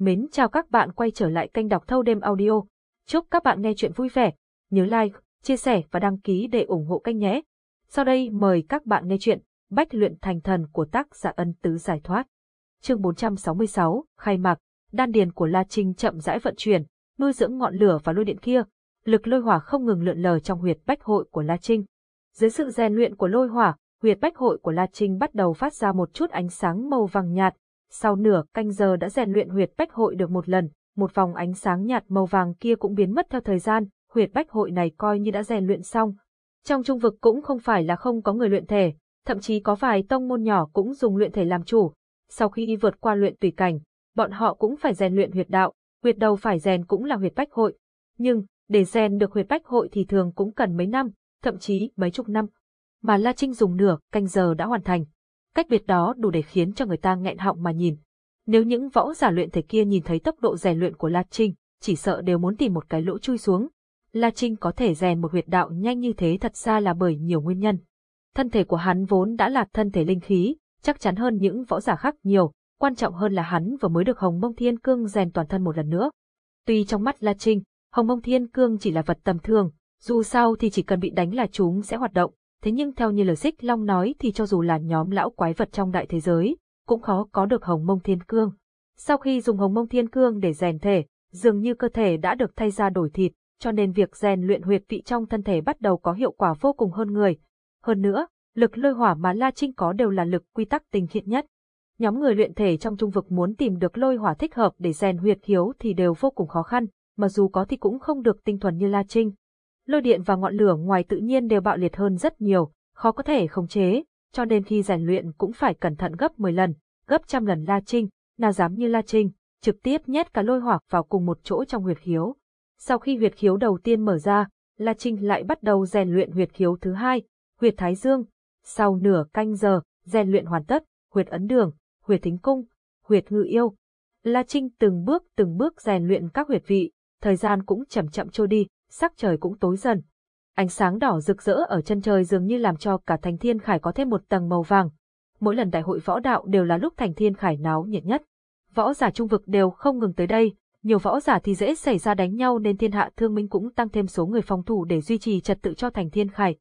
Mến chào các bạn quay trở lại kênh đọc thâu đêm audio. Chúc các bạn nghe chuyện vui vẻ. Nhớ like, chia sẻ và đăng ký để ủng hộ kênh nhé. Sau đây mời các bạn nghe chuyện Bách luyện thành thần của tác giả ân tứ giải thoát. Chương 466, khai mạc, đan điền của La Trinh chậm rãi vận chuyển, nuôi dưỡng ngọn lửa và lôi điện kia. Lực lôi hỏa không ngừng lượn lờ trong huyệt bách hội của La Trinh. Dưới sự rèn luyện của lôi hỏa, huyệt bách hội của La Trinh bắt đầu phát ra một chút ánh sáng màu vàng nhạt, sau nửa canh giờ đã rèn luyện huyệt bách hội được một lần, một vòng ánh sáng nhạt màu vàng kia cũng biến mất theo thời gian, huyệt bách hội này coi như đã rèn luyện xong. Trong trung vực cũng không phải là không có người luyện thể, thậm chí có vài tông môn nhỏ cũng dùng luyện thể làm chủ. Sau khi đi vượt qua luyện tùy cảnh, bọn họ cũng phải rèn luyện huyệt đạo, huyệt đầu phải rèn cũng là huyệt bách hội. Nhưng, để rèn được huyệt bách hội thì thường cũng cần mấy năm, thậm chí mấy chục năm. Mà La Trinh dùng nửa canh giờ đã hoàn thành cách biệt đó đủ để khiến cho người ta nghẹn họng mà nhìn. Nếu những võ giả luyện thể kia nhìn thấy tốc độ rèn luyện của La Trinh, chỉ sợ đều muốn tìm một cái lỗ chui xuống. La Trinh có thể rèn một huyệt đạo nhanh như thế thật ra là bởi nhiều nguyên nhân. Thân thể của hắn vốn đã là thân thể linh khí, chắc chắn hơn những võ giả khác nhiều, quan trọng hơn là hắn vừa mới được Hồng Mông Thiên Cương rèn toàn thân một lần nữa. Tuy trong mắt La Trinh, Hồng Mông Thiên Cương chỉ là vật tầm thường, dù sao thì chỉ cần bị đánh là chúng sẽ hoạt động, thế nhưng theo như lời xích long nói thì cho dù là nhóm lão quái vật trong đại thế giới, cũng khó có được hồng mông thiên cương. Sau khi dùng hồng mông thiên cương để rèn thể, dường như cơ thể đã được thay ra đổi thịt, cho nên việc rèn luyện huyệt vị trong thân thể bắt đầu có hiệu quả vô cùng hơn người. Hơn nữa, lực lôi hỏa mà La Trinh có đều là lực quy tắc tinh khiết nhất. Nhóm người luyện thể trong trung vực muốn tìm được lôi hỏa thích hợp để rèn huyệt hiếu thì đều vô cùng khó khăn, mà dù có thì cũng không được tinh thuần như La Trinh, lôi điện và ngọn lửa ngoài tự nhiên đều bạo liệt hơn rất nhiều, khó có thể khống chế, cho nên khi rèn luyện cũng phải cẩn thận gấp 10 lần, gấp trăm lần La Trinh, nào dám như La Trinh, trực tiếp nhét cả lôi hỏa vào cùng một chỗ trong huyệt khiếu. Sau khi huyệt khiếu đầu tiên mở ra, La Trinh lại bắt đầu rèn luyện huyệt khiếu thứ hai, huyệt Thái Dương. Sau nửa canh giờ, rèn luyện hoàn tất, huyệt ấn đường, huyệt thính cung, huyệt ngự yêu. La Trinh từng bước từng bước rèn luyện các huyệt vị, thời gian cũng chậm chậm trôi đi, sắc trời cũng tối dần. Ánh sáng đỏ rực rỡ ở chân trời dường như làm cho cả thành thiên khải có thêm một tầng màu vàng. Mỗi lần đại hội võ đạo đều là lúc thành thiên khải náo nhiệt nhất. Võ giả trung vực đều không ngừng tới đây, nhiều võ giả thì dễ xảy ra đánh nhau nên thiên hạ thương minh cũng tăng thêm số người phòng thủ để duy trì trật tự cho thành thiên khải.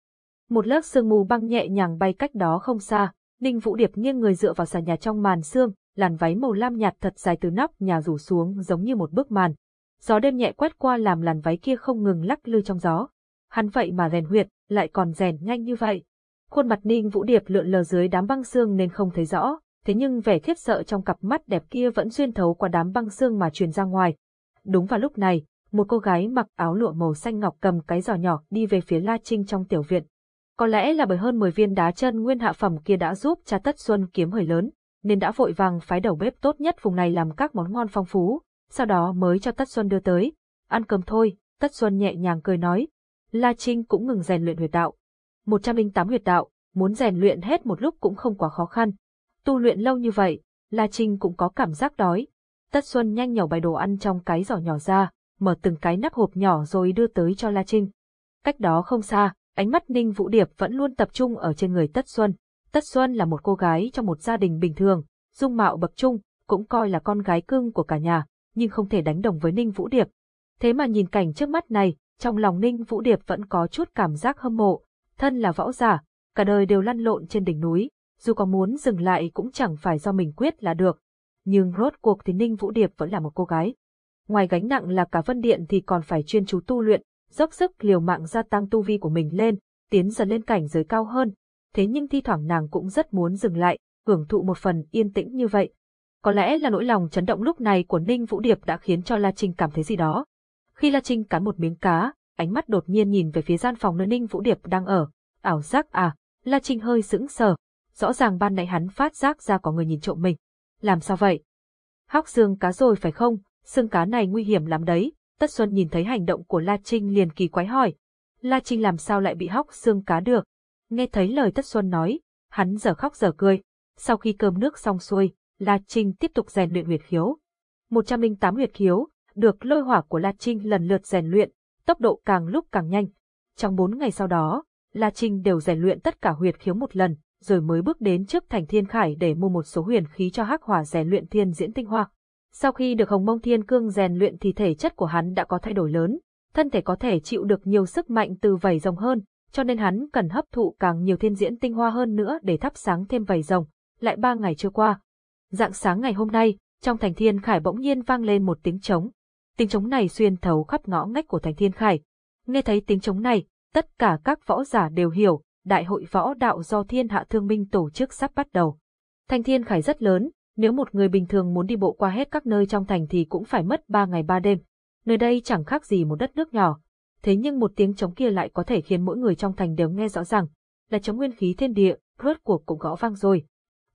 Một lớp sương mù băng nhẹ nhàng bay cách đó không xa, Ninh Vũ Điệp nghiêng người dựa vào sàn nhà trong màn sương, làn váy màu lam nhạt thật dài từ nóc nhà rủ xuống giống như một bức màn, Gió đêm nhẹ quét qua làm làn váy kia không ngừng lắc lư trong gió. Hắn vậy mà rèn huyệt, lại còn rèn nhanh như vậy. Khuôn mặt Ninh Vũ Điệp lượn lờ dưới đám băng xương nên không thấy rõ, thế nhưng vẻ khiếp sợ trong cặp mắt đẹp kia vẫn xuyên thấu qua đám băng xương mà truyền ra ngoài. Đúng vào lúc này, một cô gái mặc áo lụa màu xanh ngọc cầm cái giỏ nhỏ đi về phía La Trinh trong tiểu viện. Có lẽ là bởi hơn 10 viên đá chân nguyên hạ phẩm kia đã giúp cha Tất Xuân kiếm hời lớn, nên đã vội vàng phái đầu bếp tốt nhất vùng này làm các món ngon phong phú, sau đó mới cho Tất Xuân đưa tới. Ăn cơm thôi, Tất Xuân nhẹ nhàng cười nói. La Trinh cũng ngừng rèn luyện huyệt đạo. 108 huyệt đạo, muốn rèn luyện hết một lúc cũng không quá khó khăn. Tu luyện lâu như vậy, La Trinh cũng có cảm giác đói. Tất Xuân nhanh nhỏ bài đồ ăn trong cái giỏ nhỏ ra, mở từng cái nắp hộp nhỏ rồi đưa tới cho La Trinh. Cách đó không xa, ánh mắt Ninh Vũ Điệp vẫn luôn tập trung ở trên người Tất Xuân. Tất Xuân là một cô gái trong một gia đình bình thường, dung mạo bậc trung, cũng coi là con gái cưng của cả nhà, nhưng không thể đánh đồng với Ninh Vũ Điệp. Thế mà nhìn cảnh trước mắt này, trong lòng Ninh Vũ Điệp vẫn có chút cảm giác hâm mộ, thân là võ giả, cả đời đều lăn lộn trên đỉnh núi, dù có muốn dừng lại cũng chẳng phải do mình quyết là được. Nhưng rốt cuộc thì Ninh Vũ Điệp vẫn là một cô gái. Ngoài gánh nặng là cả vân điện thì còn phải chuyên chú tu luyện, dốc sức liều mạng gia tăng tu vi của mình lên, tiến dần lên cảnh giới cao hơn. Thế nhưng thi thoảng nàng cũng rất muốn dừng lại, hưởng thụ một phần yên tĩnh như vậy, có lẽ là nỗi lòng chấn động lúc này của Ninh Vũ Điệp đã khiến cho La Trinh cảm thấy gì đó. Khi La Trinh cắn một miếng cá, ánh mắt đột nhiên nhìn về phía gian phòng nơi Ninh Vũ Điệp đang ở. Ảo giác à, La Trinh hơi sững sờ. Rõ ràng ban nãy hắn phát giác ra có người nhìn trộm mình. Làm sao vậy? Hóc xương cá rồi phải không? Xương cá này nguy hiểm lắm đấy. Tất Xuân nhìn thấy hành động của La Trinh liền kỳ quái hỏi. La Trinh làm sao lại bị hóc xương cá được? Nghe thấy lời Tất Xuân nói, hắn giờ khóc giờ cười. Sau khi cơm nước xong xuôi, La Trinh tiếp tục rèn luyện huyệt khiếu. 108 huyệt khiếu, được lôi hỏa của La Trinh lần lượt rèn luyện, tốc độ càng lúc càng nhanh. Trong 4 ngày sau đó, La Trinh đều rèn luyện tất cả huyệt khiếu một lần, rồi mới bước đến trước thành thiên khải để mua một số huyền khí cho hắc hỏa rèn luyện thiên diễn tinh hoa. Sau khi được Hồng Mông Thiên Cương rèn luyện thì thể chất của hắn đã có thay đổi lớn, thân thể có thể chịu được nhiều sức mạnh từ vảy rồng hơn, cho nên hắn cần hấp thụ càng nhiều thiên diễn tinh hoa hơn nữa để thắp sáng thêm vảy rồng. Lại ba ngày trôi qua. Dạng sáng ngày hôm nay, trong thành thiên khải bỗng nhiên vang lên một tiếng trống. Tiếng trống này xuyên thấu khắp ngõ ngách của thành thiên khải. Nghe thấy tiếng trống này, tất cả các võ giả đều hiểu, đại hội võ đạo do thiên hạ thương minh tổ chức sắp bắt đầu. Thành thiên khải rất lớn, nếu một người bình thường muốn đi bộ qua hết các nơi trong thành thì cũng phải mất ba ngày ba đêm. Nơi đây chẳng khác gì một đất nước nhỏ. Thế nhưng một tiếng trống kia lại có thể khiến mỗi người trong thành đều nghe rõ ràng. Là trống nguyên khí thiên địa, rốt cuộc cũng gõ vang rồi.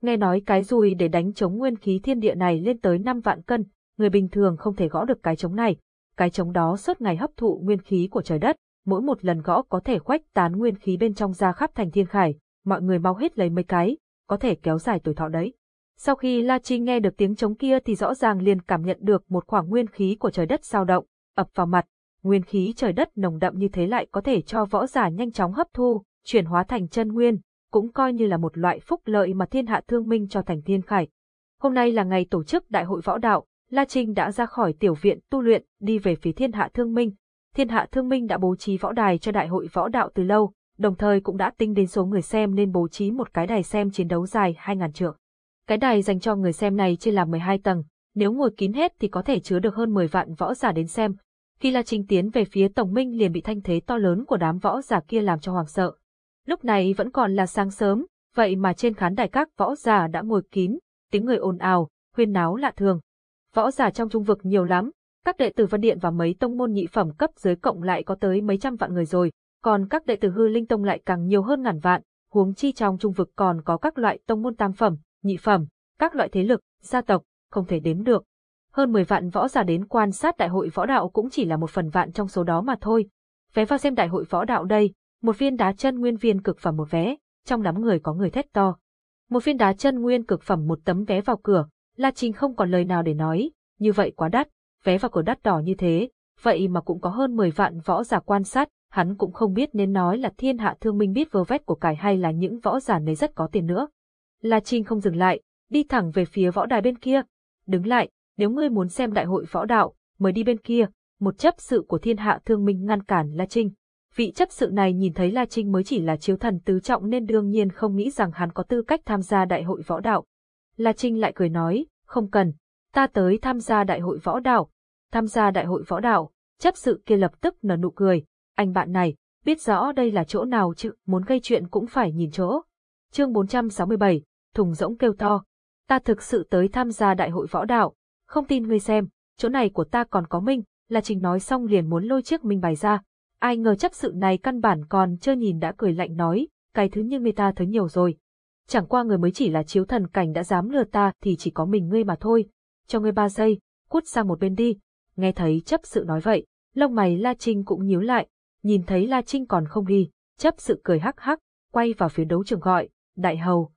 Nghe nói cái dùi để đánh chống nguyên khí thiên địa này lên tới 5 vạn cân, người bình thường không thể gõ được cái trống này. Cái trống đó suốt ngày hấp thụ nguyên khí của trời đất, mỗi một lần gõ có thể khoách tán nguyên khí bên trong ra khắp thành thiên khải, mọi người mau hết lấy mấy cái, có thể kéo dài tuổi thọ đấy. Sau khi La Chi nghe được tiếng trống kia thì rõ ràng liền cảm nhận được một khoảng nguyên khí của trời đất sao động, ập vào mặt. Nguyên khí trời đất nồng đậm như thế lại có thể cho võ giả nhanh chóng hấp thu, chuyển hóa thành chân nguyên, cũng coi như là một loại phúc lợi mà thiên hạ thương minh cho thành thiên khải. Hôm nay là ngày tổ chức đại hội võ đạo, La Trinh đã ra khỏi tiểu viện tu luyện, đi về phía thiên hạ thương minh. Thiên hạ thương minh đã bố trí võ đài cho đại hội võ đạo từ lâu, đồng thời cũng đã tính đến số người xem nên bố trí một cái đài xem chiến đấu dài 2.000 trượng. Cái đài dành cho người xem này chia làm 12 tầng, nếu ngồi kín hết thì có thể chứa được hơn 10 vạn võ giả đến xem. Khi La Trinh tiến về phía tổng minh liền bị thanh thế to lớn của đám võ giả kia làm cho hoàng sợ. Lúc này vẫn còn là sáng sớm, vậy mà trên khán đài các võ giả đã ngồi kín, tiếng người ồn ào, huyên náo lạ thường. Võ giả trong trung vực nhiều lắm, các đệ tử Văn Điện và mấy tông môn nhị phẩm cấp dưới cộng lại có tới mấy trăm vạn người rồi, còn các đệ tử Hư Linh Tông lại càng nhiều hơn ngàn vạn, huống chi trong trung vực còn có các loại tông môn tam phẩm, nhị phẩm, các loại thế lực, gia tộc, không thể đếm được. Hơn 10 vạn võ giả đến quan sát đại hội võ đạo cũng chỉ là một phần vạn trong số đó mà thôi. Vé vào xem đại hội võ đạo đây, một viên đá chân nguyên viên cực phẩm một vé, trong đám người có người thét to. Một viên đá chân nguyên cực phẩm một tấm vé vào cửa, La Trinh không còn lời nào để nói, như vậy quá đắt, vé vào cửa đắt đỏ như thế, vậy mà cũng có hơn 10 vạn võ giả quan sát, hắn cũng không biết nên nói là thiên hạ thương minh biết vơ vét của cải hay là những võ giả này rất có tiền nữa. La Trinh không dừng lại, đi thẳng về phía võ đài bên kia. Đứng lại, nếu ngươi muốn xem đại hội võ đạo, mời đi bên kia, một chấp sự của thiên hạ thương minh ngăn cản La Trinh. Vị chấp sự này nhìn thấy La Trinh mới chỉ là chiếu thần tứ trọng nên đương nhiên không nghĩ rằng hắn có tư cách tham gia đại hội võ đạo. La Trinh lại cười nói, không cần, ta tới tham gia đại hội võ đạo. Tham gia đại hội võ đạo, chấp sự kia lập tức nở nụ cười, anh bạn này, biết rõ đây là chỗ nào chứ, muốn gây chuyện cũng phải nhìn chỗ. Chương 467, thùng rỗng kêu to. Ta thực sự tới tham gia đại hội võ đạo, không tin ngươi xem, chỗ này của ta còn có minh, là trình nói xong liền muốn lôi chiếc minh bài ra. Ai ngờ chấp sự này căn bản còn chưa nhìn đã cười lạnh nói, cái thứ như người ta thấy nhiều rồi. Chẳng qua người mới chỉ là chiếu thần cảnh đã dám lừa ta thì chỉ có mình ngươi mà thôi. Cho ngươi ba giây, cút sang một bên đi. Nghe thấy chấp sự nói vậy, lông mày La Trinh cũng nhíu lại, nhìn thấy La Trinh còn không đi, chấp sự cười hắc hắc, quay vào phía đấu trường gọi, đại hầu.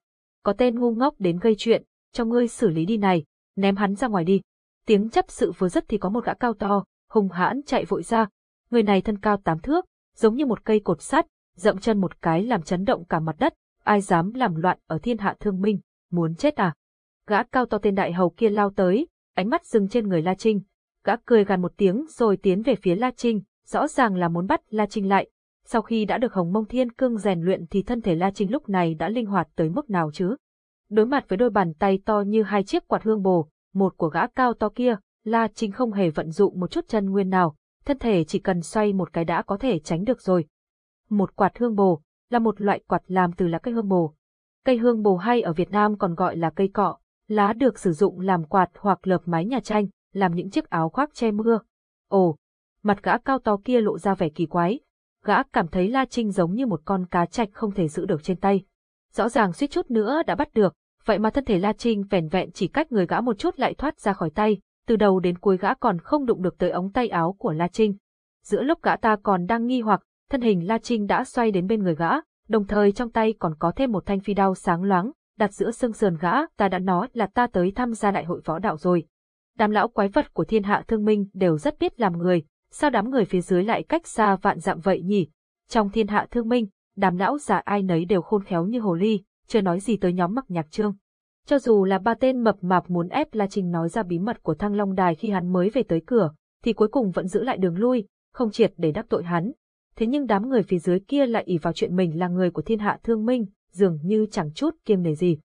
Có tên ngu ngốc đến gây chuyện, cho ngươi xử lý đi này, ném hắn ra ngoài đi. Tiếng chấp sự vừa dứt thì có một gã cao to, hùng hãn chạy vội ra. Người này thân cao tám thước, giống như một cây cột sắt, dậm chân một cái làm chấn động cả mặt đất, ai dám làm loạn ở thiên hạ thương minh, muốn chết à. Gã cao to tên đại hầu kia lao tới, ánh mắt dừng trên người La Trinh. Gã cười gằn một tiếng rồi tiến về phía La Trinh, rõ ràng là muốn bắt La Trinh lại. Sau khi đã được Hồng Mông Thiên Cương rèn luyện thì thân thể La Trinh lúc này đã linh hoạt tới mức nào chứ? Đối mặt với đôi bàn tay to như hai chiếc quạt hương bồ, một của gã cao to kia, La Trinh không hề vận dụng một chút chân nguyên nào, thân thể chỉ cần xoay một cái đã có thể tránh được rồi. Một quạt hương bồ là một loại quạt làm từ lá cây hương bồ. Cây hương bồ hay ở Việt Nam còn gọi là cây cọ, lá được sử dụng làm quạt hoặc lợp mái nhà tranh, làm những chiếc áo khoác che mưa. Ồ, mặt gã cao to kia lộ ra vẻ kỳ quái. Gã cảm thấy La Trinh giống như một con cá trạch không thể giữ được trên tay. Rõ ràng suýt chút nữa đã bắt được, vậy mà thân thể La Trinh vẻn vẹn chỉ cách người gã một chút lại thoát ra khỏi tay, từ đầu đến cuối gã còn không đụng được tới ống tay áo của La Trinh. Giữa lúc gã ta còn đang nghi hoặc, thân hình La Trinh đã xoay đến bên người gã, đồng thời trong tay còn có thêm một thanh phi đao sáng loáng, đặt giữa xương sườn gã, ta đã nói là ta tới tham gia đại hội võ đạo rồi. Đám lão quái vật của thiên hạ thương minh đều rất biết làm người, sao đám người phía dưới lại cách xa vạn dặm vậy nhỉ? Trong thiên hạ thương minh, đám lão già ai nấy đều khôn khéo như hồ ly, chưa nói gì tới nhóm mặc nhạc trương. Cho dù là ba tên mập mạp muốn ép La Trinh nói ra bí mật của Thăng Long Đài khi hắn mới về tới cửa, thì cuối cùng vẫn giữ lại đường lui, không triệt để đắc tội hắn. Thế nhưng đám người phía dưới kia lại ỷ vào chuyện mình là người của thiên hạ thương minh, dường như chẳng chút kiêng nể gì.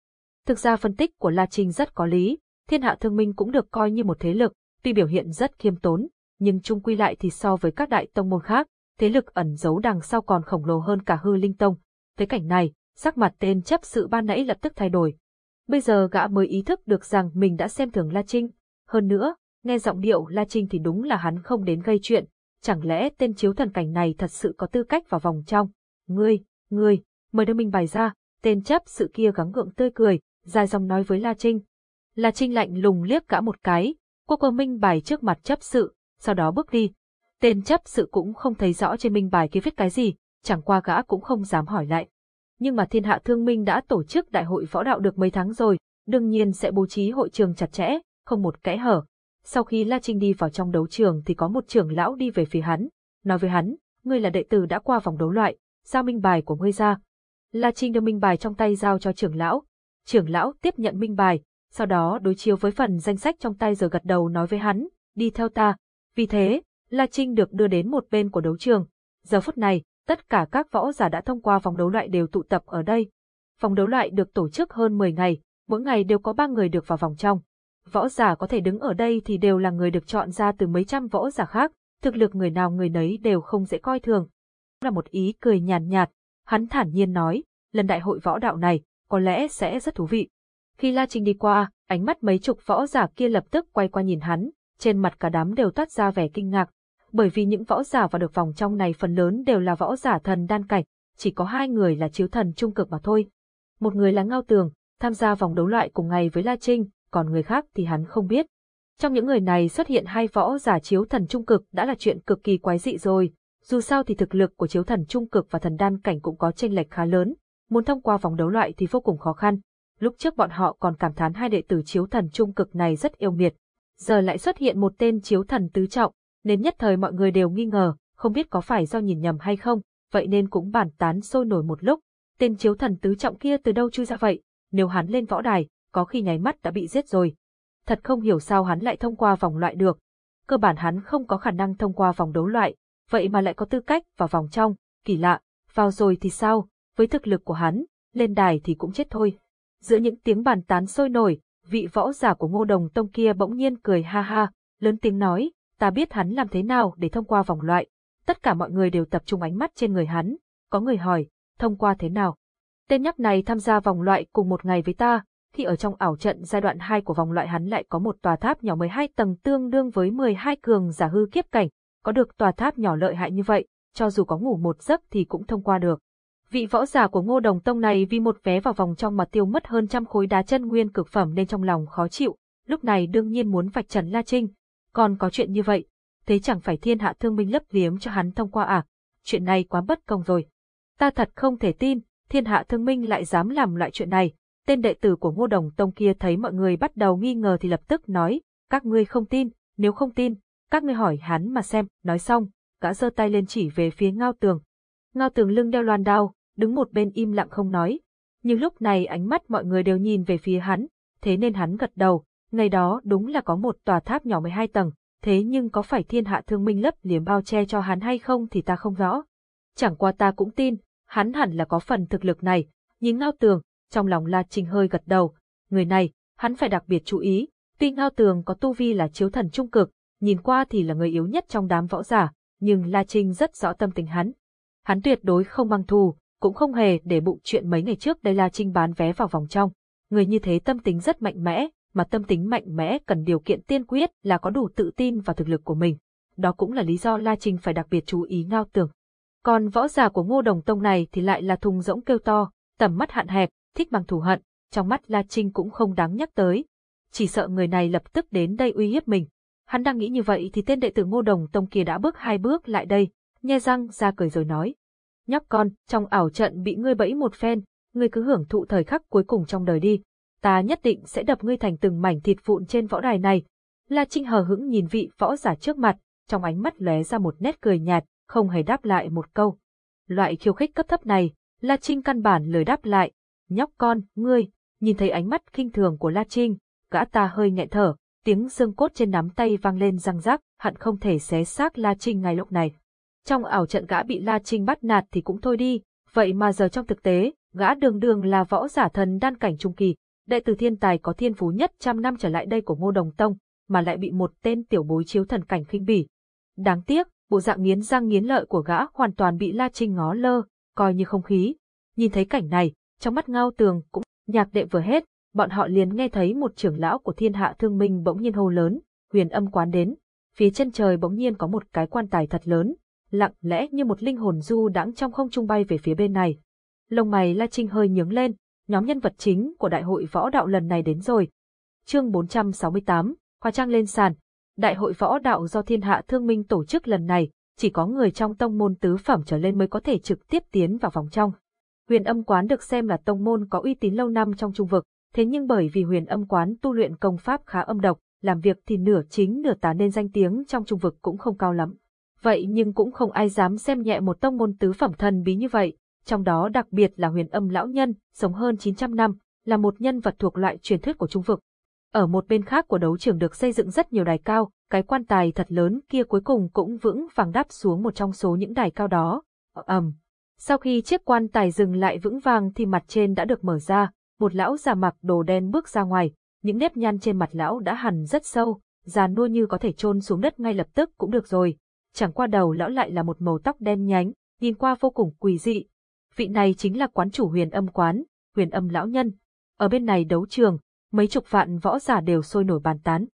Thực ra phân tích của La Trinh rất có lý, thiên hạ thương minh cũng được coi như một thế lực, tuy biểu hiện rất khiêm tốn, nhưng chung quy lại thì so với các đại tông môn khác, thế lực ẩn giấu đằng sau còn khổng lồ hơn cả hư linh tông. Thấy cảnh này, sắc mặt tên chấp sự ban nãy lập tức thay đổi. Bây giờ gã mới ý thức được rằng mình đã xem thường La Trinh. Hơn nữa, nghe giọng điệu La Trinh thì đúng là hắn không đến gây chuyện. Chẳng lẽ tên chiếu thần cảnh này thật sự có tư cách vào vòng trong? Ngươi, ngươi, mời đưa minh bài ra. Tên chấp sự kia gắng gượng tươi cười, dài dòng nói với La Trinh. La Trinh lạnh lùng liếc gã một cái, qua qua minh bài trước mặt chấp sự, sau đó bước đi. Tên chấp sự cũng không thấy rõ trên minh bài kia viết cái gì, chẳng qua gã cũng không dám hỏi lại. Nhưng mà thiên hạ thương minh đã tổ chức đại hội võ đạo được mấy tháng rồi, đương nhiên sẽ bố trí hội trường chặt chẽ, không một kẽ hở. Sau khi La Trinh đi vào trong đấu trường thì có một trưởng lão đi về phía hắn, nói với hắn, ngươi là đệ tử đã qua vòng đấu loại, giao minh bài của ngươi ra. La Trinh đưa minh bài trong tay giao cho trưởng lão. Trưởng lão tiếp nhận minh bài, sau đó đối chiếu với phần danh sách trong tay rồi gật đầu nói với hắn, đi theo ta. Vì thế, La Trinh được đưa đến một bên của đấu trường. Giờ phút này, tất cả các võ giả đã thông qua vòng đấu loại đều tụ tập ở đây. Vòng đấu loại được tổ chức hơn 10 ngày, mỗi ngày đều có 3 người được vào vòng trong. Võ giả có thể đứng ở đây thì đều là người được chọn ra từ mấy trăm võ giả khác, thực lực người nào người nấy đều không dễ coi thường. Là một ý cười nhàn nhạt, hắn thản nhiên nói, lần đại hội võ đạo này, có lẽ sẽ rất thú vị. Khi La Trinh đi qua, ánh mắt mấy chục võ giả kia lập tức quay qua nhìn hắn, trên mặt cả đám đều toát ra vẻ kinh ngạc, bởi vì những võ giả vào được vòng trong này phần lớn đều là võ giả thần đan cảnh, chỉ có hai người là chiếu thần trung cực mà thôi. Một người là Ngao Tường, tham gia vòng đấu loại cùng ngày với La Trinh, còn người khác thì hắn không biết. Trong những người này xuất hiện hai võ giả chiếu thần trung cực đã là chuyện cực kỳ quái dị rồi, dù sao thì thực lực của chiếu thần trung cực và thần đan cảnh cũng có chênh lệch khá lớn, muốn thông qua vòng đấu loại thì vô cùng khó khăn. Lúc trước bọn họ còn cảm thán hai đệ tử chiếu thần trung cực này rất yêu miệt, giờ lại xuất hiện một tên chiếu thần tứ trọng, nên nhất thời mọi người đều nghi ngờ, không biết có phải do nhìn nhầm hay không, vậy nên cũng bàn tán sôi nổi một lúc. Tên chiếu thần tứ trọng kia từ đâu chui ra vậy, nếu hắn lên võ đài, có khi nháy mắt đã bị giết rồi. Thật không hiểu sao hắn lại thông qua vòng loại được. Cơ bản hắn không có khả năng thông qua vòng đấu loại, vậy mà lại có tư cách vào vòng trong, kỳ lạ, vào rồi thì sao, với thực lực của hắn, lên đài thì cũng chết thôi. Giữa những tiếng bàn tán sôi nổi, vị võ giả của ngô đồng tông kia bỗng nhiên cười ha ha, lớn tiếng nói, ta biết hắn làm thế nào để thông qua vòng loại. Tất cả mọi người đều tập trung ánh mắt trên người hắn, có người hỏi, thông qua thế nào? Tên nhóc này tham gia vòng loại cùng một ngày với ta, thì ở trong ảo trận giai đoạn 2 của vòng loại hắn lại có một tòa tháp nhỏ 12 tầng tương đương với 12 cường giả hư kiếp cảnh, có được tòa tháp nhỏ lợi hại như vậy, cho dù có ngủ một giấc thì cũng thông qua được. Vị võ giả của Ngô Đồng Tông này vì một vé vào vòng trong mà tiêu mất hơn trăm khối đá chân nguyên cực phẩm nên trong lòng khó chịu, lúc này đương nhiên muốn vạch trần La Trinh. Còn có chuyện như vậy, thế chẳng phải thiên hạ thương minh lấp liếm cho hắn thông qua à? Chuyện này quá bất công rồi. Ta thật không thể tin, thiên hạ thương minh lại dám làm loại chuyện này. Tên đệ tử của Ngô Đồng Tông kia thấy mọi người bắt đầu nghi ngờ thì lập tức nói, các ngươi không tin, nếu không tin, các ngươi hỏi hắn mà xem, nói xong, gã giơ tay lên chỉ về phía ngao tường. Ngao tường lưng đeo loan đao, đứng một bên im lặng không nói. Nhưng lúc này ánh mắt mọi người đều nhìn về phía hắn, thế nên hắn gật đầu, ngày đó đúng là có một tòa tháp nhỏ 12 tầng, thế nhưng có phải thiên hạ thương minh lấp liếm bao che cho hắn hay không thì ta không rõ. Chẳng qua ta cũng tin, hắn hẳn là có phần thực lực này, nhìn ngao tường, trong lòng La Trinh hơi gật đầu, người này, hắn phải đặc biệt chú ý, tuy ngao tường có tu vi là chiếu thần trung cực, nhìn qua thì là người yếu nhất trong đám võ giả, nhưng La Trinh rất rõ tâm tình hắn. Hắn tuyệt đối không mang thù, cũng không hề để bụng chuyện mấy ngày trước đây La Trinh bán vé vào vòng trong. Người như thế tâm tính rất mạnh mẽ, mà tâm tính mạnh mẽ cần điều kiện tiên quyết là có đủ tự tin và thực lực của mình. Đó cũng là lý do La Trinh phải đặc biệt chú ý ngao tưởng. Còn võ giả của ngô đồng tông này thì lại là thùng rỗng kêu to, tầm mắt hạn hẹp, thích bằng thù hận, trong mắt La Trinh cũng không đáng nhắc tới. Chỉ sợ người này lập tức đến đây uy hiếp mình. Hắn đang nghĩ như vậy thì tên đệ tử ngô đồng tông kia đã bước hai bước lại đây, nhe răng ra cười rồi nói nhóc con, trong ảo trận bị ngươi bẫy một phen, ngươi cứ hưởng thụ thời khắc cuối cùng trong đời đi. Ta nhất định sẽ đập ngươi thành từng mảnh thịt vụn trên võ đài này. La Trinh hờ hững nhìn vị võ giả trước mặt, trong ánh mắt lóe ra một nét cười nhạt, không hề đáp lại một câu. Loại khiêu khích cấp thấp này, La Trinh căn bản lời đáp lại. Nhóc con, ngươi, Nhìn thấy ánh mắt khinh thường của La Trinh, gã ta hơi nghẹn thở, tiếng xương cốt trên nắm tay vang lên răng rắc, hận không thể xé xác La Trinh ngay lúc này. Trong ảo trận gã bị La Trinh bắt nạt thì cũng thôi đi, vậy mà giờ trong thực tế, gã đường đường là võ giả thần đan cảnh trung kỳ, đệ tử thiên tài có thiên phú nhất trăm năm trở lại đây của Ngô Đồng Tông, mà lại bị một tên tiểu bối chiếu thần cảnh khinh bỉ. Đáng tiếc, bộ dạng nghiến răng nghiến lợi của gã hoàn toàn bị La Trinh ngó lơ, coi như không khí. Nhìn thấy cảnh này, trong mắt ngao tường cũng nhạc đệ vừa hết, bọn họ liền nghe thấy một trưởng lão của thiên hạ thương minh bỗng nhiên hô lớn, huyền âm quán đến. Phía chân trời bỗng nhiên có một cái quan tài thật lớn, lặng lẽ như một linh hồn du đãng trong không trung bay về phía bên này. Lông mày La Trinh hơi nhướng lên, nhóm nhân vật chính của đại hội võ đạo lần này đến rồi. Chương 468, Hoa Trang lên sàn. Đại hội võ đạo do thiên hạ thương minh tổ chức lần này, chỉ có người trong tông môn tứ phẩm trở lên mới có thể trực tiếp tiến vào vòng trong. Huyền âm quán được xem là tông môn có uy tín lâu năm trong trung vực, thế nhưng bởi vì huyền âm quán tu luyện công pháp khá âm độc, làm việc thì nửa chính nửa tà nên danh tiếng trong trung vực cũng không cao lắm. Vậy nhưng cũng không ai dám xem nhẹ một tông môn tứ phẩm thần bí như vậy, trong đó đặc biệt là huyền âm lão nhân, sống hơn 900 năm, là một nhân vật thuộc loại truyền thuyết của trung vực. Ở một bên khác của đấu trường được xây dựng rất nhiều đài cao, cái quan tài thật lớn kia cuối cùng cũng vững vàng đáp xuống một trong số những đài cao đó. ầm. Um. Sau khi chiếc quan tài dừng lại vững vàng thì mặt trên đã được mở ra, một lão già mặc đồ đen bước ra ngoài, những nếp nhăn trên mặt lão đã hằn rất sâu, già nua như có thể chôn xuống đất ngay lập tức cũng được rồi. Chẳng qua đầu lão lại là một màu tóc đen nhánh, nhìn qua vô cùng quỷ dị. Vị này chính là quán chủ huyền âm quán, huyền âm lão nhân. Ở bên này đấu trường, mấy chục vạn võ giả đều sôi nổi bàn tán.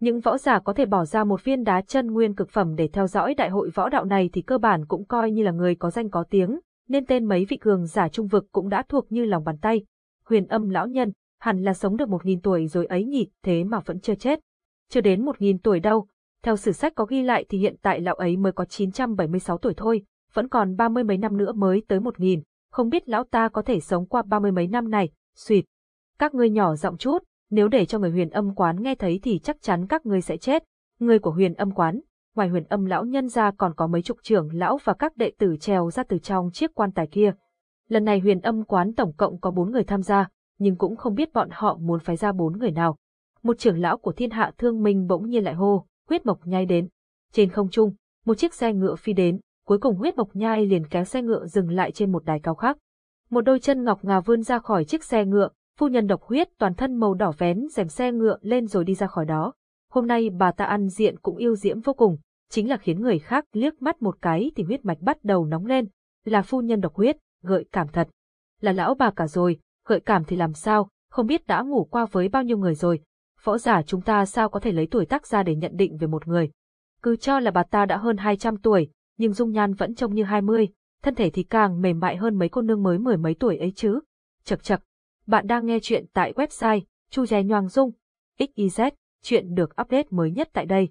Những võ giả có thể bỏ ra một viên đá chân nguyên cực phẩm để theo dõi đại hội võ đạo này thì cơ bản cũng coi như là người có danh có tiếng, nên tên mấy vị cường giả trung vực cũng đã thuộc như lòng bàn tay. Huyền âm lão nhân, hẳn là sống được một nghìn tuổi rồi ấy nhỉ, thế mà vẫn chưa chết. Chưa đến một nghìn tuổi đâu, theo sử sách có ghi lại thì hiện tại lão ấy mới có 976 tuổi thôi, vẫn còn ba mươi mấy năm nữa mới tới một nghìn, không biết lão ta có thể sống qua ba mươi mấy năm này, suyệt. Các ngươi nhỏ giọng chút, nếu để cho người huyền âm quán nghe thấy thì chắc chắn các ngươi sẽ chết. Người của huyền âm quán, ngoài huyền âm lão nhân ra còn có mấy chục trưởng lão và các đệ tử trèo ra từ trong chiếc quan tài kia. Lần này huyền âm quán tổng cộng có bốn người tham gia, nhưng cũng không biết bọn họ muốn phái ra bốn người nào. Một trưởng lão của thiên hạ thương minh bỗng nhiên lại hô, huyết mộc nhai đến. Trên không trung, một chiếc xe ngựa phi đến, cuối cùng huyết mộc nhai liền kéo xe ngựa dừng lại trên một đài cao khác. Một đôi chân ngọc ngà vươn ra khỏi chiếc xe ngựa, phu nhân độc huyết toàn thân màu đỏ vén rèm xe ngựa lên rồi đi ra khỏi đó. Hôm nay bà ta ăn diện cũng yêu diễm vô cùng, chính là khiến người khác liếc mắt một cái thì huyết mạch bắt đầu nóng lên, là phu nhân độc huyết, gợi cảm thật. Là lão bà cả rồi, gợi cảm thì làm sao, không biết đã ngủ qua với bao nhiêu người rồi. Võ giả chúng ta sao có thể lấy tuổi tác ra để nhận định về một người. Cứ cho là bà ta đã hơn 200 tuổi, nhưng dung nhan vẫn trông như 20, thân thể thì càng mềm mại hơn mấy cô nương mới mười mấy tuổi ấy chứ. Chật chật, bạn đang nghe chuyện tại website chu gié nhoang dung, xyz, chuyện được update mới nhất tại đây.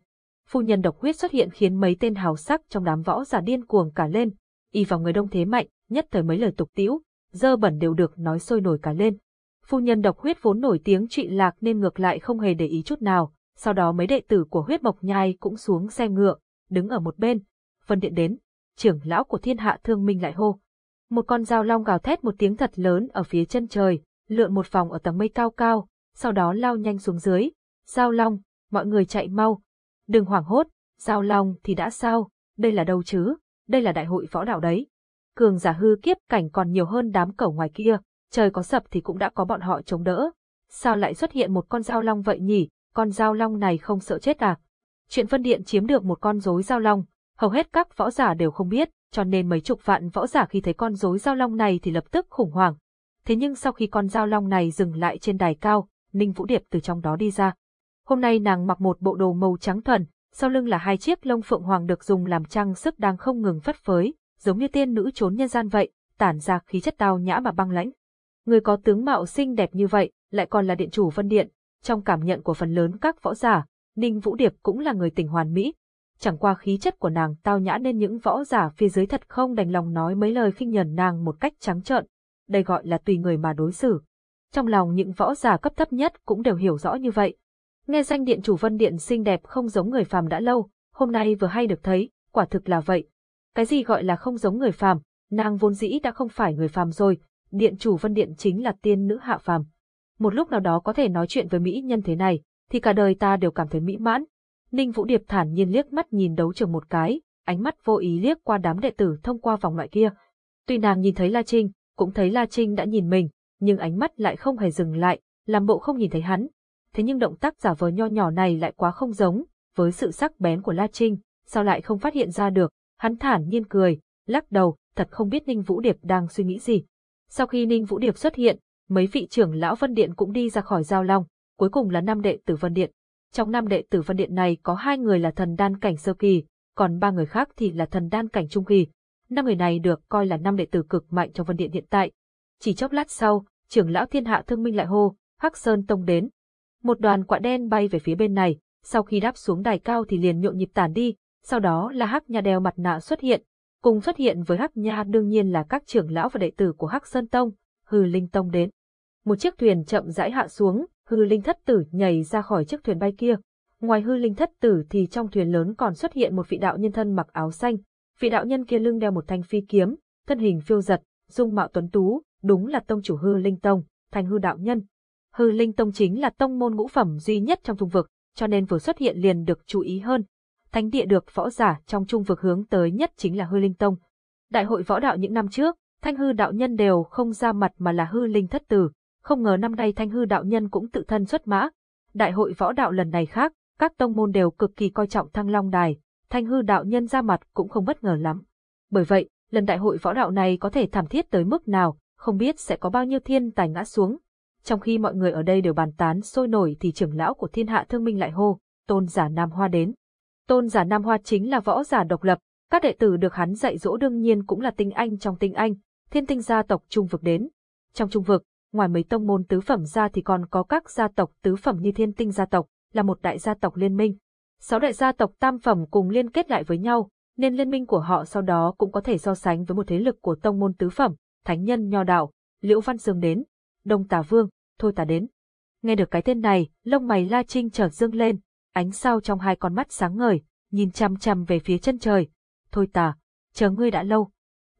Phu nhân độc huyết xuất hiện khiến mấy tên hào sắc trong đám võ giả điên cuồng cả lên, y vào người đông thế mạnh, nhất thời mấy lời tục tiễu, dơ bẩn đều được nói sôi nổi cả lên. Phu nhân độc huyết vốn nổi tiếng trị lạc nên ngược lại không hề để ý chút nào, sau đó mấy đệ tử của huyết mộc nhai cũng xuống xe ngựa, đứng ở một bên. Vân điện đến, trưởng lão của thiên hạ thương minh lại hô. Một con dao long gào thét một tiếng thật lớn ở phía chân trời, lượn một vòng ở tầng mây cao cao, sau đó lao nhanh xuống dưới. Giao long, mọi người chạy mau. Đừng hoảng hốt, giao long thì đã sao, đây là đâu chứ, đây là đại hội võ đạo đấy. Cường giả hư kiếp cảnh còn nhiều hơn đám cẩu ngoài kia, trời có sập thì cũng đã có bọn họ chống đỡ. Sao lại xuất hiện một con giao long vậy nhỉ, con giao long này không sợ chết à? Chuyện Vân điện chiếm được một con rối giao long, hầu hết các võ giả đều không biết, cho nên mấy chục vạn võ giả khi thấy con rối giao long này thì lập tức khủng hoảng, thế nhưng sau khi con giao long này dừng lại trên đài cao, Ninh Vũ Điệp từ trong đó đi ra. Hôm nay nàng mặc một bộ đồ màu trắng thuần, sau lưng là hai chiếc lông phượng hoàng được dùng làm trang sức đang không ngừng phất phới, giống như tiên nữ trốn nhân gian vậy, tản ra khí chất tao nhã mà băng lãnh. Người có tướng mạo xinh đẹp như vậy, lại còn là điện chủ Vân Điện, trong cảm nhận của phần lớn các võ giả, Ninh Vũ Điệp cũng là người tình hoàn mỹ. Chẳng qua khí chất của nàng tao nhã nên những võ giả phía dưới thật không đành lòng nói mấy lời khinh nhẫn nàng một cách trắng trợn, đây gọi là tùy người mà đối xử. Trong lòng những võ giả cấp thấp nhất cũng đều hiểu rõ như vậy. Nghe danh điện chủ Vân Điện xinh đẹp không giống người phàm đã lâu, hôm nay vừa hay được thấy, quả thực là vậy. Cái gì gọi là không giống người phàm, nàng vốn dĩ đã không phải người phàm rồi, điện chủ Vân Điện chính là tiên nữ hạ phàm. một lúc nào đó có thể nói chuyện với mỹ nhân thế này, thì cả đời ta đều cảm thấy mỹ mãn. Ninh Vũ Điệp thản nhiên liếc mắt nhìn đấu trường một cái, ánh mắt vô ý liếc qua đám đệ tử thông qua vòng loại kia. Tuy nàng nhìn thấy La Trinh, cũng thấy La Trinh đã nhìn mình, nhưng ánh mắt lại không hề dừng lại, làm bộ không nhìn thấy hắn. Thế nhưng động tác giả vờ nho nhỏ này lại quá không giống, với sự sắc bén của La Trinh, sao lại không phát hiện ra được, hắn thản nhiên cười, lắc đầu, thật không biết Ninh Vũ Điệp đang suy nghĩ gì. Sau khi Ninh Vũ Điệp xuất hiện, mấy vị trưởng lão Vân Điện cũng đi ra khỏi giao long, cuối cùng là năm đệ tử Vân Điện. Trong năm đệ tử phân Điện này có hai người là thần đan cảnh sơ kỳ, còn ba người khác thì là thần đan cảnh trung kỳ. Năm người này được coi là năm đệ tử cực mạnh trong phân Điện hiện tại. Chỉ chốc lát sau, trưởng lão thiên hạ thương minh lại hô, Hắc Sơn Tông đến. Một đoàn quạ đen bay về phía bên này, sau khi đáp xuống đài cao thì liền nhộn nhịp tản đi, sau đó là Hắc Nha đeo mặt nạ xuất hiện, cùng xuất hiện với Hắc Nha đương nhiên là các trưởng lão và đệ tử của Hắc Sơn Tông, Hư Linh Tông đến. Một chiếc thuyền chậm rãi hạ xuống, Hư Linh Thất Tử nhảy ra khỏi chiếc thuyền bay kia. Ngoài Hư Linh Thất Tử thì trong thuyền lớn còn xuất hiện một vị đạo nhân thân mặc áo xanh, vị đạo nhân kia lưng đeo một thanh phi kiếm, thân hình phiêu giật, dung mạo tuấn tú, đúng là tông chủ Hư Linh Tông, Thành Hư đạo nhân. Hư Linh Tông chính là tông môn ngũ phẩm duy nhất trong trung vực, cho nên vừa xuất hiện liền được chú ý hơn. Thánh địa được võ giả trong trung vực hướng tới nhất chính là Hư Linh Tông. Đại hội võ đạo những năm trước, Thanh Hư đạo nhân đều không ra mặt mà là Hư Linh thất tử, không ngờ năm nay Thanh Hư đạo nhân cũng tự thân xuất mã. Đại hội võ đạo lần này khác, các tông môn đều cực kỳ coi trọng Thăng Long Đài, Thanh Hư đạo nhân ra mặt cũng không bất ngờ lắm. Bởi vậy, lần đại hội võ đạo này có thể thảm thiết tới mức nào, không biết sẽ có bao nhiêu thiên tài ngã xuống. Trong khi mọi người ở đây đều bàn tán sôi nổi thì trưởng lão của thiên hạ thương minh lại hô, tôn giả Nam Hoa đến. Tôn giả Nam Hoa chính là võ giả độc lập, các đệ tử được hắn dạy dỗ đương nhiên cũng là tinh anh trong tinh anh, thiên tinh gia tộc trung vực đến. Trong trung vực, ngoài mấy tông môn tứ phẩm ra thì còn có các gia tộc tứ phẩm như thiên tinh gia tộc, là một đại gia tộc liên minh. Sáu đại gia tộc tam phẩm cùng liên kết lại với nhau, nên liên minh của họ sau đó cũng có thể so sánh với một thế lực của tông môn tứ phẩm, thánh nhân nho đạo, liễu văn dương đến, đông tà vương, thôi tà đến. Nghe được cái tên này, lông mày La Trinh chợt dương lên, ánh sao trong hai con mắt sáng ngời, nhìn chăm chăm về phía chân trời. Thôi tà, chờ ngươi đã lâu.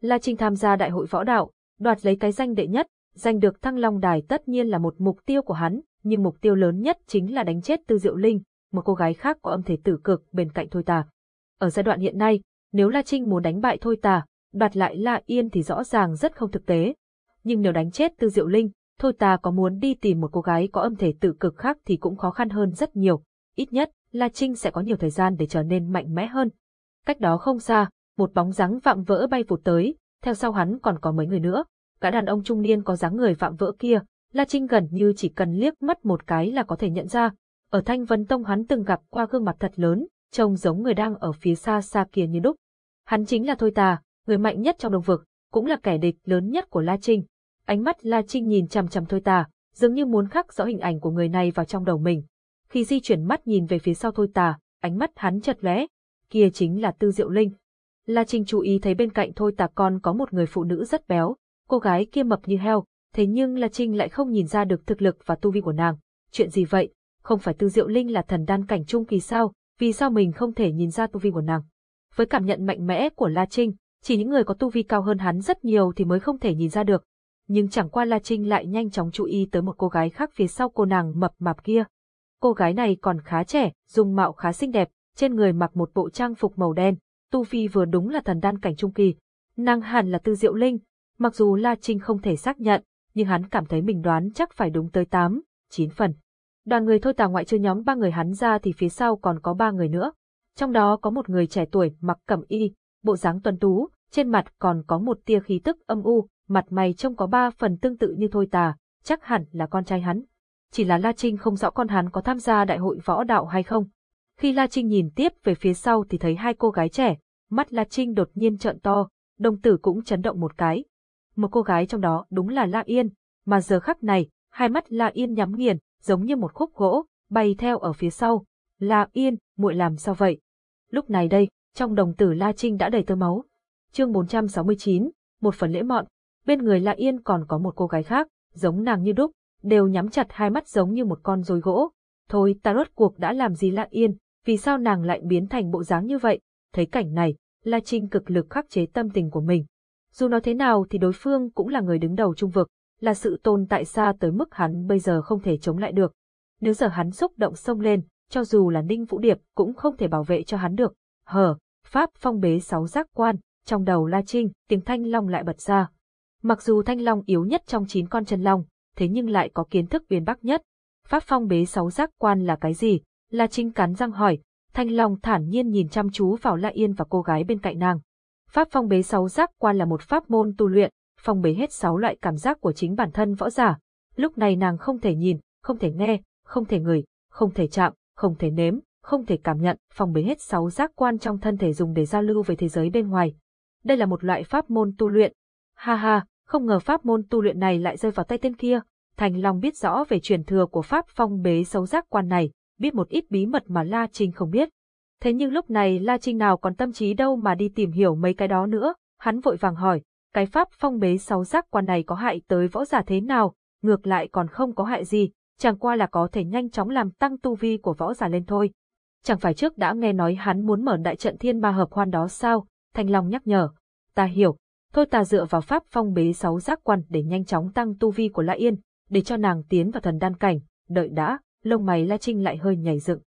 La Trinh tham gia đại hội võ đạo, đoạt lấy cái danh đệ nhất, giành được thăng long đài tất nhiên là một mục tiêu của hắn, nhưng mục tiêu lớn nhất chính là đánh chết Tư Diệu Linh, một cô gái khác có âm thể tử cực bên cạnh Thôi Tà. Ở giai đoạn hiện nay, nếu La Trinh muốn đánh bại Thôi Tà, đoạt lại La Yên thì rõ ràng rất không thực tế. Nhưng nếu đánh chết Tư Diệu Linh, Thôi Tà có muốn đi tìm một cô gái có âm thể tử cực khác thì cũng khó khăn hơn rất nhiều. Ít nhất, La Trinh sẽ có nhiều thời gian để trở nên mạnh mẽ hơn. Cách đó không xa, một bóng dáng vạm vỡ bay vụt tới, theo sau hắn còn có mấy người nữa. Cả đàn ông trung niên có dáng người vạm vỡ kia, La Trinh gần như chỉ cần liếc mắt một cái là có thể nhận ra. Ở Thanh Vân Tông hắn từng gặp qua gương mặt thật lớn, trông giống người đang ở phía xa xa kia như đúc. Hắn chính là Thôi Tà, người mạnh nhất trong đồng vực, cũng là kẻ địch lớn nhất của La Trinh. Ánh mắt La Trinh nhìn chằm chằm Thôi Tà, dường như muốn khắc rõ hình ảnh của người này vào trong đầu mình. Khi di chuyển mắt nhìn về phía sau Thôi Tà, ánh mắt hắn chật lóe, kia chính là Tư Diệu Linh. La Trinh chú ý thấy bên cạnh Thôi Tà còn có một người phụ nữ rất béo, cô gái kia mập như heo, thế nhưng La Trinh lại không nhìn ra được thực lực và tu vi của nàng. Chuyện gì vậy? Không phải Tư Diệu Linh là thần đan cảnh trung kỳ sao? Vì sao mình không thể nhìn ra tu vi của nàng? Với cảm nhận mạnh mẽ của La Trinh, chỉ những người có tu vi cao hơn hắn rất nhiều thì mới không thể nhìn ra được. Nhưng chẳng qua La Trinh lại nhanh chóng chú ý tới một cô gái khác phía sau cô nàng mập mạp kia. Cô gái này còn khá trẻ, dung mạo khá xinh đẹp, trên người mặc một bộ trang phục màu đen, tu vi vừa đúng là thần đan cảnh trung kỳ. Nàng hẳn là Tư Diệu Linh, mặc dù La Trinh không thể xác nhận, nhưng hắn cảm thấy mình đoán chắc phải đúng tới 8, 9 phần. Đoàn người thôi tà ngoại trừ nhóm ba người hắn ra thì phía sau còn có ba người nữa. Trong đó có một người trẻ tuổi mặc cẩm y, bộ dáng tuấn tú, trên mặt còn có một tia khí tức âm u, mặt mày trông có ba phần tương tự như thôi tà, chắc hẳn là con trai hắn. Chỉ là La Trinh không rõ con hắn có tham gia đại hội võ đạo hay không. Khi La Trinh nhìn tiếp về phía sau thì thấy hai cô gái trẻ, mắt La Trinh đột nhiên trợn to, đồng tử cũng chấn động một cái. Một cô gái trong đó đúng là La Yên, mà giờ khắc này, hai mắt La Yên nhắm nghiền, giống như một khúc gỗ, bay theo ở phía sau. La Yên, muội làm sao vậy? Lúc này đây, trong đồng tử La Trinh đã đầy tơ máu. Chương 469, một phần lễ mọn, bên người La Yên còn có một cô gái khác, giống nàng như đúc, đều nhắm chặt hai mắt giống như một con rối gỗ. Thôi ta rốt cuộc đã làm gì La Yên, vì sao nàng lại biến thành bộ dáng như vậy? Thấy cảnh này, La Trinh cực lực khắc chế tâm tình của mình. Dù nói thế nào thì đối phương cũng là người đứng đầu trung vực, là sự tồn tại xa tới mức hắn bây giờ không thể chống lại được. Nếu giờ hắn xúc động sông lên, cho dù là Ninh Vũ Điệp cũng không thể bảo vệ cho hắn được. Hờ, Pháp phong bế sáu giác quan, trong đầu La Trinh, tiếng thanh long lại bật ra. Mặc dù thanh long yếu nhất trong chín con chân long, thế nhưng lại có kiến thức uyên bác nhất. Pháp phong bế sáu giác quan là cái gì? La Trinh cắn răng hỏi, thanh long thản nhiên nhìn chăm chú vào La Yên và cô gái bên cạnh nàng. Pháp phong bế sáu giác quan là một pháp môn tu luyện, phong bế hết sáu loại cảm giác của chính bản thân võ giả. Lúc này nàng không thể nhìn, không thể nghe, không thể ngửi, không thể chạm, không thể nếm, không thể cảm nhận, phong bế hết sáu giác quan trong thân thể dùng để giao lưu với thế giới bên ngoài. Đây là một loại pháp môn tu luyện. Ha ha, không ngờ pháp môn tu luyện này lại rơi vào tay tên kia. Thành Long biết rõ về truyền thừa của pháp phong bế sáu giác quan này, biết một ít bí mật mà La Trinh không biết. Thế nhưng lúc này La Trinh nào còn tâm trí đâu mà đi tìm hiểu mấy cái đó nữa, hắn vội vàng hỏi, cái pháp phong bế sáu giác quan này có hại tới võ giả thế nào, ngược lại còn không có hại gì, chẳng qua là có thể nhanh chóng làm tăng tu vi của võ giả lên thôi. Chẳng phải trước đã nghe nói hắn muốn mở đại trận thiên ma hợp hoan đó sao, Thanh Long nhắc nhở. Ta hiểu, thôi ta dựa vào pháp phong bế sáu giác quan để nhanh chóng tăng tu vi của La Yên, để cho nàng tiến vào thần đan cảnh, đợi đã, lông mày La Trinh lại hơi nhảy dựng.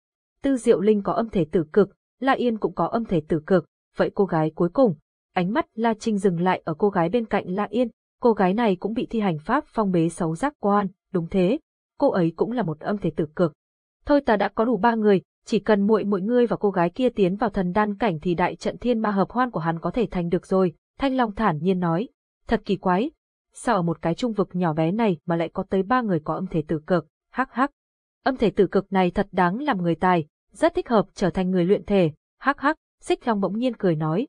Tư Diệu Linh có âm thể tử cực, La Yên cũng có âm thể tử cực, vậy cô gái cuối cùng, ánh mắt La Trinh dừng lại ở cô gái bên cạnh La Yên, cô gái này cũng bị thi hành pháp phong bế sáu giác quan, đúng thế, cô ấy cũng là một âm thể tử cực. Thôi ta đã có đủ ba người, chỉ cần muội muội ngươi và cô gái kia tiến vào thần đan cảnh thì đại trận thiên ma hợp hoan của hắn có thể thành được rồi, Thanh Long thản nhiên nói. Thật kỳ quái, sao ở một cái trung vực nhỏ bé này mà lại có tới ba người có âm thể tử cực, hắc hắc. Âm thể tử cực này thật đáng làm người tài, rất thích hợp trở thành người luyện thể, hắc hắc, Xích Long bỗng nhiên cười nói.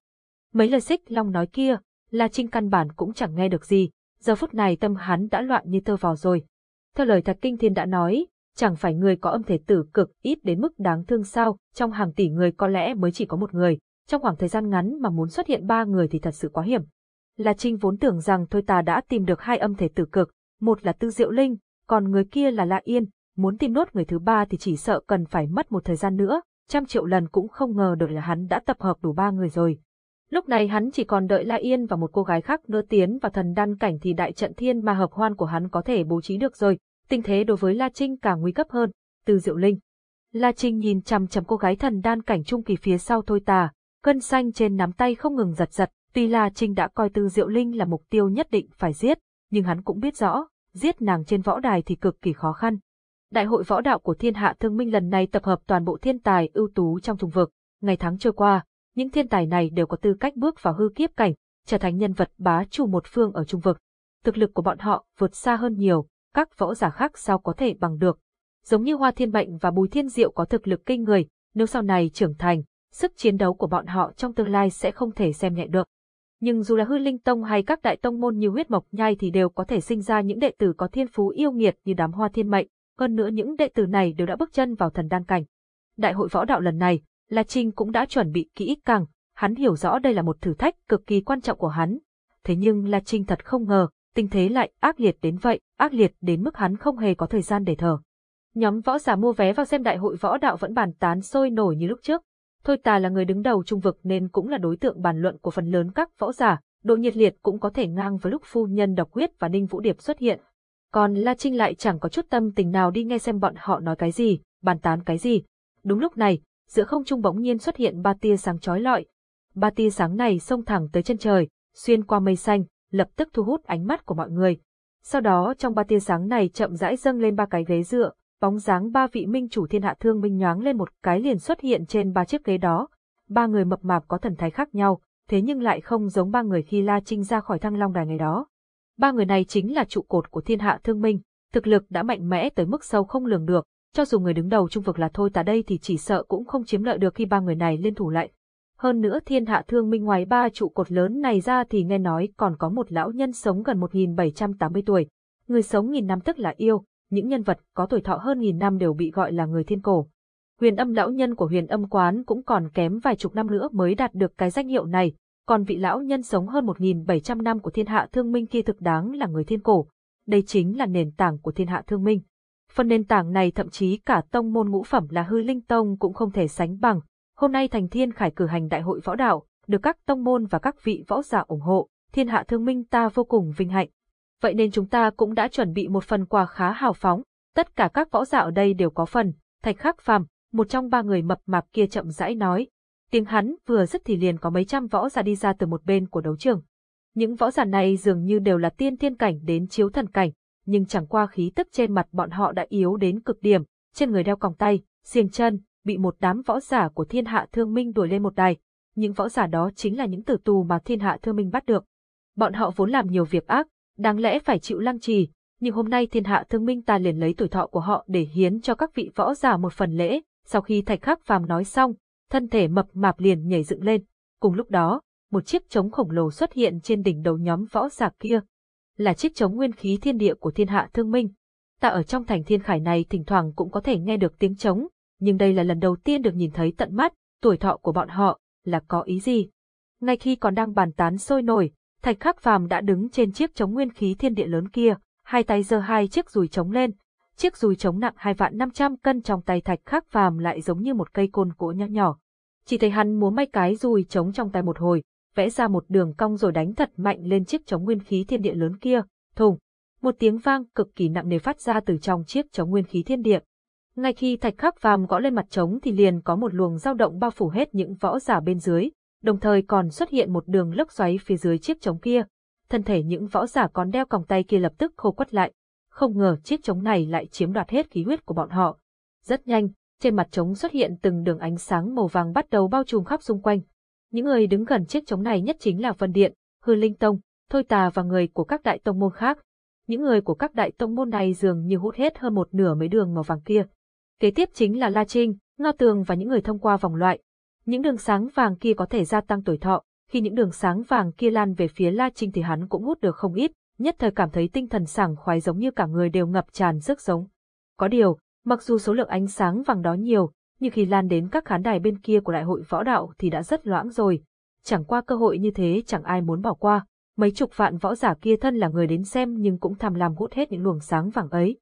Mấy lời Xích Long nói kia, La Trinh căn bản cũng chẳng nghe được gì, giờ phút này tâm hắn đã loạn như tơ vò rồi. Theo lời Thạch Kinh Thiên đã nói, chẳng phải người có âm thể tử cực ít đến mức đáng thương sao, trong hàng tỷ người có lẽ mới chỉ có một người, trong khoảng thời gian ngắn mà muốn xuất hiện ba người thì thật sự quá hiểm. La Trinh vốn tưởng rằng thôi ta đã tìm được hai âm thể tử cực, một là Tư Diệu Linh, còn người kia là La Yên, muốn tìm nốt người thứ ba thì chỉ sợ cần phải mất một thời gian nữa, trăm triệu lần cũng không ngờ được là hắn đã tập hợp đủ ba người rồi. Lúc này hắn chỉ còn đợi La Yên và một cô gái khác nữa tiến vào thần đan cảnh thì đại trận thiên ma hợp hoan của hắn có thể bố trí được rồi, tình thế đối với La Trinh càng nguy cấp hơn, từ Diệu Linh. La Trinh nhìn chằm chằm cô gái thần đan cảnh trung kỳ phía sau thôi tà, cân xanh trên nắm tay không ngừng giật giật, tuy La Trinh đã coi Từ Diệu Linh là mục tiêu nhất định phải giết, nhưng hắn cũng biết rõ, giết nàng trên võ đài thì cực kỳ khó khăn. Đại hội võ đạo của thiên hạ thương minh lần này tập hợp toàn bộ thiên tài ưu tú trong trung vực, ngày tháng trôi qua, những thiên tài này đều có tư cách bước vào hư kiếp cảnh, trở thành nhân vật bá chủ một phương ở trung vực. Thực lực của bọn họ vượt xa hơn nhiều, các võ giả khác sao có thể bằng được. Giống như Hoa Thiên Mệnh và Bùi Thiên Diệu có thực lực kinh người, nếu sau này trưởng thành, sức chiến đấu của bọn họ trong tương lai sẽ không thể xem nhẹ được. Nhưng dù là hư linh tông hay các đại tông môn như huyết mộc nhai thì đều có thể sinh ra những đệ tử có thiên phú yêu nghiệt như đám Hoa Thiên Mệnh, hơn nữa những đệ tử này đều đã bước chân vào thần đan cảnh. Đại hội võ đạo lần này, La Trinh cũng đã chuẩn bị kỹ càng, hắn hiểu rõ đây là một thử thách cực kỳ quan trọng của hắn. Thế nhưng La Trinh thật không ngờ, tình thế lại ác liệt đến vậy, ác liệt đến mức hắn không hề có thời gian để thở. Nhóm võ giả mua vé vào xem đại hội võ đạo vẫn bàn tán sôi nổi như lúc trước. Thôi ta là người đứng đầu trung vực nên cũng là đối tượng bàn luận của phần lớn các võ giả, độ nhiệt liệt cũng có thể ngang với lúc phu nhân độc huyết và Ninh Vũ Điệp xuất hiện. Còn La Trinh lại chẳng có chút tâm tình nào đi nghe xem bọn họ nói cái gì, bàn tán cái gì. Đúng lúc này, giữa không trung bỗng nhiên xuất hiện ba tia sáng chói lọi. Ba tia sáng này xông thẳng tới chân trời, xuyên qua mây xanh, lập tức thu hút ánh mắt của mọi người. Sau đó trong ba tia sáng này chậm rãi dâng lên ba cái ghế dựa, bóng dáng ba vị minh chủ thiên hạ thương minh nhoáng lên một cái liền xuất hiện trên ba chiếc ghế đó. Ba người mập mạp có thần thái khác nhau, thế nhưng lại không giống ba người khi La Trinh ra khỏi thăng long đài ngày đó. Ba người này chính là trụ cột của thiên hạ thương minh, thực lực đã mạnh mẽ tới mức sâu không lường được, cho dù người đứng đầu trung vực là thôi tại đây thì chỉ sợ cũng không chiếm lợi được khi ba người này liên thủ lại. Hơn nữa thiên hạ thương minh ngoài ba trụ cột lớn này ra thì nghe nói còn có một lão nhân sống gần 1780 tuổi. Người sống nghìn năm tức là yêu, những nhân vật có tuổi thọ hơn nghìn năm đều bị gọi là người thiên cổ. Huyền âm lão nhân của huyền âm quán cũng còn kém vài chục năm nữa mới đạt được cái danh hiệu này, còn vị lão nhân sống hơn 1.700 năm của thiên hạ thương minh kia thực đáng là người thiên cổ. Đây chính là nền tảng của thiên hạ thương minh. Phần nền tảng này thậm chí cả tông môn ngũ phẩm là hư linh tông cũng không thể sánh bằng. Hôm nay thành thiên khải cử hành đại hội võ đạo, được các tông môn và các vị võ giả ủng hộ, thiên hạ thương minh ta vô cùng vinh hạnh. vậy nên chúng ta cũng đã chuẩn bị một phần quà khá hào phóng. Tất cả các võ giả ở đây đều có phần. Thạch Khắc Phàm, một trong ba người mập mạp kia chậm rãi nói. Tiếng hắn vừa dứt thì liền có mấy trăm võ giả đi ra từ một bên của đấu trường. Những võ giả này dường như đều là tiên thiên cảnh đến chiếu thần cảnh, nhưng chẳng qua khí tức trên mặt bọn họ đã yếu đến cực điểm, trên người đeo còng tay, xiềng chân, bị một đám võ giả của thiên hạ thương minh đuổi lên một đài. Những võ giả đó chính là những tử tù mà thiên hạ thương minh bắt được. Bọn họ vốn làm nhiều việc ác, đáng lẽ phải chịu lăng trì, nhưng hôm nay thiên hạ thương minh ta liền lấy tuổi thọ của họ để hiến cho các vị võ giả một phần lễ. Sau khi thạch khắc phàm nói xong, thân thể mập mạp liền nhảy dựng lên. Cùng lúc đó, một chiếc trống khổng lồ xuất hiện trên đỉnh đầu nhóm võ giả kia. Là chiếc trống nguyên khí thiên địa của thiên hạ thương minh. Ta ở trong thành thiên khải này thỉnh thoảng cũng có thể nghe được tiếng trống, nhưng đây là lần đầu tiên được nhìn thấy tận mắt, tuổi thọ của bọn họ, là có ý gì. Ngay khi còn đang bàn tán sôi nổi, Thạch Khắc Phàm đã đứng trên chiếc trống nguyên khí thiên địa lớn kia, hai tay giơ hai chiếc dùi trống lên. Chiếc dùi trống nặng hai vạn năm trăm cân trong tay Thạch Khắc Phàm lại giống như một cây côn gỗ nhỏ nhỏ. Chỉ thấy hắn múa may cái dùi trống trong tay một hồi, vẽ ra một đường cong rồi đánh thật mạnh lên chiếc trống nguyên khí thiên địa lớn kia. Thùng, một tiếng vang cực kỳ nặng nề phát ra từ trong chiếc trống nguyên khí thiên địa. Ngay khi Thạch Khắc Phàm gõ lên mặt trống thì liền có một luồng dao động bao phủ hết những võ giả bên dưới, đồng thời còn xuất hiện một đường lốc xoáy phía dưới chiếc trống kia. Thân thể những võ giả còn đeo còng tay kia lập tức khô quắt lại. Không ngờ chiếc trống này lại chiếm đoạt hết khí huyết của bọn họ. Rất nhanh, trên mặt trống xuất hiện từng đường ánh sáng màu vàng bắt đầu bao trùm khắp xung quanh. Những người đứng gần chiếc trống này nhất chính là Vân Điện, Hư Linh Tông, Thôi Tà và người của các đại tông môn khác. Những người của các đại tông môn này dường như hút hết hơn một nửa mấy đường màu vàng kia. Kế tiếp chính là La Trinh, Ngao Tường và những người thông qua vòng loại. Những đường sáng vàng kia có thể gia tăng tuổi thọ, khi những đường sáng vàng kia lan về phía La Trinh thì hắn cũng hút được không ít, nhất thời cảm thấy tinh thần sảng khoái giống như cả người đều ngập tràn sức sống. Có điều, mặc dù số lượng ánh sáng vàng đó nhiều, nhưng khi lan đến các khán đài bên kia của đại hội võ đạo thì đã rất loãng rồi. Chẳng qua cơ hội như thế chẳng ai muốn bỏ qua, mấy chục vạn võ giả kia thân là người đến xem nhưng cũng tham lam hút hết những luồng sáng vàng ấy.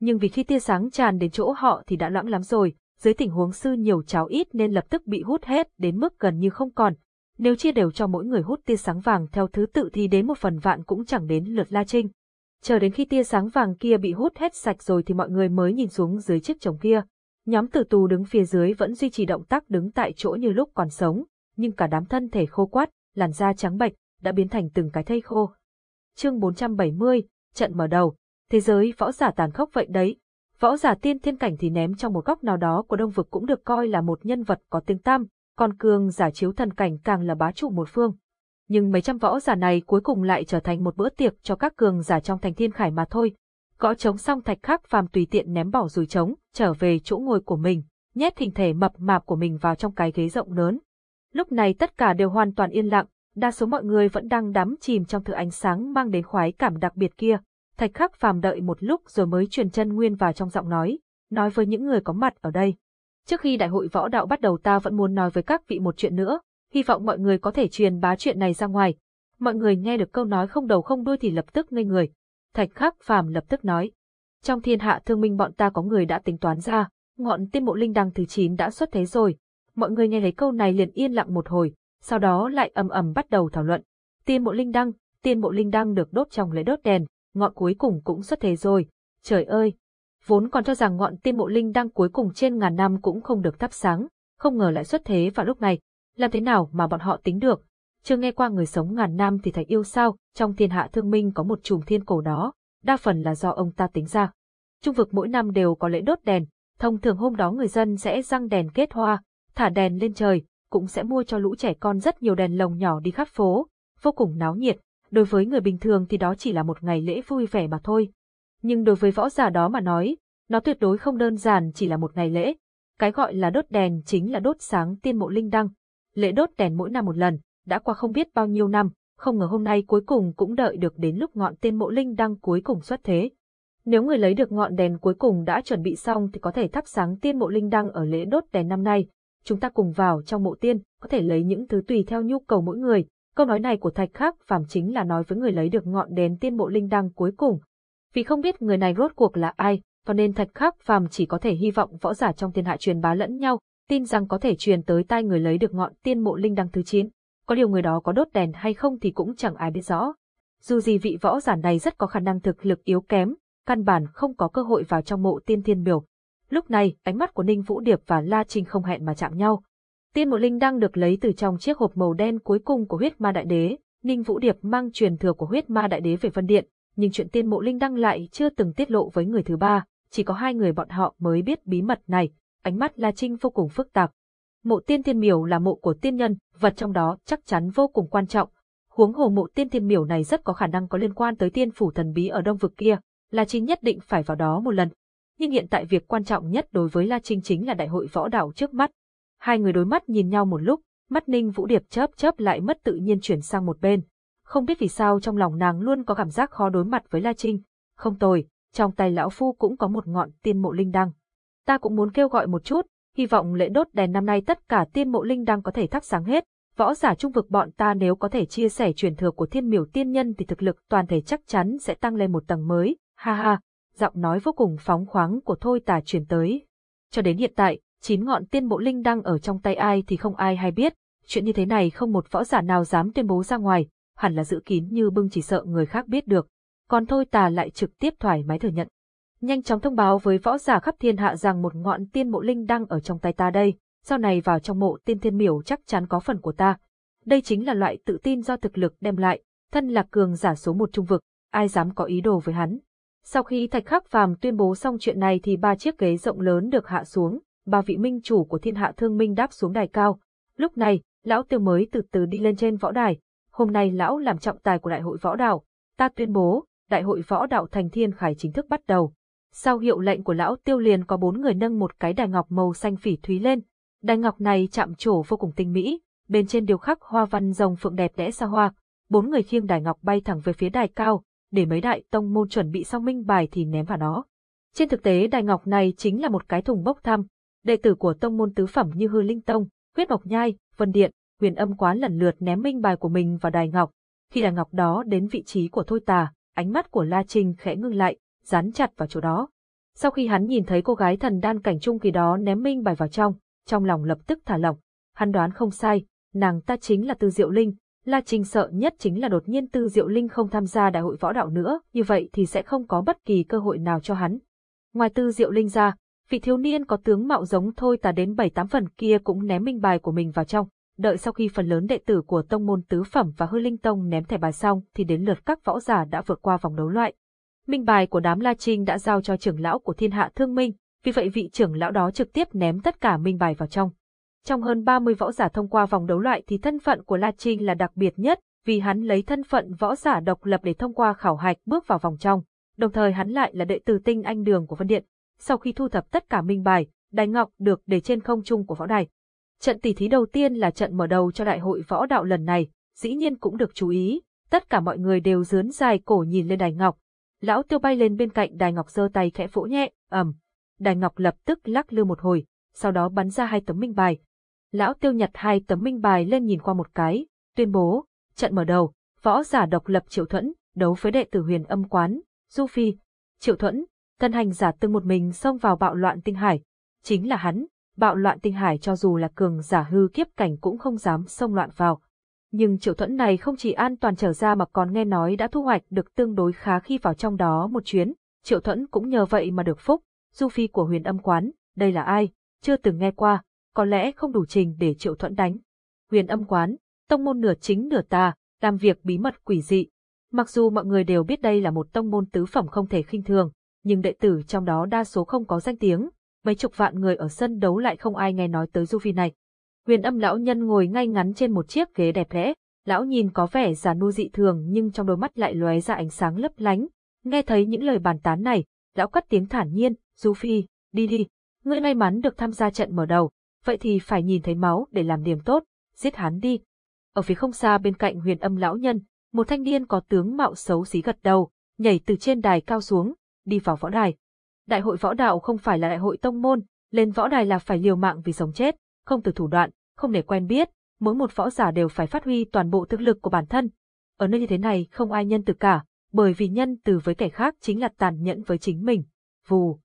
Nhưng vì khi tia sáng tràn đến chỗ họ thì đã loãng lắm rồi, dưới tình huống sư nhiều cháo ít nên lập tức bị hút hết đến mức gần như không còn. Nếu chia đều cho mỗi người hút tia sáng vàng theo thứ tự thì đến một phần vạn cũng chẳng đến lượt La Trinh. Chờ đến khi tia sáng vàng kia bị hút hết sạch rồi thì mọi người mới nhìn xuống dưới chiếc chồng kia. Nhóm tử tù đứng phía dưới vẫn duy trì động tác đứng tại chỗ như lúc còn sống, nhưng cả đám thân thể khô quát, làn da trắng bệch, đã biến thành từng cái thây khô. Chương 470, trận mở đầu, thế giới võ giả tàn khốc vậy đấy. Võ giả tiên thiên cảnh thì ném trong một góc nào đó của đông vực cũng được coi là một nhân vật có tiếng tăm, còn cường giả chiếu thần cảnh càng là bá chủ một phương. Nhưng mấy trăm võ giả này cuối cùng lại trở thành một bữa tiệc cho các cường giả trong thành thiên khải mà thôi, Gõ trống xong thạch khắc phàm tùy tiện ném bỏ rùi trống, trở về chỗ ngồi của mình, nhét hình thể mập mạp của mình vào trong cái ghế rộng lớn. Lúc này tất cả đều hoàn toàn yên lặng, đa số mọi người vẫn đang đắm chìm trong thứ ánh sáng mang đến khoái cảm đặc biệt kia. Thạch khắc phàm đợi một lúc rồi mới truyền chân nguyên vào trong giọng nói, nói với những người có mặt ở đây. Trước khi đại hội võ đạo bắt đầu ta vẫn muốn nói với các vị một chuyện nữa, hy vọng mọi người có thể truyền bá chuyện này ra ngoài. Mọi người nghe được câu nói không đầu không đuôi thì lập tức ngây người, Thạch Khắc Phàm lập tức nói. Trong thiên hạ thương minh bọn ta có người đã tính toán ra, ngọn tiên mộ linh đăng thứ 9 đã xuất thế rồi. Mọi người nghe thấy câu này liền yên lặng một hồi, sau đó lại ầm ầm bắt đầu thảo luận. Tiên mộ linh đăng, tiên mộ linh đăng được đốt trong lễ đốt đèn, ngọn cuối cùng cũng xuất thế rồi. Trời ơi! Vốn còn cho rằng ngọn tiên mộ linh đăng cuối cùng trên ngàn năm cũng không được thắp sáng, không ngờ lại xuất thế vào lúc này. Làm thế nào mà bọn họ tính được, chưa nghe qua người sống ngàn năm thì thấy yêu sao, trong thiên hạ thương minh có một chùm thiên cổ đó, đa phần là do ông ta tính ra. Trung vực mỗi năm đều có lễ đốt đèn, thông thường hôm đó người dân sẽ răng đèn kết hoa, thả đèn lên trời, cũng sẽ mua cho lũ trẻ con rất nhiều đèn lồng nhỏ đi khắp phố, vô cùng náo nhiệt. Đối với người bình thường thì đó chỉ là một ngày lễ vui vẻ mà thôi. Nhưng đối với võ giả đó mà nói, nó tuyệt đối không đơn giản chỉ là một ngày lễ. Cái gọi là đốt đèn chính là đốt sáng tiên mộ linh đăng. Lễ đốt đèn mỗi năm một lần, đã qua không biết bao nhiêu năm, không ngờ hôm nay cuối cùng cũng đợi được đến lúc ngọn tên mộ linh đăng cuối cùng xuất thế. Nếu người lấy được ngọn đèn cuối cùng đã chuẩn bị xong thì có thể thắp sáng tiên mộ linh đăng ở lễ đốt đèn năm nay. Chúng ta cùng vào trong mộ tiên, có thể lấy những thứ tùy theo nhu cầu mỗi người. Câu nói này của Thạch Khắc Phàm chính là nói với người lấy được ngọn đèn tiên mộ linh đăng cuối cùng. Vì không biết người này rốt cuộc là ai, cho nên Thạch Khắc Phàm chỉ có thể hy vọng võ giả trong thiên hạ truyền bá lẫn nhau, tin rằng có thể truyền tới tai người lấy được ngọn tiên mộ linh đăng thứ 9 có điều người đó có đốt đèn hay không thì cũng chẳng ai biết rõ. Dù gì vị võ giả này rất có khả năng thực lực yếu kém, căn bản không có cơ hội vào trong mộ tiên thiên miểu. Lúc này, ánh mắt của Ninh Vũ Điệp và La Trinh không hẹn mà chạm nhau. Tiên mộ linh đăng được lấy từ trong chiếc hộp màu đen cuối cùng của huyết ma đại đế, Ninh Vũ Điệp mang truyền thừa của huyết ma đại đế về Vân Điện, nhưng chuyện tiên mộ linh đăng lại chưa từng tiết lộ với người thứ ba, chỉ có hai người bọn họ mới biết bí mật này, ánh mắt La Trinh vô cùng phức tạp. Mộ tiên thiên miểu là mộ của tiên nhân, vật trong đó chắc chắn vô cùng quan trọng. Huống hồ mộ tiên thiên miểu này rất có khả năng có liên quan tới tiên phủ thần bí ở đông vực kia, La Trinh nhất định phải vào đó một lần. Nhưng hiện tại việc quan trọng nhất đối với La Trinh chính là đại hội võ đạo trước mắt. Hai người đối mắt nhìn nhau một lúc, mắt Ninh Vũ Điệp chớp chớp lại mất tự nhiên chuyển sang một bên. Không biết vì sao trong lòng nàng luôn có cảm giác khó đối mặt với La Trinh. Không tồi, trong tay lão phu cũng có một ngọn tiên mộ linh đăng. Ta cũng muốn kêu gọi một chút, hy vọng lễ đốt đèn năm nay tất cả tiên mộ linh đang có thể thắp sáng hết. Võ giả trung vực bọn ta nếu có thể chia sẻ truyền thừa của thiên miểu tiên nhân thì thực lực toàn thể chắc chắn sẽ tăng lên một tầng mới, ha ha, giọng nói vô cùng phóng khoáng của Thôi Tà truyền tới. Cho đến hiện tại, chín ngọn tiên mộ linh đang ở trong tay ai thì không ai hay biết, chuyện như thế này không một võ giả nào dám tuyên bố ra ngoài, hẳn là giữ kín như bưng chỉ sợ người khác biết được. Còn Thôi Tà lại trực tiếp thoải mái thừa nhận. Nhanh chóng thông báo với võ giả khắp thiên hạ rằng một ngọn tiên mộ linh đang ở trong tay ta đây, sau này vào trong mộ tiên thiên miểu chắc chắn có phần của ta. Đây chính là loại tự tin do thực lực đem lại, thân là cường giả số một trung vực, ai dám có ý đồ với hắn. Sau khi Thạch Khắc Phàm tuyên bố xong chuyện này thì ba chiếc ghế rộng lớn được hạ xuống, ba vị minh chủ của thiên hạ thương minh đáp xuống đài cao. Lúc này, lão tiêu mới từ từ đi lên trên võ đài. Hôm nay lão làm trọng tài của đại hội võ đạo. Ta tuyên bố, đại hội võ đạo thành thiên khải chính thức bắt đầu. Sau hiệu lệnh của lão tiêu liền có bốn người nâng một cái đài ngọc màu xanh phỉ thúy lên. Đài ngọc này chạm trổ vô cùng tinh mỹ, bên trên điều khắc hoa văn rồng phượng đẹp đẽ xa hoa. Bốn người khiêng đài ngọc bay thẳng về phía đài cao, để mấy đại tông môn chuẩn bị xong minh bài thì ném vào nó. Trên thực tế đài ngọc này chính là một cái thùng bốc thăm, đệ tử của tông môn tứ phẩm như Hư Linh Tông, Huyết Ngọc Nhai, Vân Điện, Huyền Âm Quán lần lượt ném minh bài của mình vào đài ngọc. Khi đài ngọc đó đến vị trí của Thôi Tà, ánh mắt của La Trinh khẽ ngưng lại, dán chặt vào chỗ đó. Sau khi hắn nhìn thấy cô gái thần đan cảnh trung kỳ đó ném minh bài vào trong, trong lòng lập tức thả lỏng. Hắn đoán không sai, nàng ta chính là Tư Diệu Linh, La Trinh sợ nhất chính là đột nhiên Tư Diệu Linh không tham gia đại hội võ đạo nữa, như vậy thì sẽ không có bất kỳ cơ hội nào cho hắn. Ngoài Tư Diệu Linh ra, vị thiếu niên có tướng mạo giống thôi tà đến bảy tám phần kia cũng ném minh bài của mình vào trong. Đợi sau khi phần lớn đệ tử của tông môn tứ phẩm và hư linh tông ném thẻ bài xong thì đến lượt các võ giả đã vượt qua vòng đấu loại. Minh bài của đám La Trinh đã giao cho trưởng lão của thiên hạ thương minh, vì vậy vị trưởng lão đó trực tiếp ném tất cả minh bài vào trong. Trong hơn 30 võ giả thông qua vòng đấu loại thì thân phận của La Trinh là đặc biệt nhất, vì hắn lấy thân phận võ giả độc lập để thông qua khảo hạch bước vào vòng trong. Đồng thời hắn lại là đệ tử tinh anh đường của Vân Điện. Sau khi thu thập tất cả minh bài, đài ngọc được để trên không trung của võ đài. Trận tỷ thí đầu tiên là trận mở đầu cho đại hội võ đạo lần này, dĩ nhiên cũng được chú ý, tất cả mọi người đều dướn dài cổ nhìn lên đài ngọc. Lão tiêu bay lên bên cạnh đài ngọc giơ tay khẽ vỗ nhẹ, ầm. Đài ngọc lập tức lắc lư một hồi, sau đó bắn ra hai tấm minh bài, Lão tiêu nhặt hai tấm minh bài lên nhìn qua một cái, tuyên bố, trận mở đầu, võ giả độc lập Triệu Thuẫn, đấu với đệ tử huyền âm quán, Du Phi. Triệu Thuẫn, thân hành giả từng một mình xông vào bạo loạn tinh hải. Chính là hắn, bạo loạn tinh hải cho dù là cường giả hư kiếp cảnh cũng không dám xông loạn vào. Nhưng triệu thuẫn này không chỉ an toàn trở ra mà còn nghe nói đã thu hoạch được tương đối khá khi vào trong đó một chuyến, triệu thuẫn cũng nhờ vậy mà được phúc, du phi của huyền âm quán, đây là ai, chưa từng nghe qua, có lẽ không đủ trình để triệu thuẫn đánh. Huyền âm quán, tông môn nửa chính nửa tà, làm việc bí mật quỷ dị. Mặc dù mọi người đều biết đây là một tông môn tứ phẩm không thể khinh thường, nhưng đệ tử trong đó đa số không có danh tiếng, mấy chục vạn người ở sân đấu lại không ai nghe nói tới du phi này. Huyền âm lão nhân ngồi ngay ngắn trên một chiếc ghế đẹp đẽ, lão nhìn có vẻ già nu dị thường nhưng trong đôi mắt lại lóe ra ánh sáng lấp lánh. Nghe thấy những lời bàn tán này, lão cất tiếng thản nhiên, Du Phi, đi đi, ngươi may mắn được tham gia trận mở đầu, vậy thì phải nhìn thấy máu để làm điểm tốt, giết hắn đi. Ở phía không xa bên cạnh huyền âm lão nhân, một thanh niên có tướng mạo xấu xí gật đầu, nhảy từ trên đài cao xuống, đi vào võ đài. Đại hội võ đạo không phải là đại hội tông môn, lên võ đài là phải liều mạng vì sống chết, không từ thủ đoạn, không để quen biết, mỗi một võ giả đều phải phát huy toàn bộ thực lực của bản thân. Ở nơi như thế này không ai nhân từ cả, bởi vì nhân từ với kẻ khác chính là tàn nhẫn với chính mình. Vù.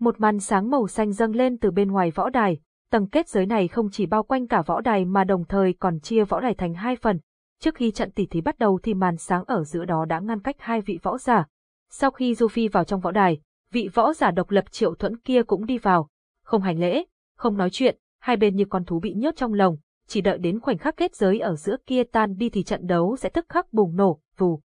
Một màn sáng màu xanh dâng lên từ bên ngoài võ đài, Tầng kết giới này không chỉ bao quanh cả võ đài mà đồng thời còn chia võ đài thành hai phần. Trước khi trận tỷ thí bắt đầu thì màn sáng ở giữa đó đã ngăn cách hai vị võ giả. Sau khi Du Phi vào trong võ đài, vị võ giả độc lập Triệu Thuẫn kia cũng đi vào. Không hành lễ, không nói chuyện, hai bên như con thú bị nhốt trong lồng, chỉ đợi đến khoảnh khắc kết giới ở giữa kia tan đi thì trận đấu sẽ tức khắc bùng nổ, vù.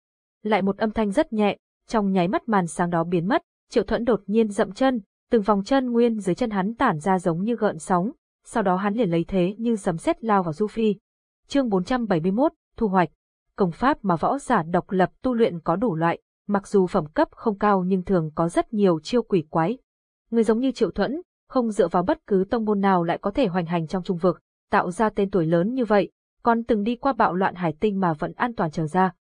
Lại một âm thanh rất nhẹ, trong nháy mắt màn sáng đó biến mất, Triệu Thuẫn đột nhiên dậm chân, từng vòng chân nguyên dưới chân hắn tản ra giống như gợn sóng, sau đó hắn liền lấy thế như sấm sét lao vào Du Phi. Chương 471, thu hoạch. Công pháp mà võ giả độc lập tu luyện có đủ loại, mặc dù phẩm cấp không cao nhưng thường có rất nhiều chiêu quỷ quái. Người giống như Triệu Thuẫn, không dựa vào bất cứ tông môn nào lại có thể hoành hành trong trung vực, tạo ra tên tuổi lớn như vậy, còn từng đi qua bạo loạn hải tinh mà vẫn an toàn trở ra.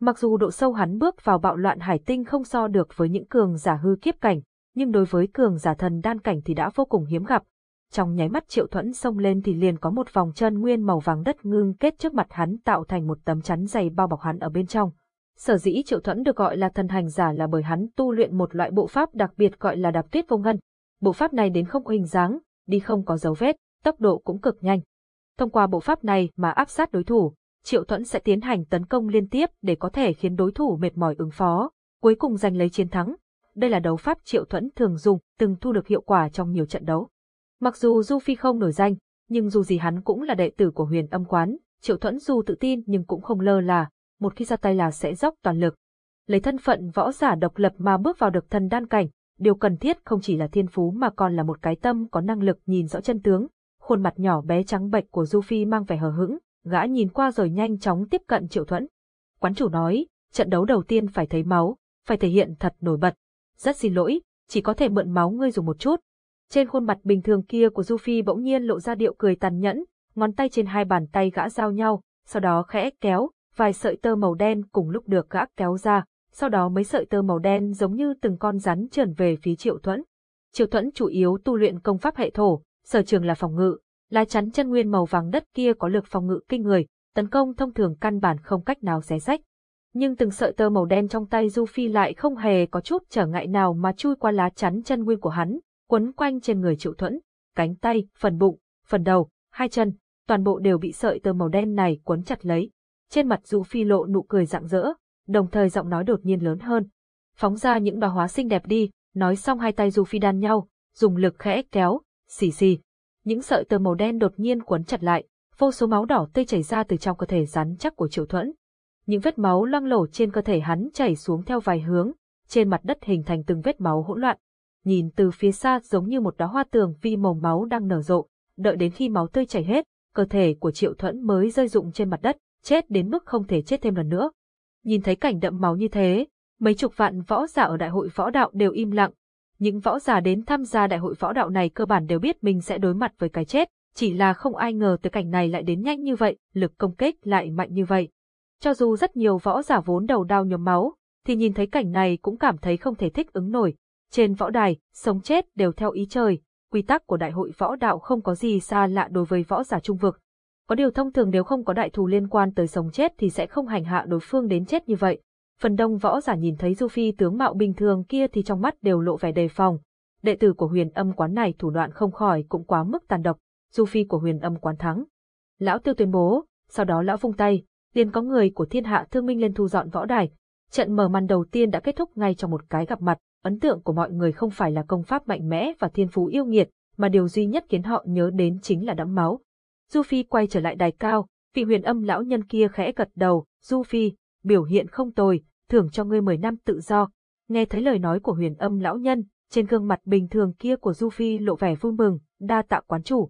Mặc dù độ sâu hắn bước vào bạo loạn hải tinh không so được với những cường giả hư kiếp cảnh, nhưng đối với cường giả thần đan cảnh thì đã vô cùng hiếm gặp. Trong nháy mắt triệu thuẫn xông lên thì liền có một vòng chân nguyên màu vàng đất ngưng kết trước mặt hắn tạo thành một tấm chắn dày bao bọc hắn ở bên trong. Sở dĩ triệu thuẫn được gọi là thần hành giả là bởi hắn tu luyện một loại bộ pháp đặc biệt gọi là đạp tuyết vô ngân. Bộ pháp này đến không hình dáng, đi không có dấu vết, tốc độ cũng cực nhanh. Thông qua bộ pháp này mà áp sát đối thủ, Triệu Thuẫn sẽ tiến hành tấn công liên tiếp để có thể khiến đối thủ mệt mỏi ứng phó, cuối cùng giành lấy chiến thắng. Đây là đấu pháp Triệu Thuẫn thường dùng, từng thu được hiệu quả trong nhiều trận đấu. Mặc dù Du Phi không nổi danh, nhưng dù gì hắn cũng là đệ tử của huyền âm quán, Triệu Thuẫn dù tự tin nhưng cũng không lơ là, một khi ra tay là sẽ dốc toàn lực. Lấy thân phận võ giả độc lập mà bước vào được thần đan cảnh, điều cần thiết không chỉ là thiên phú mà còn là một cái tâm có năng lực nhìn rõ chân tướng. Khuôn mặt nhỏ bé trắng bệch của Du Phi mang vẻ hờ hững, gã nhìn qua rồi nhanh chóng tiếp cận Triệu Thuẫn. Quán chủ nói, trận đấu đầu tiên phải thấy máu, phải thể hiện thật nổi bật. Rất xin lỗi, chỉ có thể mượn máu ngươi dùng một chút. Trên khuôn mặt bình thường kia của Du Phi bỗng nhiên lộ ra điệu cười tàn nhẫn, ngón tay trên hai bàn tay gã giao nhau, sau đó khẽ kéo, vài sợi tơ màu đen cùng lúc được gã kéo ra, sau đó mấy sợi tơ màu đen giống như từng con rắn trườn về phía Triệu Thuẫn. Triệu Thuẫn chủ yếu tu luyện công pháp hệ thổ, sở trường là phòng ngự, lá chắn chân nguyên màu vàng đất kia có lực phòng ngự kinh người, tấn công thông thường căn bản không cách nào xé rách. Nhưng từng sợi tơ màu đen trong tay Du Phi lại không hề có chút trở ngại nào mà chui qua lá chắn chân nguyên của hắn, quấn quanh trên người Triệu Thuẫn, cánh tay, phần bụng, phần đầu, hai chân, toàn bộ đều bị sợi tơ màu đen này quấn chặt lấy. Trên mặt Du Phi lộ nụ cười rạng rỡ, đồng thời giọng nói đột nhiên lớn hơn. Phóng ra những đóa hóa xinh đẹp đi, nói xong hai tay Du Phi đan nhau, dùng lực khẽ kéo, xì xì. Những sợi tơ màu đen đột nhiên quấn chặt lại, vô số máu đỏ tươi chảy ra từ trong cơ thể rắn chắc của Triệu Thuẫn. Những vết máu loang lổ trên cơ thể hắn chảy xuống theo vài hướng, trên mặt đất hình thành từng vết máu hỗn loạn. Nhìn từ phía xa giống như một đóa hoa tường vi màu máu đang nở rộ, đợi đến khi máu tươi chảy hết, cơ thể của Triệu Thuẫn mới rơi rụng trên mặt đất, chết đến mức không thể chết thêm lần nữa. Nhìn thấy cảnh đậm máu như thế, mấy chục vạn võ giả ở đại hội võ đạo đều im lặng. Những võ giả đến tham gia đại hội võ đạo này cơ bản đều biết mình sẽ đối mặt với cái chết, chỉ là không ai ngờ tới cảnh này lại đến nhanh như vậy, lực công kích lại mạnh như vậy. Cho dù rất nhiều võ giả vốn đầu đau nhóm máu, thì nhìn thấy cảnh này cũng cảm thấy không thể thích ứng nổi. Trên võ đài, sống chết đều theo ý trời, quy tắc của đại hội võ đạo không có gì xa lạ đối với võ giả trung vực. Có điều thông thường nếu không có đại thù liên quan tới sống chết thì sẽ không hành hạ đối phương đến chết như vậy. Phần đông võ giả nhìn thấy Du Phi tướng mạo bình thường kia thì trong mắt đều lộ vẻ đề phòng. Đệ tử của huyền âm quán này thủ đoạn không khỏi cũng quá mức tàn độc. Du Phi của huyền âm quán thắng. Lão tiêu tuyên bố, sau đó lão vung tay, liền có người của thiên hạ thương minh lên thu dọn võ đài. Trận mở màn đầu tiên đã kết thúc ngay trong một cái gặp mặt, ấn tượng của mọi người không phải là công pháp mạnh mẽ và thiên phú yêu nghiệt, mà điều duy nhất khiến họ nhớ đến chính là đẫm máu. Du Phi quay trở lại đài cao, vị huyền âm lão nhân kia khẽ gật đầu, Du Phi, biểu hiện không tồi, thưởng cho ngươi 10 năm tự do. Nghe thấy lời nói của huyền âm lão nhân, trên gương mặt bình thường kia của Du Phi lộ vẻ vui mừng, đa tạ quán chủ.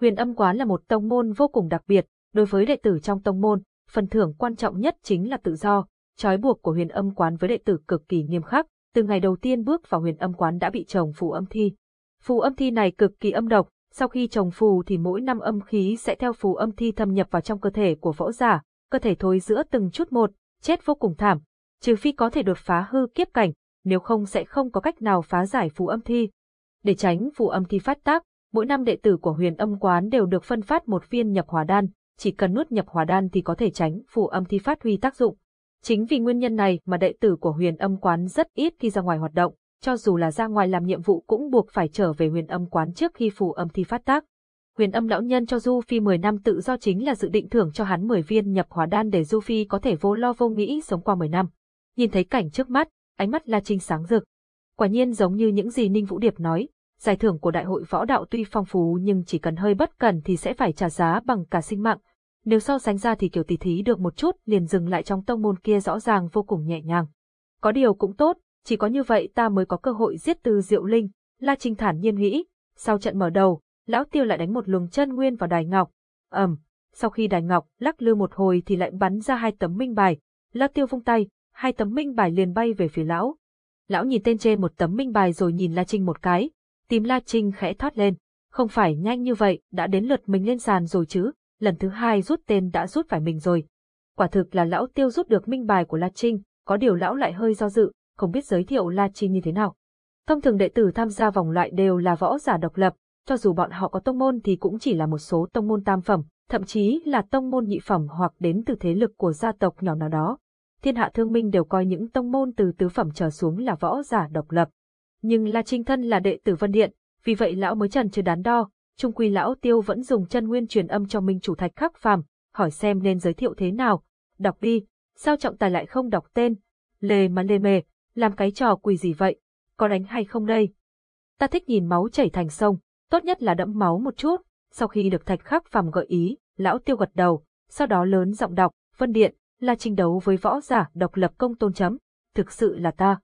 Huyền âm quán là một tông môn vô cùng đặc biệt, đối với đệ tử trong tông môn, phần thưởng quan trọng nhất chính là tự do. Trói buộc của huyền âm quán với đệ tử cực kỳ nghiêm khắc, từ ngày đầu tiên bước vào huyền âm quán đã bị chồng phù âm thi. Phù âm thi này cực kỳ âm độc, sau khi trồng phù thì mỗi năm âm khí sẽ theo phù âm thi thâm nhập vào trong cơ thể của võ giả, cơ thể thối giữa từng chút một, chết vô cùng thảm. Trừ phi có thể đột phá hư kiếp cảnh, nếu không sẽ không có cách nào phá giải phù âm thi. Để tránh phù âm thi phát tác, mỗi năm đệ tử của huyền âm quán đều được phân phát một viên nhập hỏa đan, chỉ cần nuốt nhập hỏa đan thì có thể tránh phù âm thi phát huy tác dụng. Chính vì nguyên nhân này mà đệ tử của huyền âm quán rất ít khi ra ngoài hoạt động, cho dù là ra ngoài làm nhiệm vụ cũng buộc phải trở về huyền âm quán trước khi phù âm thi phát tác. Huyền âm lão nhân cho Du Phi 10 năm tự do chính là dự định thưởng cho hắn 10 viên nhập hỏa đan để Du Phi có thể vô lo vô nghĩ sống qua 10 năm. Nhìn thấy cảnh trước mắt, ánh mắt La Trinh sáng rực. Quả nhiên giống như những gì Ninh Vũ Điệp nói, giải thưởng của đại hội võ đạo tuy phong phú nhưng chỉ cần hơi bất cẩn thì sẽ phải trả giá bằng cả sinh mạng. Nếu so sánh ra thì kiểu tỷ thí được một chút liền dừng lại trong tông môn kia rõ ràng vô cùng nhẹ nhàng. Có điều cũng tốt, chỉ có như vậy ta mới có cơ hội giết từ Diệu Linh, La Trinh thản nhiên nghĩ. Sau trận mở đầu, lão tiêu lại đánh một luồng chân nguyên vào đài ngọc. ầm, sau khi đài ngọc lắc lư một hồi thì lại bắn ra hai tấm minh bài. La tiêu vung tay, hai tấm minh bài liền bay về phía lão. Lão nhìn tên trên một tấm minh bài rồi nhìn La Trinh một cái, tìm La Trinh khẽ thoát lên. Không phải nhanh như vậy, đã đến lượt mình lên sàn rồi chứ, lần thứ hai rút tên đã rút phải mình rồi. Quả thực là lão tiêu rút được minh bài của La Trinh, có điều lão lại hơi do dự, không biết giới thiệu La Trinh như thế nào. Thông thường đệ tử tham gia vòng loại đều là võ giả độc lập, cho dù bọn họ có tông môn thì cũng chỉ là một số tông môn tam phẩm, thậm chí là tông môn nhị phẩm hoặc đến từ thế lực của gia tộc nhỏ nào đó. Thiên hạ thương minh đều coi những tông môn từ tứ phẩm trở xuống là võ giả độc lập. Nhưng La Trinh thân là đệ tử Vân Điện, vì vậy lão mới trần chưa đắn đo, trung quy lão tiêu vẫn dùng chân nguyên truyền âm cho minh chủ thạch khắc phàm, hỏi xem nên giới thiệu thế nào. Đọc đi, sao trọng tài lại không đọc tên? Lề mà lề mề, làm cái trò quỷ gì vậy? Có đánh hay không đây? Ta thích nhìn máu chảy thành sông, tốt nhất là đẫm máu một chút. Sau khi được thạch khắc phàm gợi ý, lão tiêu gật đầu, sau đó lớn giọng đọc, phân điện, là tranh đấu với võ giả độc lập công tôn chấm. Thực sự là ta.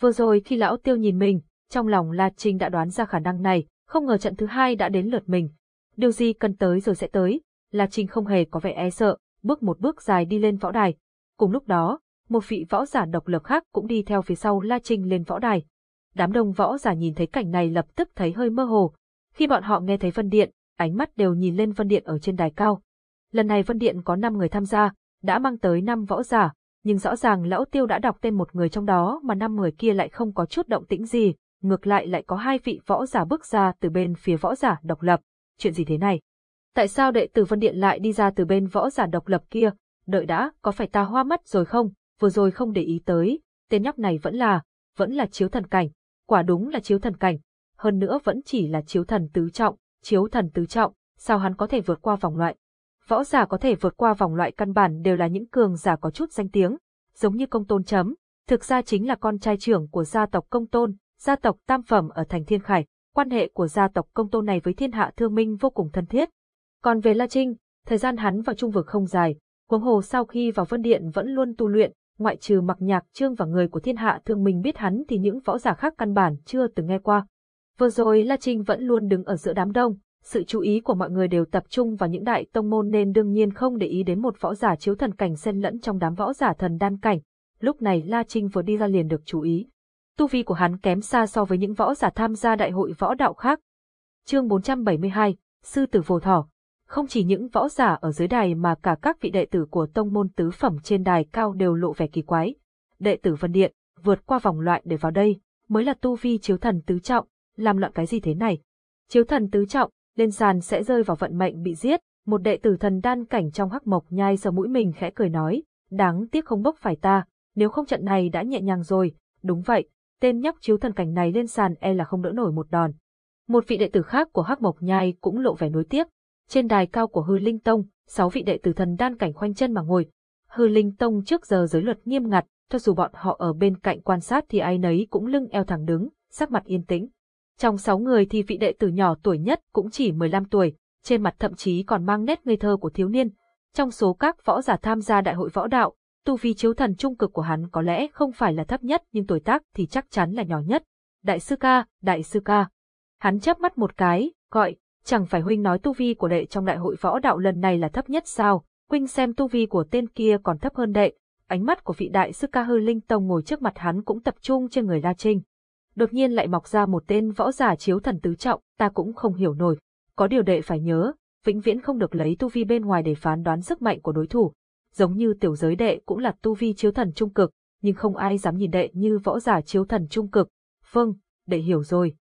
Vừa rồi khi lão tiêu nhìn mình, trong lòng La Trinh đã đoán ra khả năng này, không ngờ trận thứ hai đã đến lượt mình. Điều gì cần tới rồi sẽ tới, La Trinh không hề có vẻ e sợ, bước một bước dài đi lên võ đài. Cùng lúc đó, một vị võ giả độc lập khác cũng đi theo phía sau La Trinh lên võ đài. Đám đông võ giả nhìn thấy cảnh này lập tức thấy hơi mơ hồ. Khi bọn họ nghe thấy Vân Điện, ánh mắt đều nhìn lên Vân Điện ở trên đài cao. Lần này Vân Điện có 5 người tham gia, đã mang tới 5 võ giả, nhưng rõ ràng lão tiêu đã đọc tên một người trong đó mà năm người kia lại không có chút động tĩnh gì, ngược lại lại có hai vị võ giả bước ra từ bên phía võ giả độc lập. Chuyện gì thế này? Tại sao đệ tử Vân Điện lại đi ra từ bên võ giả độc lập kia? Đợi đã, có phải ta hoa mắt rồi không? Vừa rồi không để ý tới, tên nhóc này vẫn là, vẫn là chiếu thần cảnh. Quả đúng là chiếu thần cảnh. Hơn nữa vẫn chỉ là chiếu thần tứ trọng, chiếu thần tứ trọng, sao hắn có thể vượt qua vòng loại? Võ giả có thể vượt qua vòng loại căn bản đều là những cường giả có chút danh tiếng, giống như công tôn chấm, thực ra chính là con trai trưởng của gia tộc công tôn, gia tộc tam phẩm ở thành Thiên Khải, quan hệ của gia tộc công tôn này với thiên hạ thương minh vô cùng thân thiết. Còn về La Trinh, thời gian hắn vào trung vực không dài, huống hồ sau khi vào vân điện vẫn luôn tu luyện, ngoại trừ mặc nhạc trương và người của thiên hạ thương mình biết hắn thì những võ giả khác căn bản chưa từng nghe qua. Vừa rồi La Trinh vẫn luôn đứng ở giữa đám đông, sự chú ý của mọi người đều tập trung vào những đại tông môn nên đương nhiên không để ý đến một võ giả chiếu thần cảnh xen lẫn trong đám võ giả thần đan cảnh. Lúc này La Trinh vừa đi ra liền được chú ý. Tu vi của hắn kém xa so với những võ giả tham gia đại hội võ đạo khác. Chương 472, Sư tử Vô Thỏ không chỉ những võ giả ở dưới đài mà cả các vị đệ tử của tông môn tứ phẩm trên đài cao đều lộ vẻ kỳ quái. Đệ tử Vân Điện, vượt qua vòng loại để vào đây, mới là tu vi chiếu thần tứ trọng, làm loạn cái gì thế này? Chiếu thần tứ trọng, lên sàn sẽ rơi vào vận mệnh bị giết, một đệ tử thần đan cảnh trong hắc mộc nhai sờ mũi mình khẽ cười nói, đáng tiếc không bốc phải ta, nếu không trận này đã nhẹ nhàng rồi, đúng vậy, tên nhóc chiếu thần cảnh này lên sàn e là không đỡ nổi một đòn. Một vị đệ tử khác của hắc mộc nhai cũng lộ vẻ nối tiếc, trên đài cao của hư linh tông, sáu vị đệ tử thần đan cảnh khoanh chân mà ngồi. Hư linh tông trước giờ giới luật nghiêm ngặt, cho dù bọn họ ở bên cạnh quan sát thì ai nấy cũng lưng eo thẳng đứng, sắc mặt yên tĩnh. Trong sáu người thì vị đệ tử nhỏ tuổi nhất cũng chỉ 15 tuổi, trên mặt thậm chí còn mang nét ngây thơ của thiếu niên. Trong số các võ giả tham gia đại hội võ đạo, tu vi chiếu thần trung cực của hắn có lẽ không phải là thấp nhất nhưng tuổi tác thì chắc chắn là nhỏ nhất. Đại sư ca, đại sư ca. Hắn chớp mắt một cái, gọi, chẳng phải huynh nói tu vi của đệ trong đại hội võ đạo lần này là thấp nhất sao, huynh xem tu vi của tên kia còn thấp hơn đệ. Ánh mắt của vị đại sư ca hư linh tông ngồi trước mặt hắn cũng tập trung trên người La Trinh đột nhiên lại mọc ra một tên võ giả chiếu thần tứ trọng, ta cũng không hiểu nổi. Có điều đệ phải nhớ, vĩnh viễn không được lấy tu vi bên ngoài để phán đoán sức mạnh của đối thủ. Giống như tiểu giới đệ cũng là tu vi chiếu thần trung cực, nhưng không ai dám nhìn đệ như võ giả chiếu thần trung cực. Vâng, đệ hiểu rồi.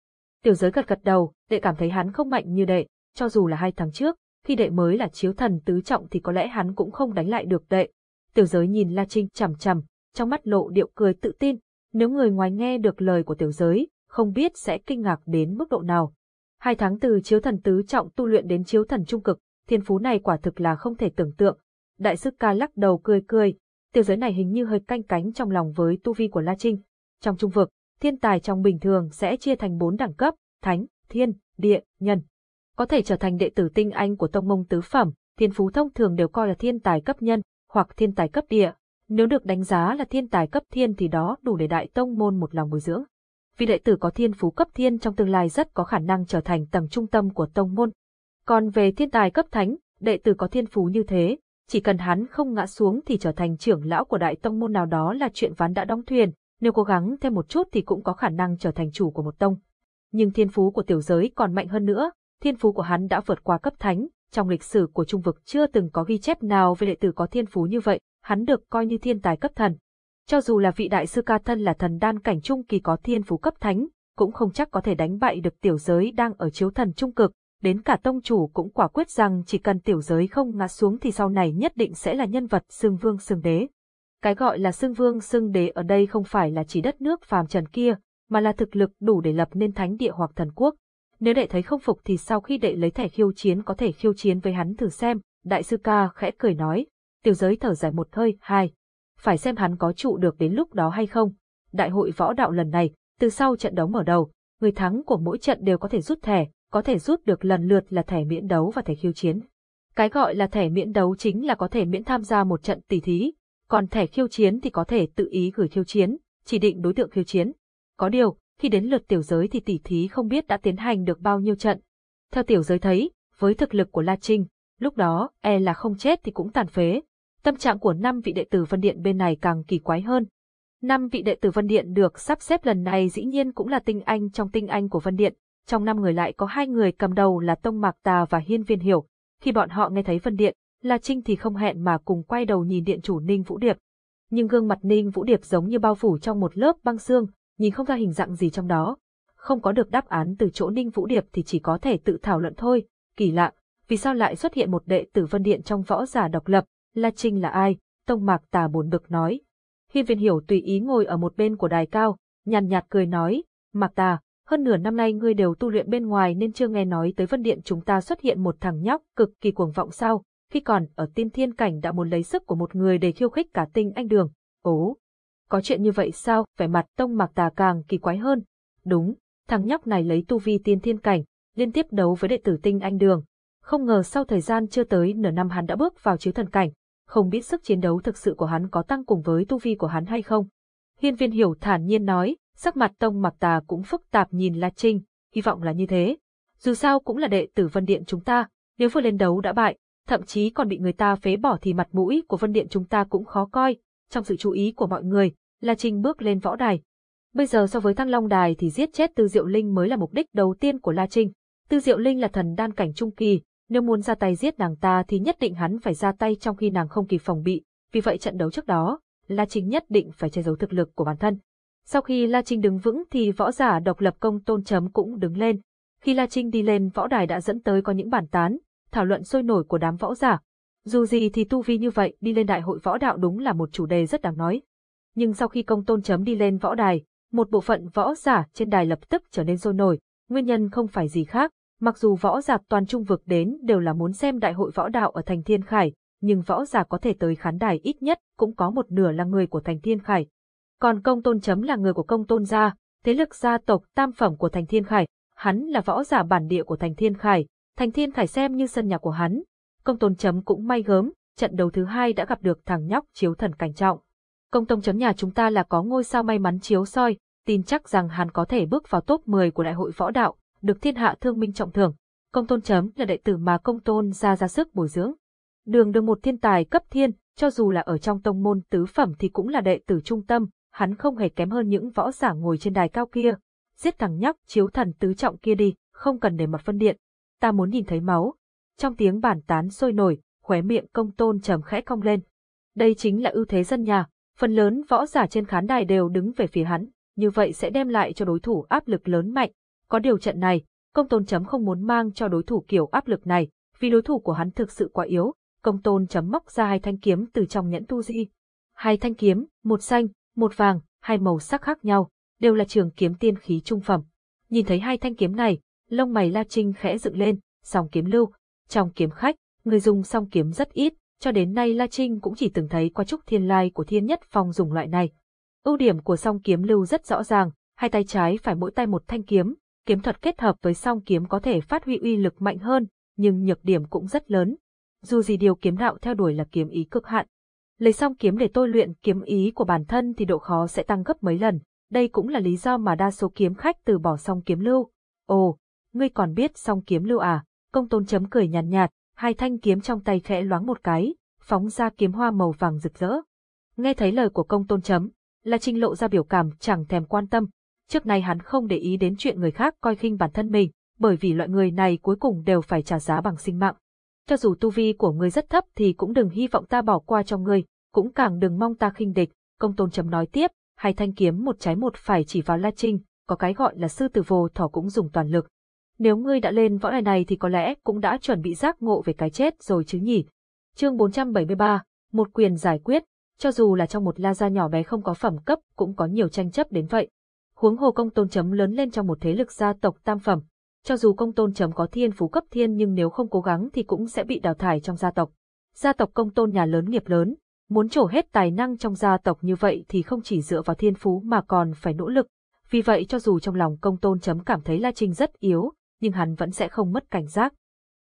Tiểu giới gật gật đầu, đệ cảm thấy hắn không mạnh như đệ, cho dù là hai tháng trước, khi đệ mới là chiếu thần tứ trọng thì có lẽ hắn cũng không đánh lại được đệ. Tiểu giới nhìn La Trinh chằm chằm, trong mắt lộ điệu cười tự tin, nếu người ngoài nghe được lời của tiểu giới, không biết sẽ kinh ngạc đến mức độ nào. Hai tháng từ chiếu thần tứ trọng tu luyện đến chiếu thần trung cực, thiên phú này quả thực là không thể tưởng tượng. Đại sư ca lắc đầu cười cười, tiểu giới này hình như hơi canh cánh trong lòng với tu vi của La Trinh. Trong trung vực, thiên tài trong bình thường sẽ chia thành bốn đẳng cấp, thánh, thiên, địa, nhân. Có thể trở thành đệ tử tinh anh của tông mông tứ phẩm, thiên phú thông thường đều coi là thiên tài cấp nhân, hoặc thiên tài cấp địa. Nếu được đánh giá là thiên tài cấp thiên thì đó đủ để đại tông môn một lòng bồi dưỡng. Vì đệ tử có thiên phú cấp thiên trong tương lai rất có khả năng trở thành tầng trung tâm của tông môn. Còn về thiên tài cấp thánh, đệ tử có thiên phú như thế, chỉ cần hắn không ngã xuống thì trở thành trưởng lão của đại tông môn nào đó là chuyện ván đã đóng thuyền, nếu cố gắng thêm một chút thì cũng có khả năng trở thành chủ của một tông. Nhưng thiên phú của tiểu giới còn mạnh hơn nữa, thiên phú của hắn đã vượt qua cấp thánh, trong lịch sử của trung vực chưa từng có ghi chép nào về đệ tử có thiên phú như vậy, hắn được coi như thiên tài cấp thần. Cho dù là vị đại sư ca thân là thần đan cảnh trung kỳ có thiên phú cấp thánh, cũng không chắc có thể đánh bại được tiểu giới đang ở chiếu thần trung cực, đến cả tông chủ cũng quả quyết rằng chỉ cần tiểu giới không ngã xuống thì sau này nhất định sẽ là nhân vật xương vương xương đế. Cái gọi là xưng vương xưng đế ở đây không phải là chỉ đất nước phàm trần kia, mà là thực lực đủ để lập nên thánh địa hoặc thần quốc. Nếu đệ thấy không phục thì sau khi đệ lấy thẻ khiêu chiến có thể khiêu chiến với hắn thử xem, đại sư ca khẽ cười nói, tiểu giới thở dài một hơi, hai. Phải xem hắn có trụ được đến lúc đó hay không. Đại hội võ đạo lần này, từ sau trận đấu mở đầu, người thắng của mỗi trận đều có thể rút thẻ, có thể rút được lần lượt là thẻ miễn đấu và thẻ khiêu chiến. Cái gọi là thẻ miễn đấu chính là có thể miễn tham gia một trận tỷ thí, còn thẻ khiêu chiến thì có thể tự ý gửi khiêu chiến, chỉ định đối tượng khiêu chiến. Có điều, khi đến lượt tiểu giới thì tỷ thí không biết đã tiến hành được bao nhiêu trận. Theo tiểu giới thấy, với thực lực của La Trinh, lúc đó e là không chết thì cũng tàn phế. Tâm trạng của năm vị đệ tử Vân Điện bên này càng kỳ quái hơn. Năm vị đệ tử Vân Điện được sắp xếp lần này dĩ nhiên cũng là tinh anh trong tinh anh của Vân Điện, trong năm người lại có hai người cầm đầu là Tông Mạc Tà và Hiên Viên Hiểu. Khi bọn họ nghe thấy Vân Điện, La Trinh thì không hẹn mà cùng quay đầu nhìn điện chủ Ninh Vũ Điệp. Nhưng gương mặt Ninh Vũ Điệp giống như bao phủ trong một lớp băng xương, nhìn không ra hình dạng gì trong đó. Không có được đáp án từ chỗ Ninh Vũ Điệp thì chỉ có thể tự thảo luận thôi. Kỳ lạ, vì sao lại xuất hiện một đệ tử Vân Điện trong võ giả độc lập, La Trinh là ai? Tông Mạc Tà buồn bực nói. Hiên Viên Hiểu tùy ý ngồi ở một bên của đài cao, nhàn nhạt cười nói, Mạc Tà, hơn nửa năm nay ngươi đều tu luyện bên ngoài nên chưa nghe nói tới Vân Điện chúng ta xuất hiện một thằng nhóc cực kỳ cuồng vọng sao, khi còn ở tiên thiên cảnh đã muốn lấy sức của một người để khiêu khích cả tinh anh đường. Ố, có chuyện như vậy sao? Vẻ mặt tông mạc tà càng kỳ quái hơn. Đúng, thằng nhóc này lấy tu vi tiên thiên cảnh, liên tiếp đấu với đệ tử tinh anh đường. Không ngờ sau thời gian chưa tới nửa năm hắn đã bước vào chiếu thần cảnh, không biết sức chiến đấu thực sự của hắn có tăng cùng với tu vi của hắn hay không. Hiên viên hiểu thản nhiên nói, sắc mặt tông mạc tà cũng phức tạp nhìn La Trinh, hy vọng là như thế. Dù sao cũng là đệ tử Vân Điện chúng ta, nếu vừa lên đấu đã bại, thậm chí còn bị người ta phế bỏ thì mặt mũi của Vân Điện chúng ta cũng khó coi. Trong sự chú ý của mọi người, La Trinh bước lên võ đài. Bây giờ so với Thăng Long Đài thì giết chết Tư Diệu Linh mới là mục đích đầu tiên của La Trinh. Tư Diệu Linh là thần đan cảnh trung kỳ, nếu muốn ra tay giết nàng ta thì nhất định hắn phải ra tay trong khi nàng không kịp phòng bị, vì vậy trận đấu trước đó, La Trinh nhất định phải che giấu thực lực của bản thân. Sau khi La Trinh đứng vững thì võ giả độc lập công tôn chấm cũng đứng lên. Khi La Trinh đi lên võ đài đã dẫn tới có những bản tán, thảo luận sôi nổi của đám võ giả. Dù gì thì tu vi như vậy đi lên đại hội võ đạo đúng là một chủ đề rất đáng nói. Nhưng sau khi công tôn chấm đi lên võ đài, một bộ phận võ giả trên đài lập tức trở nên sôi nổi, nguyên nhân không phải gì khác, mặc dù võ giả toàn trung vực đến đều là muốn xem đại hội võ đạo ở thành Thiên Khải, nhưng võ giả có thể tới khán đài ít nhất cũng có một nửa là người của thành Thiên Khải. Còn công tôn chấm là người của công tôn gia, thế lực gia tộc tam phẩm của thành Thiên Khải, hắn là võ giả bản địa của thành Thiên Khải, Thành Thiên Khải xem như sân nhà của hắn. Công tôn chấm cũng may gớm, trận đấu thứ hai đã gặp được thằng nhóc chiếu thần cảnh trọng. Công tôn chấm nhà chúng ta là có ngôi sao may mắn chiếu soi, tin chắc rằng hắn có thể bước vào top 10 của đại hội võ đạo, được thiên hạ thương minh trọng thưởng. Công tôn chấm là đệ tử mà công tôn ra ra sức bồi dưỡng. Đường được một thiên tài cấp thiên, cho dù là ở trong tông môn tứ phẩm thì cũng là đệ tử trung tâm, hắn không hề kém hơn những võ giả ngồi trên đài cao kia. Giết thằng nhóc chiếu thần tứ trọng kia đi, không cần để mặt phân điện, ta muốn nhìn thấy máu. Trong tiếng bàn tán sôi nổi, khóe miệng công tôn trầm khẽ cong lên. Đây chính là ưu thế dân nhà, phần lớn võ giả trên khán đài đều đứng về phía hắn, như vậy sẽ đem lại cho đối thủ áp lực lớn mạnh. Có điều trận này, công tôn chấm không muốn mang cho đối thủ kiểu áp lực này, vì đối thủ của hắn thực sự quá yếu. Công tôn chấm móc ra hai thanh kiếm từ trong nhẫn tu di. Hai thanh kiếm, một xanh, một vàng, hai màu sắc khác nhau, đều là trường kiếm tiên khí trung phẩm. Nhìn thấy hai thanh kiếm này, Lông mày La Trinh khẽ dựng lên, song kiếm lưu. Trong kiếm khách, người dùng song kiếm rất ít, cho đến nay La Trinh cũng chỉ từng thấy qua trúc thiên lai của thiên nhất phong dùng loại này. Ưu điểm của song kiếm lưu rất rõ ràng, hai tay trái phải mỗi tay một thanh kiếm, kiếm thuật kết hợp với song kiếm có thể phát huy uy lực mạnh hơn, nhưng nhược điểm cũng rất lớn. Dù gì điều kiếm đạo theo đuổi là kiếm ý cực hạn. Lấy song kiếm để tôi luyện kiếm ý của bản thân thì độ khó sẽ tăng gấp mấy lần, đây cũng là lý do mà đa số kiếm khách từ bỏ song kiếm lưu. Ồ, ngươi còn biết song kiếm lưu à? Công tôn chấm cười nhàn nhạt, nhạt, hai thanh kiếm trong tay khẽ loáng một cái, phóng ra kiếm hoa màu vàng rực rỡ. Nghe thấy lời của công tôn chấm, là Trinh lộ ra biểu cảm chẳng thèm quan tâm. Trước nay hắn không để ý đến chuyện người khác coi khinh bản thân mình, bởi vì loại người này cuối cùng đều phải trả giá bằng sinh mạng. Cho dù tu vi của ngươi rất thấp thì cũng đừng hy vọng ta bỏ qua cho ngươi, cũng càng đừng mong ta khinh địch. Công tôn chấm nói tiếp, hai thanh kiếm một trái một phải chỉ vào La Trinh, có cái gọi là sư tử vô thỏ cũng dùng toàn lực. Nếu ngươi đã lên võ đài này thì có lẽ cũng đã chuẩn bị giác ngộ về cái chết rồi chứ nhỉ. Chương 473, một quyền giải quyết, cho dù là trong một la gia nhỏ bé không có phẩm cấp cũng có nhiều tranh chấp đến vậy. Huống hồ công tôn chấm lớn lên trong một thế lực gia tộc tam phẩm. Cho dù công tôn chấm có thiên phú cấp thiên nhưng nếu không cố gắng thì cũng sẽ bị đào thải trong gia tộc. Gia tộc công tôn nhà lớn nghiệp lớn, muốn trổ hết tài năng trong gia tộc như vậy thì không chỉ dựa vào thiên phú mà còn phải nỗ lực. Vì vậy cho dù trong lòng công tôn chấm cảm thấy La Trinh rất yếu, nhưng hắn vẫn sẽ không mất cảnh giác.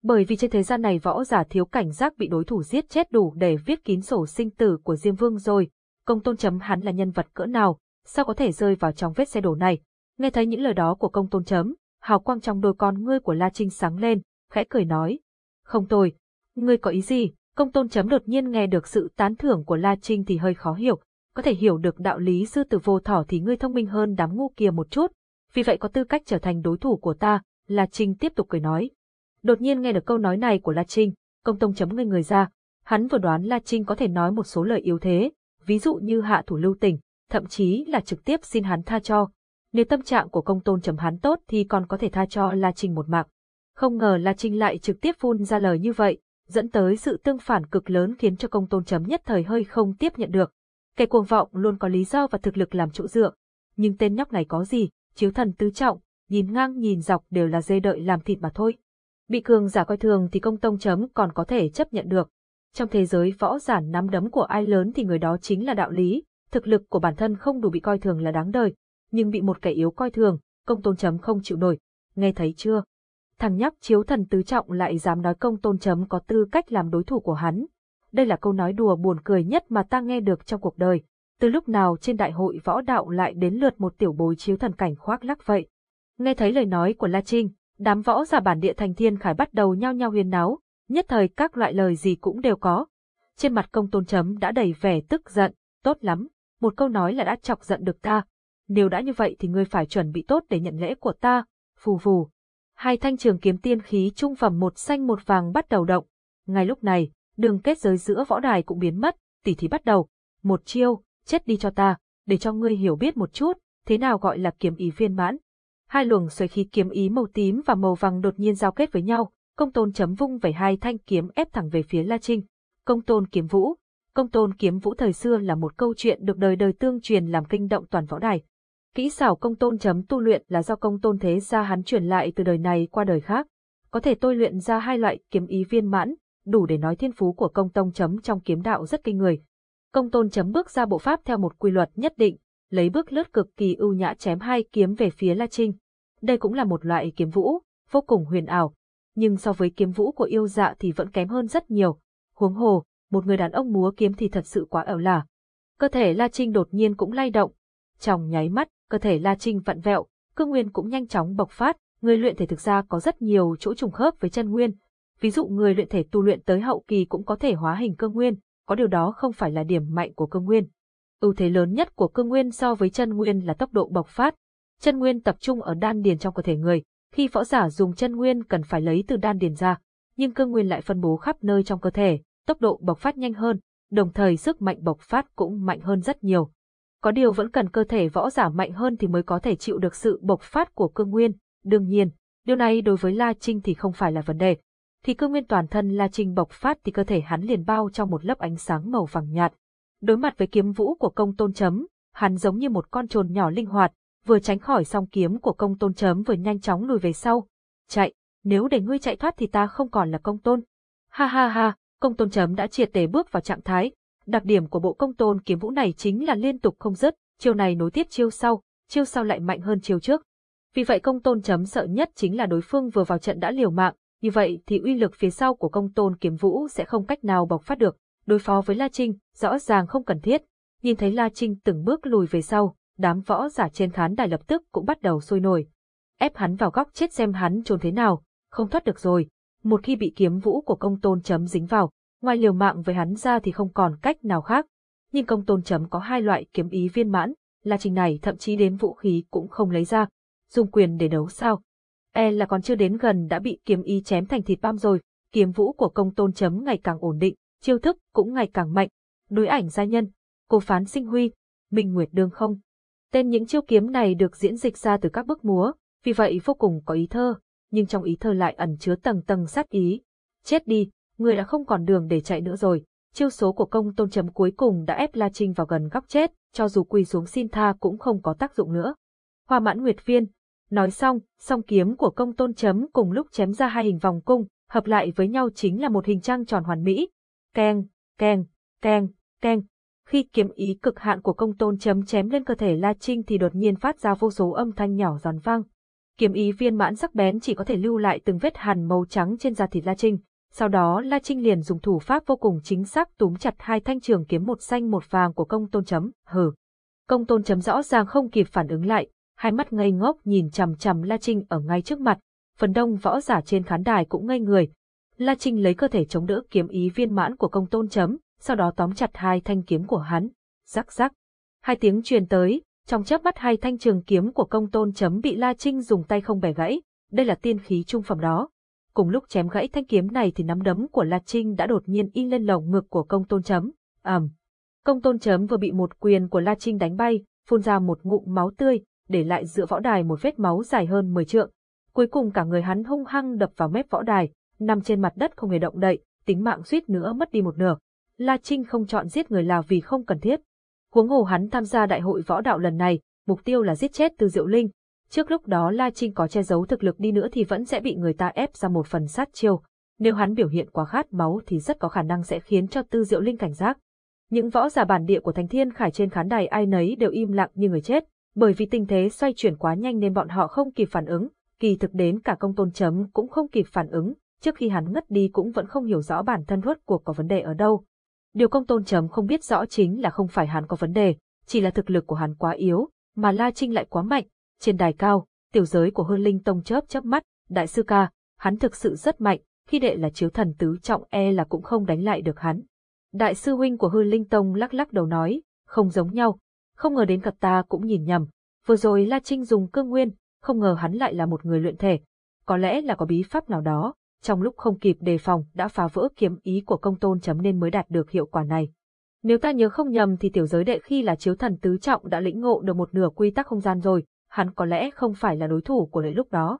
Bởi vì trên thế gian này võ giả thiếu cảnh giác bị đối thủ giết chết đủ để viết kín sổ sinh tử của Diêm Vương rồi. Công tôn chấm hắn là nhân vật cỡ nào, sao có thể rơi vào trong vết xe đổ này. Nghe thấy những lời đó của công tôn chấm, hào quang trong đôi con ngươi của La Trinh sáng lên, khẽ cười nói. Không tồi, ngươi có ý gì? Công tôn chấm đột nhiên nghe được sự tán thưởng của La Trinh thì hơi khó hiểu, có thể hiểu được đạo lý sư tử vô thỏ thì ngươi thông minh hơn đám ngu kia một chút, vì vậy có tư cách trở thành đối thủ của ta, La Trinh tiếp tục cười nói. Đột nhiên nghe được câu nói này của La Trinh, công tông chấm ngây người ra, hắn vừa đoán La Trinh có thể nói một số lời yếu thế, ví dụ như hạ thủ lưu tình, thậm chí là trực tiếp xin hắn tha cho. Nếu tâm trạng của công tôn chấm hắn tốt thì còn có thể tha cho La Trinh một mạng. Không ngờ La Trinh lại trực tiếp phun ra lời như vậy, dẫn tới sự tương phản cực lớn khiến cho công tôn chấm nhất thời hơi không tiếp nhận được. Kẻ cuồng vọng luôn có lý do và thực lực làm chỗ dựa. Nhưng tên nhóc này có gì, chiếu thần tứ trọng, nhìn ngang nhìn dọc đều là dê đợi làm thịt mà thôi. Bị cường giả coi thường thì công tông chấm còn có thể chấp nhận được. Trong thế giới võ giả nắm đấm của ai lớn thì người đó chính là đạo lý, thực lực của bản thân không đủ bị coi thường là đáng đời, nhưng bị một kẻ yếu coi thường, công tôn chấm không chịu nổi. Nghe thấy chưa? Thằng nhóc chiếu thần tứ trọng lại dám nói công tôn chấm có tư cách làm đối thủ của hắn. Đây là câu nói đùa buồn cười nhất mà ta nghe được trong cuộc đời. Từ lúc nào trên đại hội võ đạo lại đến lượt một tiểu bối chiếu thần cảnh khoác lắc vậy? Nghe thấy lời nói của La Trinh, đám võ giả bản địa thành thiên khải bắt đầu nhao nhao huyên náo, nhất thời các loại lời gì cũng đều có. Trên mặt công tôn chấm đã đầy vẻ tức giận, tốt lắm, một câu nói là đã chọc giận được ta. Nếu đã như vậy thì ngươi phải chuẩn bị tốt để nhận lễ của ta, phù phù. Hai thanh trường kiếm tiên khí trung phẩm một xanh một vàng bắt đầu động. Ngay lúc này, đường kết giới giữa võ đài cũng biến mất, tỉ thí bắt đầu. Một chiêu, chết đi cho ta, để cho ngươi hiểu biết một chút, thế nào gọi là kiếm ý viên mãn. Hai luồng xoáy khí kiếm ý màu tím và màu vàng đột nhiên giao kết với nhau, công tôn chấm vung vẩy hai thanh kiếm ép thẳng về phía La Trinh. Công tôn kiếm vũ. Công tôn kiếm vũ thời xưa là một câu chuyện được đời đời tương truyền làm kinh động toàn võ đài. Kỹ xảo công tôn chấm tu luyện là do công tôn thế gia hắn truyền lại từ đời này qua đời khác. Có thể tôi luyện ra hai loại kiếm ý viên mãn, đủ để nói thiên phú của công tôn chấm trong kiếm đạo rất kinh người. Công tôn chấm bước ra bộ pháp theo một quy luật nhất định, lấy bước lướt cực kỳ ưu nhã chém hai kiếm về phía La Trinh. Đây cũng là một loại kiếm vũ, vô cùng huyền ảo, nhưng so với kiếm vũ của yêu dạ thì vẫn kém hơn rất nhiều. Huống hồ, một người đàn ông múa kiếm thì thật sự quá ảo lả. Cơ thể La Trinh đột nhiên cũng lay động. Trong nháy mắt, cơ thể La Trinh vặn vẹo, cương nguyên cũng nhanh chóng bộc phát, người luyện thể thực ra có rất nhiều chỗ trùng khớp với chân nguyên. Ví dụ người luyện thể tu luyện tới hậu kỳ cũng có thể hóa hình cương nguyên, có điều đó không phải là điểm mạnh của cương nguyên. Ưu thế lớn nhất của cương nguyên so với chân nguyên là tốc độ bộc phát. Chân nguyên tập trung ở đan điền trong cơ thể người, khi võ giả dùng chân nguyên cần phải lấy từ đan điền ra, nhưng cương nguyên lại phân bố khắp nơi trong cơ thể, tốc độ bộc phát nhanh hơn, đồng thời sức mạnh bộc phát cũng mạnh hơn rất nhiều. Có điều vẫn cần cơ thể võ giả mạnh hơn thì mới có thể chịu được sự bộc phát của cương nguyên, đương nhiên, điều này đối với La Trinh thì không phải là vấn đề. Thì cương nguyên toàn thân La Trinh bộc phát thì cơ thể hắn liền bao trong một lớp ánh sáng màu vàng nhạt, Đối mặt với kiếm vũ của công tôn chấm, hắn giống như một con trồn nhỏ linh hoạt, vừa tránh khỏi song kiếm của công tôn chấm vừa nhanh chóng lùi về sau. chạy, nếu để ngươi chạy thoát thì ta không còn là công tôn. Ha ha ha, công tôn chấm đã triệt để bước vào trạng thái. Đặc điểm của bộ công tôn kiếm vũ này chính là liên tục không dứt, chiêu này nối tiếp chiêu sau, chiêu sau lại mạnh hơn chiêu trước. Vì vậy công tôn chấm sợ nhất chính là đối phương vừa vào trận đã liều mạng, như vậy thì uy lực phía sau của công tôn kiếm vũ sẽ không cách nào bộc phát được. Đối phó với La Trinh, rõ ràng không cần thiết. Nhìn thấy La Trinh từng bước lùi về sau, đám võ giả trên khán đài lập tức cũng bắt đầu sôi nổi. Ép hắn vào góc chết xem hắn trốn thế nào, không thoát được rồi. Một khi bị kiếm vũ của công tôn chấm dính vào, ngoài liều mạng với hắn ra thì không còn cách nào khác. Nhưng công tôn chấm có hai loại kiếm ý viên mãn, La Trinh này thậm chí đến vũ khí cũng không lấy ra. Dùng quyền để đấu sao? E là còn chưa đến gần đã bị kiếm ý chém thành thịt băm rồi, kiếm vũ của công tôn chấm ngày càng ổn định, chiêu thức cũng ngày càng mạnh. Đối ảnh gia nhân, cô phán sinh huy, minh nguyệt đương không. Tên những chiêu kiếm này được diễn dịch ra từ các bức múa, vì vậy vô cùng có ý thơ, nhưng trong ý thơ lại ẩn chứa tầng tầng sát ý. Chết đi, người đã không còn đường để chạy nữa rồi. Chiêu số của công tôn chấm cuối cùng đã ép La Trinh vào gần góc chết, cho dù quỳ xuống xin tha cũng không có tác dụng nữa. Hoa mãn nguyệt viên, Nói xong, song kiếm của công tôn chấm cùng lúc chém ra hai hình vòng cung, hợp lại với nhau chính là một hình trăng tròn hoàn mỹ. Keng, keng, keng, keng. Khi kiếm ý cực hạn của công tôn chấm chém lên cơ thể La Trinh thì đột nhiên phát ra vô số âm thanh nhỏ giòn vang. Kiếm ý viên mãn sắc bén chỉ có thể lưu lại từng vết hằn màu trắng trên da thịt La Trinh. Sau đó La Trinh liền dùng thủ pháp vô cùng chính xác túm chặt hai thanh trường kiếm một xanh một vàng của công tôn chấm, hừ. Công tôn chấm rõ ràng không kịp phản ứng lại, hai mắt ngây ngốc nhìn chằm chằm La Trinh ở ngay trước mặt, phần đông võ giả trên khán đài cũng ngây người. La Trinh lấy cơ thể chống đỡ kiếm ý viên mãn của công tôn chấm, sau đó tóm chặt hai thanh kiếm của hắn. Rắc rắc. Hai tiếng truyền tới, trong chớp mắt hai thanh trường kiếm của công tôn chấm bị La Trinh dùng tay không bẻ gãy, đây là tiên khí trung phẩm đó. Cùng lúc chém gãy thanh kiếm này thì nắm đấm của La Trinh đã đột nhiên in lên lồng ngực của công tôn chấm. ầm, um. Công tôn chấm vừa bị một quyền của La Trinh đánh bay, phun ra một ngụm máu tươi, để lại giữa võ đài một vết máu dài hơn 10 trượng. Cuối cùng cả người hắn hung hăng đập vào mép võ đài, nằm trên mặt đất không hề động đậy, tính mạng suýt nữa mất đi một nửa. La Trinh không chọn giết người là vì không cần thiết. Huống hồ hắn tham gia đại hội võ đạo lần này, mục tiêu là giết chết Tư Diệu Linh. Trước lúc đó La Trinh có che giấu thực lực đi nữa thì vẫn sẽ bị người ta ép ra một phần sát chiêu. Nếu hắn biểu hiện quá khát máu thì rất có khả năng sẽ khiến cho Tư Diệu Linh cảnh giác. Những võ giả bản địa của Thánh Thiên Khải trên khán đài ai nấy đều im lặng như người chết, bởi vì tình thế xoay chuyển quá nhanh nên bọn họ không kịp phản ứng, kỳ thực đến cả công tôn chấm cũng không kịp phản ứng, trước khi hắn ngất đi cũng vẫn không hiểu rõ bản thân rốt cuộc có vấn đề ở đâu. Điều công tôn chấm không biết rõ chính là không phải hắn có vấn đề, chỉ là thực lực của hắn quá yếu, mà La Trinh lại quá mạnh. Trên đài cao, tiểu giới của Hương Linh Tông chớp chớp mắt, đại sư ca, hắn thực sự rất mạnh, khi đệ là chiếu thần tứ trọng e là cũng không đánh lại được hắn. Đại sư huynh của Hư Linh Tông lắc lắc đầu nói, không giống nhau, không ngờ đến cả ta cũng nhìn nhầm. Vừa rồi La Trinh dùng cương nguyên, không ngờ hắn lại là một người luyện thể. Có lẽ là có bí pháp nào đó, trong lúc không kịp đề phòng đã phá vỡ kiếm ý của công tôn chấm nên mới đạt được hiệu quả này. Nếu ta nhớ không nhầm thì tiểu giới đệ khi là chiếu thần tứ trọng đã lĩnh ngộ được một nửa quy tắc không gian rồi, hắn có lẽ không phải là đối thủ của đệ lúc đó.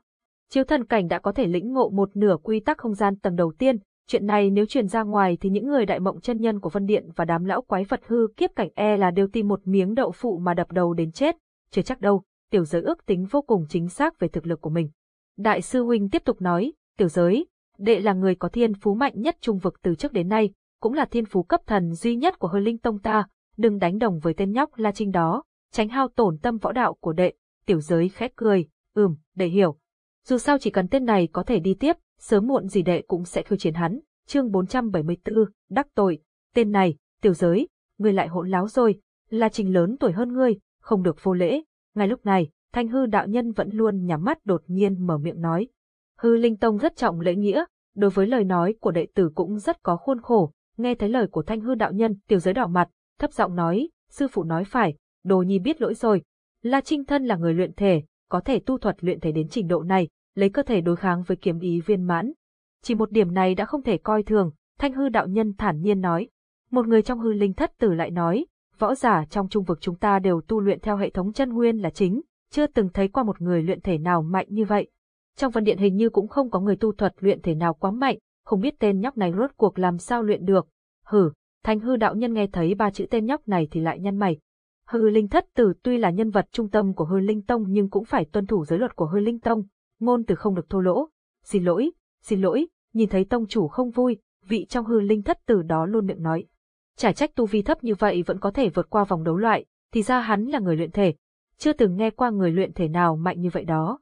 Chiếu thần cảnh đã có thể lĩnh ngộ một nửa quy tắc không gian tầng đầu tiên, Chuyện này nếu truyền ra ngoài thì những người đại mộng chân nhân của Vân Điện và đám lão quái vật hư kiếp cảnh e là đều tìm một miếng đậu phụ mà đập đầu đến chết, chưa chắc đâu, tiểu giới ước tính vô cùng chính xác về thực lực của mình. Đại sư huynh tiếp tục nói, tiểu giới, đệ là người có thiên phú mạnh nhất trung vực từ trước đến nay, cũng là thiên phú cấp thần duy nhất của hơi linh tông ta, đừng đánh đồng với tên nhóc La Trinh đó, tránh hao tổn tâm võ đạo của đệ, tiểu giới khẽ cười, ừm, đệ hiểu. Dù sao chỉ cần tên này có thể đi tiếp, sớm muộn gì đệ cũng sẽ khiêu chiến hắn. Chương 474, đắc tội, tên này, tiểu giới, ngươi lại hỗn láo rồi, là trình lớn tuổi hơn ngươi, không được vô lễ. Ngay lúc này, thanh hư đạo nhân vẫn luôn nhắm mắt đột nhiên mở miệng nói. Hư Linh Tông rất trọng lễ nghĩa, đối với lời nói của đệ tử cũng rất có khuôn khổ, nghe thấy lời của thanh hư đạo nhân, tiểu giới đỏ mặt, thấp giọng nói, sư phụ nói phải, đồ nhi biết lỗi rồi. La Trinh Thân là người luyện thể, có thể tu thuật luyện thể đến trình độ này, lấy cơ thể đối kháng với kiếm ý viên mãn. Chỉ một điểm này đã không thể coi thường, thanh hư đạo nhân thản nhiên nói. Một người trong hư linh thất tử lại nói, võ giả trong trung vực chúng ta đều tu luyện theo hệ thống chân nguyên là chính, chưa từng thấy qua một người luyện thể nào mạnh như vậy. Trong văn điện hình như cũng không có người tu thuật luyện thể nào quá mạnh, không biết tên nhóc này rốt cuộc làm sao luyện được. Hử, thanh hư đạo nhân nghe thấy ba chữ tên nhóc này thì lại nhăn mày. Hư linh thất tử tuy là nhân vật trung tâm của hư linh tông nhưng cũng phải tuân thủ giới luật của hư linh tông, ngôn từ không được thô lỗ, xin lỗi, xin lỗi, nhìn thấy tông chủ không vui, vị trong hư linh thất tử đó luôn miệng nói. Trải trách tu vi thấp như vậy vẫn có thể vượt qua vòng đấu loại, thì ra hắn là người luyện thể. Chưa từng nghe qua người luyện thể nào mạnh như vậy đó.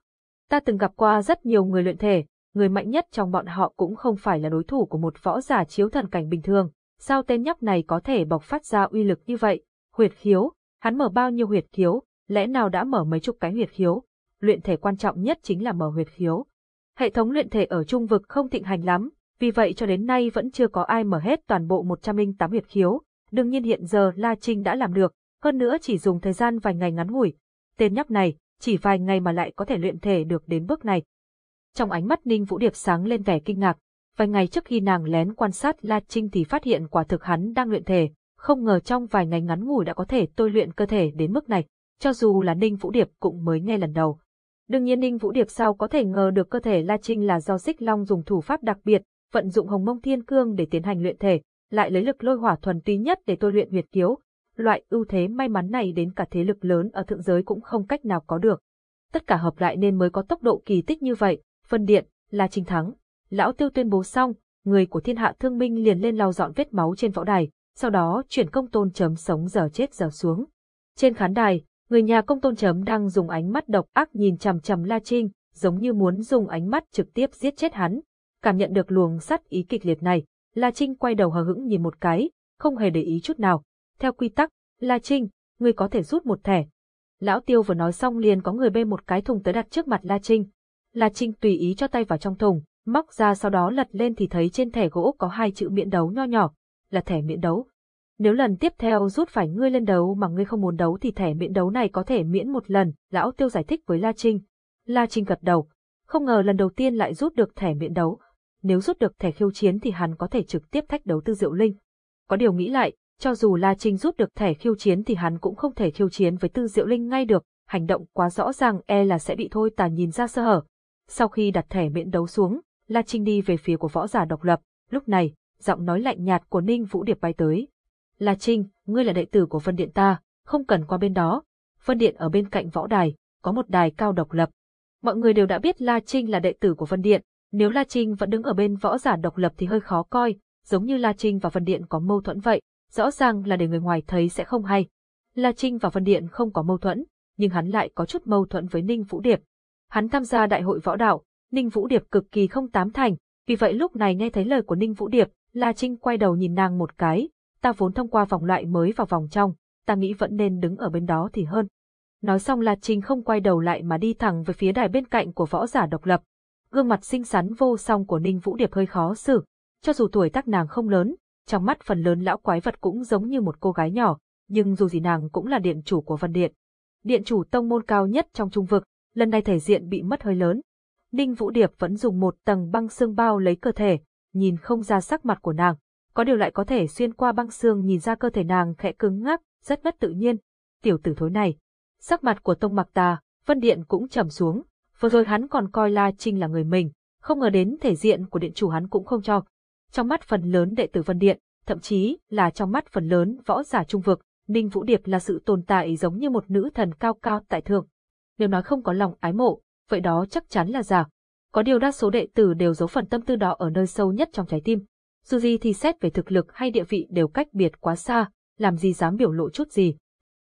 Ta từng gặp qua rất nhiều người luyện thể, người mạnh nhất trong bọn họ cũng không phải là đối thủ của một võ giả chiếu thần cảnh bình thường. Sao tên nhóc này có thể bộc phát ra uy lực như vậy? Huyệt khiếu, hắn mở bao nhiêu huyệt khiếu, lẽ nào đã mở mấy chục cái huyệt khiếu? Luyện thể quan trọng nhất chính là mở huyệt khiếu. Hệ thống luyện thể ở trung vực không thịnh hành lắm, vì vậy cho đến nay vẫn chưa có ai mở hết toàn bộ 108 huyệt khiếu. Đương nhiên hiện giờ La Trinh đã làm được, hơn nữa chỉ dùng thời gian vài ngày ngắn ngủi. Tên nhóc này, chỉ vài ngày mà lại có thể luyện thể được đến bước này. Trong ánh mắt Ninh Vũ Điệp sáng lên vẻ kinh ngạc, vài ngày trước khi nàng lén quan sát La Trinh thì phát hiện quả thực hắn đang luyện thể, không ngờ trong vài ngày ngắn ngủi đã có thể tôi luyện cơ thể đến mức này, cho dù là Ninh Vũ Điệp cũng mới nghe lần đầu. Đương nhiên Ninh Vũ Điệp sao có thể ngờ được cơ thể La Trinh là do Xích Long dùng thủ pháp đặc biệt, vận dụng Hồng Mông Thiên Cương để tiến hành luyện thể, lại lấy lực lôi hỏa thuần túy nhất để tôi luyện huyệt kiếu. Loại ưu thế may mắn này đến cả thế lực lớn ở thượng giới cũng không cách nào có được. Tất cả hợp lại nên mới có tốc độ kỳ tích như vậy, phân điện, là Trinh thắng. Lão Tiêu tuyên bố xong, người của thiên hạ thương minh liền lên lau dọn vết máu trên võ đài, sau đó chuyển công tôn chấm sống giờ chết giờ xuống. Trên khán đài, người nhà công tôn chấm đang dùng ánh mắt độc ác nhìn chằm chằm La Trinh, giống như muốn dùng ánh mắt trực tiếp giết chết hắn. Cảm nhận được luồng sắt ý kịch liệt này, La Trinh quay đầu hờ hững nhìn một cái, không hề để ý chút nào. Theo quy tắc, La Trinh, ngươi có thể rút một thẻ. Lão Tiêu vừa nói xong liền có người bê một cái thùng tới đặt trước mặt La Trinh. La Trinh tùy ý cho tay vào trong thùng, móc ra sau đó lật lên thì thấy trên thẻ gỗ có hai chữ miễn đấu nho nhỏ, là thẻ miễn đấu. Nếu lần tiếp theo rút phải ngươi lên đấu mà ngươi không muốn đấu thì thẻ miễn đấu này có thể miễn một lần, lão tiêu giải thích với La Trinh. La Trinh gật đầu, không ngờ lần đầu tiên lại rút được thẻ miễn đấu. Nếu rút được thẻ khiêu chiến thì hắn có thể trực tiếp thách đấu tư diệu linh. Có điều nghĩ lại, cho dù La Trinh rút được thẻ khiêu chiến thì hắn cũng không thể khiêu chiến với tư diệu linh ngay được, hành động quá rõ ràng e là sẽ bị thôi tà nhìn ra sơ hở. Sau khi đặt thẻ miễn đấu xuống, La Trinh đi về phía của võ giả độc lập, lúc này, giọng nói lạnh nhạt của Ninh Vũ Điệp bay tới. La Trinh, ngươi là đệ tử của Vân Điện ta, không cần qua bên đó. Vân Điện ở bên cạnh võ đài, có một đài cao độc lập. Mọi người đều đã biết La Trinh là đệ tử của Vân Điện, nếu La Trinh vẫn đứng ở bên võ giả độc lập thì hơi khó coi, giống như La Trinh và Vân Điện có mâu thuẫn vậy, rõ ràng là để người ngoài thấy sẽ không hay. La Trinh và Vân Điện không có mâu thuẫn, nhưng hắn lại có chút mâu thuẫn với Ninh Vũ Điệp. Hắn tham gia đại hội võ đạo, Ninh Vũ Điệp cực kỳ không tám thành, vì vậy lúc này nghe thấy lời của Ninh Vũ Điệp, La Trinh quay đầu nhìn nàng một cái, ta vốn thông qua vòng loại mới vào vòng trong, ta nghĩ vẫn nên đứng ở bên đó thì hơn. Nói xong La Trinh không quay đầu lại mà đi thẳng về phía đài bên cạnh của võ giả độc lập. Gương mặt xinh xắn vô song của Ninh Vũ Điệp hơi khó xử, cho dù tuổi tác nàng không lớn, trong mắt phần lớn lão quái vật cũng giống như một cô gái nhỏ, nhưng dù gì nàng cũng là điện chủ của Vân Điện. Điện chủ tông môn cao nhất trong trung vực, lần này thể diện bị mất hơi lớn. Ninh Vũ Điệp vẫn dùng một tầng băng xương bao lấy cơ thể, nhìn không ra sắc mặt của nàng có điều lại có thể xuyên qua băng xương nhìn ra cơ thể nàng khẽ cứng ngắc, rất mất tự nhiên. Tiểu tử thối này. Sắc mặt của Tông Mặc Tà, Vân Điện cũng trầm xuống, vừa rồi hắn còn coi La Trinh là người mình, không ngờ đến thể diện của điện chủ hắn cũng không cho. Trong mắt phần lớn đệ tử Vân Điện, thậm chí là trong mắt phần lớn võ giả trung vực, Ninh Vũ Điệp là sự tồn tại giống như một nữ thần cao cao tại thượng. Nếu nói không có lòng ái mộ, vậy đó chắc chắn là giả. Có điều đa số đệ tử đều giấu phần tâm tư đó ở nơi sâu nhất trong trái tim dù gì thì xét về thực lực hay địa vị đều cách biệt quá xa, làm gì dám biểu lộ chút gì.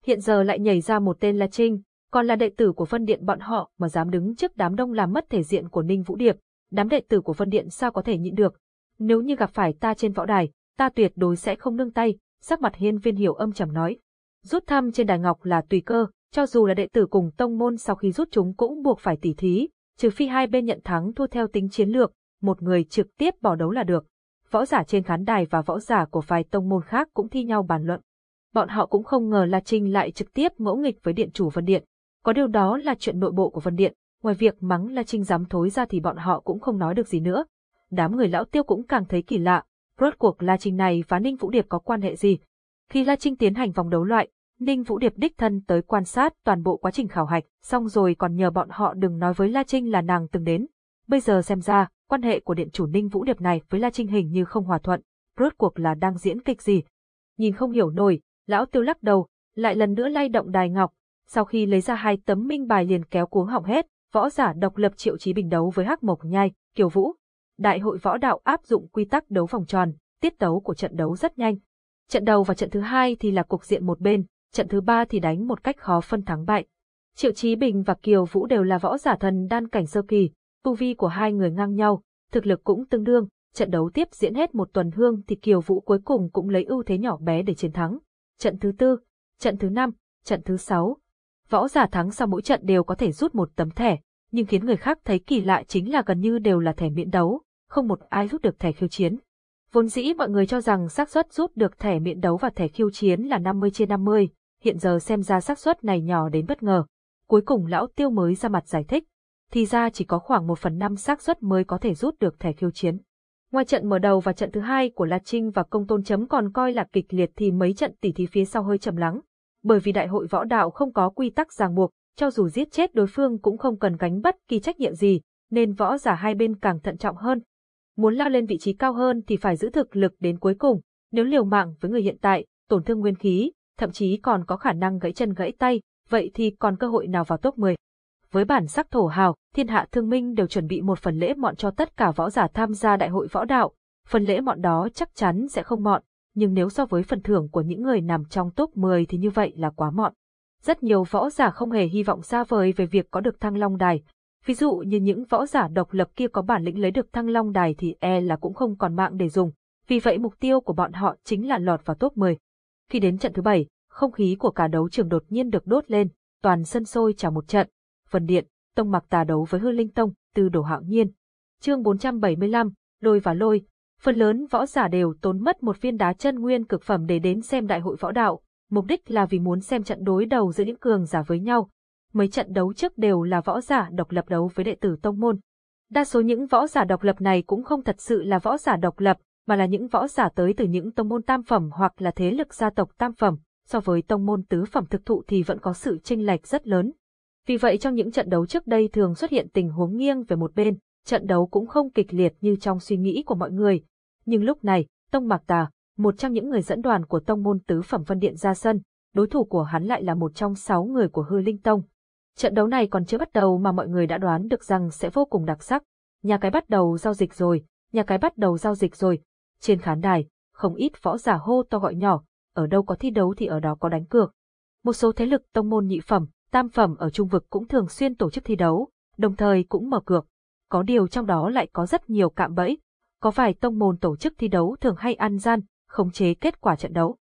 Hiện giờ lại nhảy ra một tên là Trinh, còn là đệ tử của phân điện bọn họ mà dám đứng trước đám đông làm mất thể diện của Ninh Vũ Điệp, đám đệ tử của phân điện sao có thể nhịn được. Nếu như gặp phải ta trên võ đài, ta tuyệt đối sẽ không nương tay, sắc mặt hiên viên hiểu âm trầm nói. Rút thăm trên đài ngọc là tùy cơ, cho dù là đệ tử cùng tông môn sau khi rút chúng cũng buộc phải tỉ thí, trừ phi hai bên nhận thắng thua theo tính chiến lược, một người trực tiếp bỏ đấu là được võ giả trên khán đài và võ giả của vài tông môn khác cũng thi nhau bàn luận. Bọn họ cũng không ngờ La Trinh lại trực tiếp ngỗ nghịch với điện chủ Vân Điện. Có điều đó là chuyện nội bộ của Vân Điện, ngoài việc mắng La Trinh dám thối ra thì bọn họ cũng không nói được gì nữa. Đám người lão tiêu cũng càng thấy kỳ lạ, rốt cuộc La Trinh này và Ninh Vũ Điệp có quan hệ gì? Khi La Trinh tiến hành vòng đấu loại, Ninh Vũ Điệp đích thân tới quan sát toàn bộ quá trình khảo hạch, xong rồi còn nhờ bọn họ đừng nói với La Trinh là nàng từng đến. Bây giờ xem ra, quan hệ của điện chủ Ninh Vũ Điệp này với La Trinh hình như không hòa thuận, rốt cuộc là đang diễn kịch gì. Nhìn không hiểu nổi, lão tiêu lắc đầu, lại lần nữa lay động đài ngọc, sau khi lấy ra hai tấm minh bài liền kéo cuống họng hết, võ giả độc lập triệu chí bình đấu với hắc mộc nhai, Kiều Vũ. Đại hội võ đạo áp dụng quy tắc đấu vòng tròn, tiết tấu của trận đấu rất nhanh. Trận đầu và trận thứ hai thì là cuộc diện một bên, trận thứ ba thì đánh một cách khó phân thắng bại. Triệu Chí Bình và Kiều Vũ đều là võ giả thần đan cảnh sơ kỳ, tu vi của hai người ngang nhau, thực lực cũng tương đương, trận đấu tiếp diễn hết một tuần hương thì Kiều Vũ cuối cùng cũng lấy ưu thế nhỏ bé để chiến thắng. Trận thứ tư, trận thứ năm, trận thứ sáu. Võ giả thắng sau mỗi trận đều có thể rút một tấm thẻ, nhưng khiến người khác thấy kỳ lạ chính là gần như đều là thẻ miễn đấu, không một ai rút được thẻ khiêu chiến. Vốn dĩ mọi người cho rằng xác suất rút được thẻ miễn đấu và thẻ khiêu chiến là 50 trên 50, hiện giờ xem ra xác suất này nhỏ đến bất ngờ. Cuối cùng lão tiêu mới ra mặt giải thích, thì ra chỉ có khoảng một phần năm xác suất mới có thể rút được thẻ khiêu chiến. Ngoài trận mở đầu và trận thứ hai của La Trinh và Công Tôn Chấm còn coi là kịch liệt thì mấy trận tỉ thí phía sau hơi trầm lắng. Bởi vì đại hội võ đạo không có quy tắc ràng buộc, cho dù giết chết đối phương cũng không cần gánh bất kỳ trách nhiệm gì, nên võ giả hai bên càng thận trọng hơn. Muốn lao lên vị trí cao hơn thì phải giữ thực lực đến cuối cùng, nếu liều mạng với người hiện tại, tổn thương nguyên khí, thậm chí còn có khả năng gãy chân gãy tay, vậy thì còn cơ hội nào vào top 10. Với bản sắc thổ hào, thiên hạ thương minh đều chuẩn bị một phần lễ mọn cho tất cả võ giả tham gia đại hội võ đạo. Phần lễ mọn đó chắc chắn sẽ không mọn, nhưng nếu so với phần thưởng của những người nằm trong top 10 thì như vậy là quá mọn. Rất nhiều võ giả không hề hy vọng xa vời về việc có được thăng long đài. Ví dụ như những võ giả độc lập kia có bản lĩnh lấy được thăng long đài thì e là cũng không còn mạng để dùng. Vì vậy mục tiêu của bọn họ chính là lọt vào top 10. Khi đến trận thứ 7, không khí của cả đấu trường đột nhiên được đốt lên, toàn sân sôi chào một trận. Vân Điện, Tông Mặc Tà đấu với Hư Linh Tông, từ đổ hạo nhiên. Chương 475, lôi và lôi. Phần lớn võ giả đều tốn mất một viên đá chân nguyên cực phẩm để đến xem đại hội võ đạo, mục đích là vì muốn xem trận đối đầu giữa những cường giả với nhau. Mấy trận đấu trước đều là võ giả độc lập đấu với đệ tử tông môn. Đa số những võ giả độc lập này cũng không thật sự là võ giả độc lập, mà là những võ giả tới từ những tông môn tam phẩm hoặc là thế lực gia tộc tam phẩm, so với tông môn tứ phẩm thực thụ thì vẫn có sự chênh lệch rất lớn. Vì vậy trong những trận đấu trước đây thường xuất hiện tình huống nghiêng về một bên, trận đấu cũng không kịch liệt như trong suy nghĩ của mọi người. Nhưng lúc này, Tông Mạc Tà, một trong những người dẫn đoàn của tông môn tứ phẩm Vân Điện ra sân, đối thủ của hắn lại là một trong sáu người của Hư Linh Tông. Trận đấu này còn chưa bắt đầu mà mọi người đã đoán được rằng sẽ vô cùng đặc sắc. Nhà cái bắt đầu giao dịch rồi, nhà cái bắt đầu giao dịch rồi. Trên khán đài, không ít võ giả hô to gọi nhỏ, ở đâu có thi đấu thì ở đó có đánh cược. Một số thế lực tông môn nhị phẩm, tam phẩm ở trung vực cũng thường xuyên tổ chức thi đấu, đồng thời cũng mở cược. Có điều trong đó lại có rất nhiều cạm bẫy. Có vài tông môn tổ chức thi đấu thường hay ăn gian, khống chế kết quả trận đấu.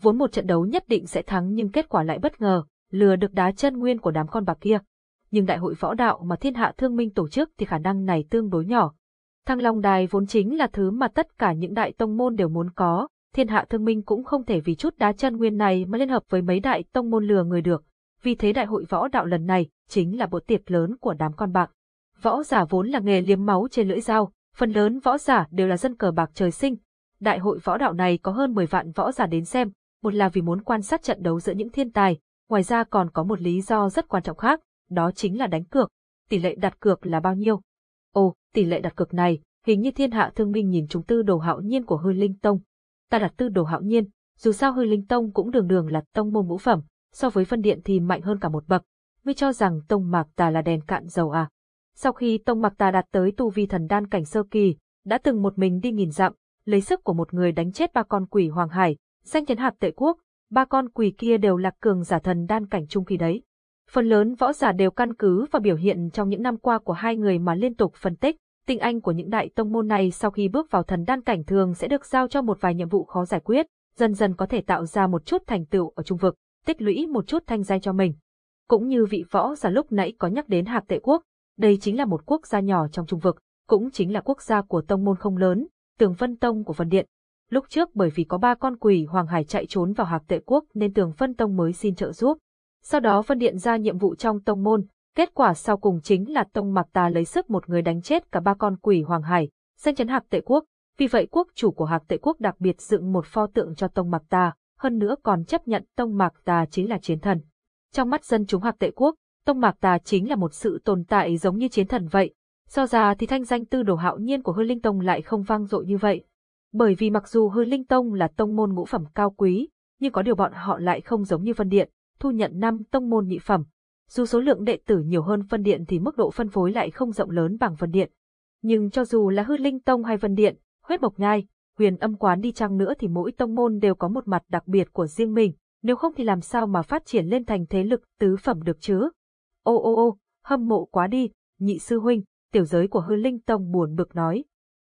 Vốn một trận đấu nhất định sẽ thắng nhưng kết quả lại bất ngờ, lừa được đá chân nguyên của đám con bạc kia. Nhưng đại hội võ đạo mà thiên hạ thương minh tổ chức thì khả năng này tương đối nhỏ. Thăng Long Đài vốn chính là thứ mà tất cả những đại tông môn đều muốn có, thiên hạ thương minh cũng không thể vì chút đá chân nguyên này mà liên hợp với mấy đại tông môn lừa người được. Vì thế đại hội võ đạo lần này chính là bữa tiệc lớn của đám con bạc. Võ giả vốn là nghề liếm máu trên lưỡi dao, phần lớn võ giả đều là dân cờ bạc trời sinh. Đại hội võ đạo này có hơn 10 vạn võ giả đến xem, một là vì muốn quan sát trận đấu giữa những thiên tài, ngoài ra còn có một lý do rất quan trọng khác, đó chính là đánh cược. Tỷ lệ đặt cược là bao nhiêu? Ồ, tỷ lệ đặt cược này, hình như thiên hạ thương minh nhìn chúng tư đồ hạo nhiên của hư linh tông, ta đặt tư đồ hạo nhiên, dù sao hư linh tông cũng đường đường là tông môn ngũ phẩm, so với phân điện thì mạnh hơn cả một bậc, ngươi cho rằng tông mạc Ta là đèn cạn dầu à. Sau khi tông mạc Ta đạt tới tu vi thần đan cảnh sơ kỳ, đã từng một mình đi nghìn dặm, lấy sức của một người đánh chết ba con quỷ hoàng hải, danh chấn hạt tệ quốc, ba con quỷ kia đều là cường giả thần đan cảnh trung kỳ đấy. Phần lớn võ giả đều căn cứ và biểu hiện trong những năm qua của hai người mà liên tục phân tích, tinh anh của những đại tông môn này sau khi bước vào thần đan cảnh thường sẽ được giao cho một vài nhiệm vụ khó giải quyết, dần dần có thể tạo ra một chút thành tựu ở trung vực, tích lũy một chút thanh danh cho mình. Cũng như vị võ giả lúc nãy có nhắc đến Hạc Tệ Quốc, đây chính là một quốc gia nhỏ trong trung vực, cũng chính là quốc gia của tông môn không lớn, Tường Vân Tông của Vân Điện. Lúc trước bởi vì có ba con quỷ Hoàng Hải chạy trốn vào Hạc Tệ Quốc nên Tường Vân Tông mới xin trợ giúp. Sau đó Vân Điện ra nhiệm vụ trong tông môn, Kết quả sau cùng chính là Tông mặc ta lấy sức một người đánh chết cả ba con quỷ Hoàng Hải, danh chấn Hạc Tệ Quốc. Vì vậy quốc chủ của Hạc Tệ Quốc đặc biệt dựng một pho tượng cho Tông mặc ta hơn nữa còn chấp nhận Tông mặc ta chính là chiến thần. Trong mắt dân chúng Hạc Tệ Quốc, Tông Mạc Tà chính là một sự tồn tại giống như chiến thần vậy. So ra thì thanh danh tư đồ hạo nhiên của Hư Linh Tông lại không vang dội như vậy. Bởi vì mặc dù Hư Linh Tông là tông môn ngũ phẩm cao quý, nhưng có điều bọn họ lại không giống như phân Điện, thu nhận năm tông môn nhị phẩm, dù số lượng đệ tử nhiều hơn phân điện thì mức độ phân phối lại không rộng lớn bằng phân điện. Nhưng cho dù là hư linh tông hay phân điện, huyết mộc nhai, huyền âm quán đi chăng nữa thì mỗi tông môn đều có một mặt đặc biệt của riêng mình, nếu không thì làm sao mà phát triển lên thành thế lực tứ phẩm được chứ? Ô ô ô, hâm mộ quá đi, nhị sư huynh, tiểu giới của hư linh tông buồn bực nói.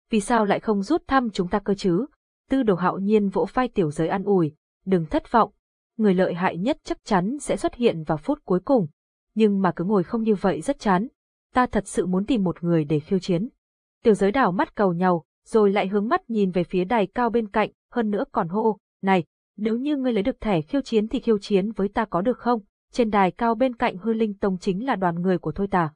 Vì sao lại không rút thăm chúng ta cơ chứ? Tư đồ hạo nhiên vỗ vai tiểu giới an ủi, đừng thất vọng, người lợi hại nhất chắc chắn sẽ xuất hiện vào phút cuối cùng. Nhưng mà cứ ngồi không như vậy rất chán. Ta thật sự muốn tìm một người để khiêu chiến. Tiểu giới đảo mắt cầu nhau, rồi lại hướng mắt nhìn về phía đài cao bên cạnh, hơn nữa còn hô, này, nếu như ngươi lấy được thẻ khiêu chiến thì khiêu chiến với ta có được không? Trên đài cao bên cạnh hư linh tông chính là đoàn người của Thôi Tà.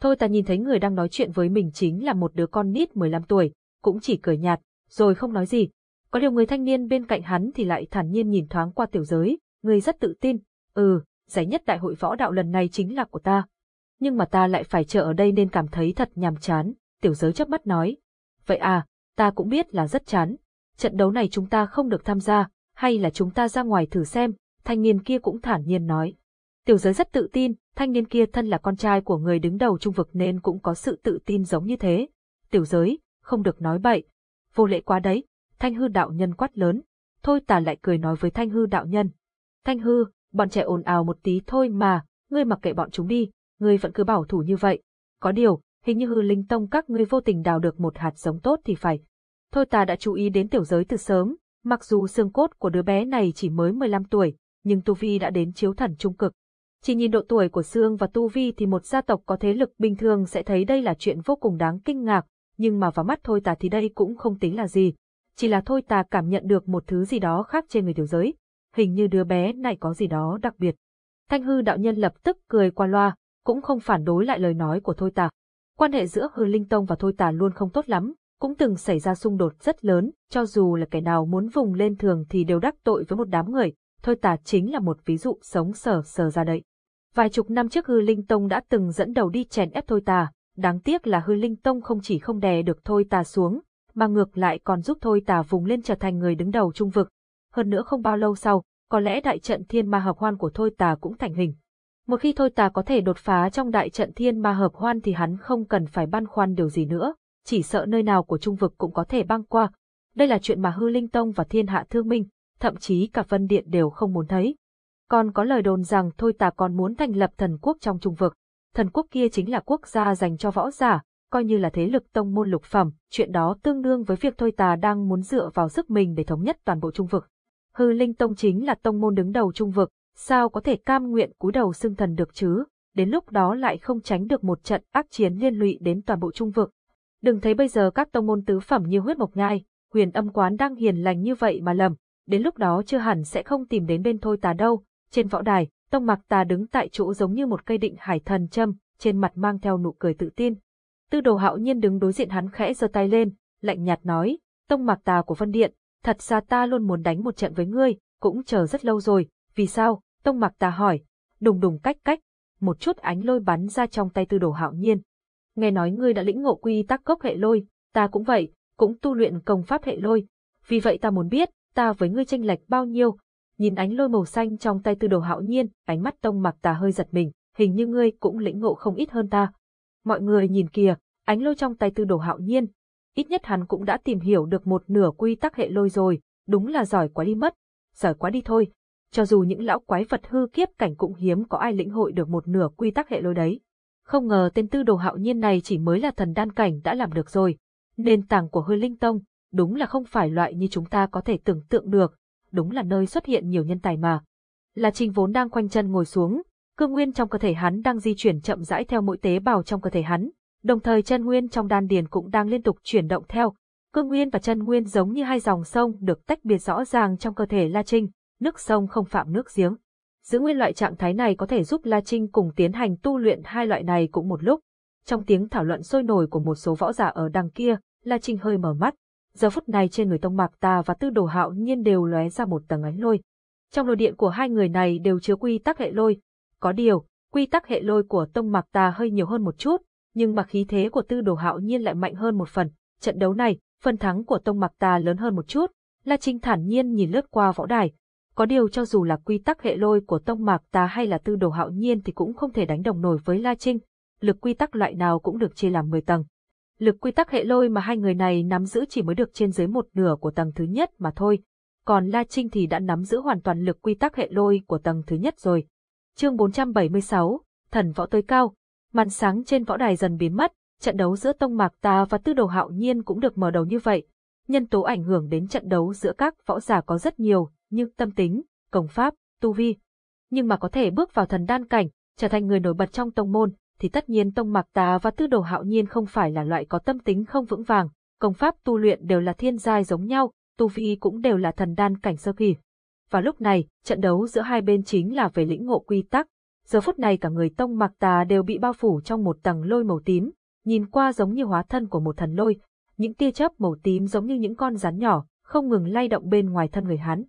Thôi ta nhìn thấy người đang nói chuyện với mình chính là một đứa con nít 15 tuổi, cũng chỉ cười nhạt, rồi không nói gì. Có điều người thanh niên bên cạnh hắn thì lại thản nhiên nhìn thoáng qua tiểu giới, người rất tự tin, ừ, giải nhất đại hội võ đạo lần này chính là của ta. Nhưng mà ta lại phải chờ ở đây nên cảm thấy thật nhàm chán, tiểu giới chấp mắt nói. Vậy à, ta cũng biết là rất chán. Trận đấu này chúng ta không được tham gia, hay là chúng ta ra ngoài thử xem, thanh niên kia cũng thản nhiên nói. Tiểu giới rất tự tin, thanh niên kia thân là con trai của người đứng đầu trung vực nên cũng có sự tự tin giống như thế. Tiểu giới, không được nói bậy. Vô lễ quá đấy, thanh hư đạo nhân quát lớn. Thôi tà lại cười nói với thanh hư đạo nhân. Thanh hư, bọn trẻ ồn ào một tí thôi mà, ngươi mặc kệ bọn chúng đi, ngươi vẫn cứ bảo thủ như vậy. Có điều, hình như hư linh tông các ngươi vô tình đào được một hạt giống tốt thì phải. Thôi ta đã chú ý đến tiểu giới từ sớm, mặc dù xương cốt của đứa bé này chỉ mới 15 tuổi, nhưng Tu Vi đã đến chiếu thần trung cực. Chỉ nhìn độ tuổi của xương và Tu Vi thì một gia tộc có thế lực bình thường sẽ thấy đây là chuyện vô cùng đáng kinh ngạc, nhưng mà vào mắt Thôi tà thì đây cũng không tính là gì. Chỉ là Thôi tà cảm nhận được một thứ gì đó khác trên người tiểu giới, hình như đứa bé này có gì đó đặc biệt. Thanh hư đạo nhân lập tức cười qua loa, cũng không phản đối lại lời nói của Thôi Tà. Quan hệ giữa hư linh tông và Thôi Tà luôn không tốt lắm, cũng từng xảy ra xung đột rất lớn, cho dù là kẻ nào muốn vùng lên thường thì đều đắc tội với một đám người, Thôi Tà chính là một ví dụ sống sờ sờ ra đây Vài chục năm trước hư linh tông đã từng dẫn đầu đi chèn ép Thôi Tà, đáng tiếc là hư linh tông không chỉ không đè được Thôi Tà xuống, mà ngược lại còn giúp Thôi Tà vùng lên trở thành người đứng đầu trung vực, hơn nữa không bao lâu sau, có lẽ đại trận thiên ma hợp hoan của Thôi Tà cũng thành hình. Một khi Thôi Tà có thể đột phá trong đại trận thiên ma hợp hoan thì hắn không cần phải băn khoăn điều gì nữa, chỉ sợ nơi nào của trung vực cũng có thể băng qua. Đây là chuyện mà Hư Linh Tông và Thiên Hạ Thương Minh, thậm chí cả Vân Điện đều không muốn thấy. Còn có lời đồn rằng Thôi Tà còn muốn thành lập thần quốc trong trung vực. Thần quốc kia chính là quốc gia dành cho võ giả, coi như là thế lực tông môn lục phẩm, chuyện đó tương đương với việc Thôi Tà đang muốn dựa vào sức mình để thống nhất toàn bộ trung vực. Hư Linh Tông chính là tông môn đứng đầu trung vực, sao có thể cam nguyện cúi đầu xưng thần được chứ, đến lúc đó lại không tránh được một trận ác chiến liên lụy đến toàn bộ trung vực. Đừng thấy bây giờ các tông môn tứ phẩm như huyết mộc nhai, huyền âm quán đang hiền lành như vậy mà lầm, đến lúc đó chưa hẳn sẽ không tìm đến bên thôi tà đâu. Trên võ đài, tông mạc tà đứng tại chỗ giống như một cây định hải thần châm, trên mặt mang theo nụ cười tự tin. Tư đồ hạo nhiên đứng đối diện hắn khẽ giơ tay lên, lạnh nhạt nói, tông mạc tà của Vân Điện, thật ra ta luôn muốn đánh một trận với ngươi, cũng chờ rất lâu rồi, vì sao? Tông mặc ta hỏi, đùng đùng cách cách, một chút ánh lôi bắn ra trong tay tư đồ hạo nhiên. Nghe nói ngươi đã lĩnh ngộ quy tắc gốc hệ lôi, ta cũng vậy, cũng tu luyện công pháp hệ lôi. Vì vậy ta muốn biết, ta với ngươi tranh lệch bao nhiêu. Nhìn ánh lôi màu xanh trong tay tư đồ hạo nhiên, ánh mắt tông mặc tà hơi giật mình, hình như ngươi cũng lĩnh ngộ không ít hơn ta. Mọi người nhìn kìa, ánh lôi trong tay tư đồ hạo nhiên, ít nhất hắn cũng đã tìm hiểu được một nửa quy tắc hệ lôi rồi, đúng là giỏi quá đi mất, giỏi quá đi thôi. Cho dù những lão quái vật hư kiếp cảnh cũng hiếm có ai lĩnh hội được một nửa quy tắc hệ lôi đấy. Không ngờ tên tư đồ hạo nhiên này chỉ mới là thần đan cảnh đã làm được rồi. Nền tảng của hư linh tông, đúng là không phải loại như chúng ta có thể tưởng tượng được, đúng là nơi xuất hiện nhiều nhân tài mà. Là trình vốn đang quanh chân ngồi xuống, cương nguyên trong cơ thể hắn đang di chuyển chậm rãi theo mỗi tế bào trong cơ thể hắn, Đồng thời chân nguyên trong đan điền cũng đang liên tục chuyển động theo. Cương nguyên và chân nguyên giống như hai dòng sông được tách biệt rõ ràng trong cơ thể La Trinh, nước sông không phạm nước giếng. Giữ nguyên loại trạng thái này có thể giúp La Trinh cùng tiến hành tu luyện hai loại này cũng một lúc. Trong tiếng thảo luận sôi nổi của một số võ giả ở đằng kia, La Trinh hơi mở mắt. Giờ phút này trên người Tông Mạc Ta và Tư Đồ Hạo Nhiên đều lóe ra một tầng ánh lôi. Trong nội điện của hai người này đều chứa quy tắc hệ lôi. Có điều, quy tắc hệ lôi của Tông Mạc Ta hơi nhiều hơn một chút, nhưng mà khí thế của tư đồ hạo nhiên lại mạnh hơn một phần. Trận đấu này, phần thắng của Tông Mặc Tà lớn hơn một chút. La Trinh thản nhiên nhìn lướt qua võ đài. Có điều cho dù là quy tắc hệ lôi của Tông Mạc Tà hay là tư đồ hạo nhiên thì cũng không thể đánh đồng nổi với La Trinh. Lực quy tắc loại nào cũng được chia làm 10 tầng. Lực quy tắc hệ lôi mà hai người này nắm giữ chỉ mới được trên dưới một nửa của tầng thứ nhất mà thôi. Còn La Trinh thì đã nắm giữ hoàn toàn lực quy tắc hệ lôi của tầng thứ nhất rồi. Chương 476, Thần võ tới cao. Màn sáng trên võ đài dần biến mất, trận đấu giữa Tông Mạc Ta và Tư Đồ Hạo Nhiên cũng được mở đầu như vậy. Nhân tố ảnh hưởng đến trận đấu giữa các võ giả có rất nhiều, như tâm tính, công pháp, tu vi. Nhưng mà có thể bước vào thần đan cảnh, trở thành người nổi bật trong tông môn, thì tất nhiên Tông Mạc Tà và Tư Đồ Hạo Nhiên không phải là loại có tâm tính không vững vàng, công pháp tu luyện đều là thiên giai giống nhau, tu vi cũng đều là thần đan cảnh sơ kỳ. Và lúc này, trận đấu giữa hai bên chính là về lĩnh ngộ quy tắc. Giờ phút này cả người Tông Mạc Tà đều bị bao phủ trong một tầng lôi màu tím, nhìn qua giống như hóa thân của một thần lôi, những tia chớp màu tím giống như những con rắn nhỏ, không ngừng lay động bên ngoài thân người hắn.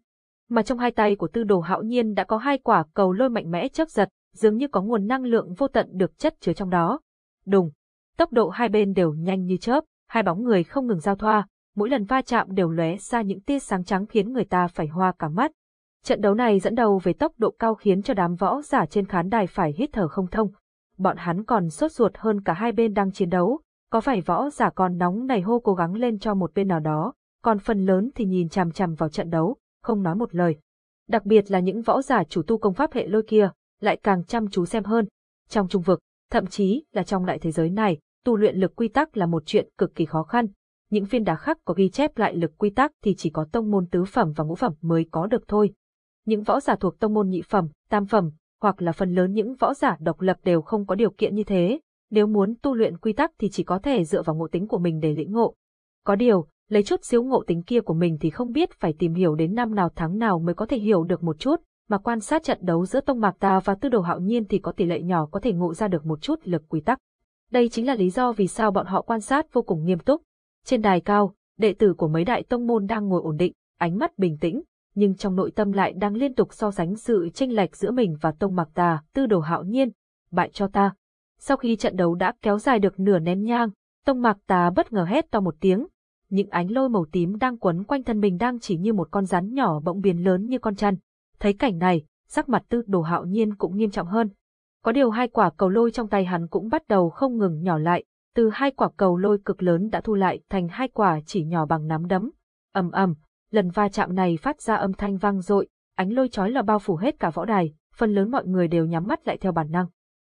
Mà trong hai tay của Tư Đồ Hạo Nhiên đã có hai quả cầu lôi mạnh mẽ chớp giật, dường như có nguồn năng lượng vô tận được chất chứa trong đó. Đùng, tốc độ hai bên đều nhanh như chớp, hai bóng người không ngừng giao thoa, mỗi lần va chạm đều lóe ra những tia sáng trắng khiến người ta phải hoa cả mắt. Trận đấu này dẫn đầu về tốc độ cao khiến cho đám võ giả trên khán đài phải hít thở không thông. Bọn hắn còn sốt ruột hơn cả hai bên đang chiến đấu, có phải võ giả còn nóng này hô cố gắng lên cho một bên nào đó, còn phần lớn thì nhìn chằm chằm vào trận đấu, không nói một lời. Đặc biệt là những võ giả chủ tu công pháp hệ lôi kia, lại càng chăm chú xem hơn. Trong trung vực, thậm chí là trong đại thế giới này, tu luyện lực quy tắc là một chuyện cực kỳ khó khăn. Những phiên đá khắc có ghi chép lại lực quy tắc thì chỉ có tông môn tứ phẩm và ngũ phẩm mới có được thôi. Những võ giả thuộc tông môn nhị phẩm, tam phẩm, hoặc là phần lớn những võ giả độc lập đều không có điều kiện như thế. Nếu muốn tu luyện quy tắc thì chỉ có thể dựa vào ngộ tính của mình để lĩnh ngộ. Có điều, lấy chút xíu ngộ tính kia của mình thì không biết phải tìm hiểu đến năm nào tháng nào mới có thể hiểu được một chút, mà quan sát trận đấu giữa Tông Mạc Ta và Tư Đồ Hạo Nhiên thì có tỷ lệ nhỏ có thể ngộ ra được một chút lực quy tắc. Đây chính là lý do vì sao bọn họ quan sát vô cùng nghiêm túc. Trên đài cao, đệ tử của mấy đại tông môn đang ngồi ổn định, ánh mắt bình tĩnh, nhưng trong nội tâm lại đang liên tục so sánh sự tranh lệch giữa mình và Tông Mạc Ta, Tư Đồ Hạo Nhiên. Bại cho ta. Sau khi trận đấu đã kéo dài được nửa nén nhang, Tông Mạc Ta bất ngờ hét to một tiếng. Những ánh lôi màu tím đang quấn quanh thân mình đang chỉ như một con rắn nhỏ bỗng biến lớn như con chăn. Thấy cảnh này, sắc mặt tư đồ hạo nhiên cũng nghiêm trọng hơn. Có điều hai quả cầu lôi trong tay hắn cũng bắt đầu không ngừng nhỏ lại, từ hai quả cầu lôi cực lớn đã thu lại thành hai quả chỉ nhỏ bằng nắm đấm. ầm ầm, lần va chạm này phát ra âm thanh vang dội, ánh lôi chói là bao phủ hết cả võ đài, phần lớn mọi người đều nhắm mắt lại theo bản năng.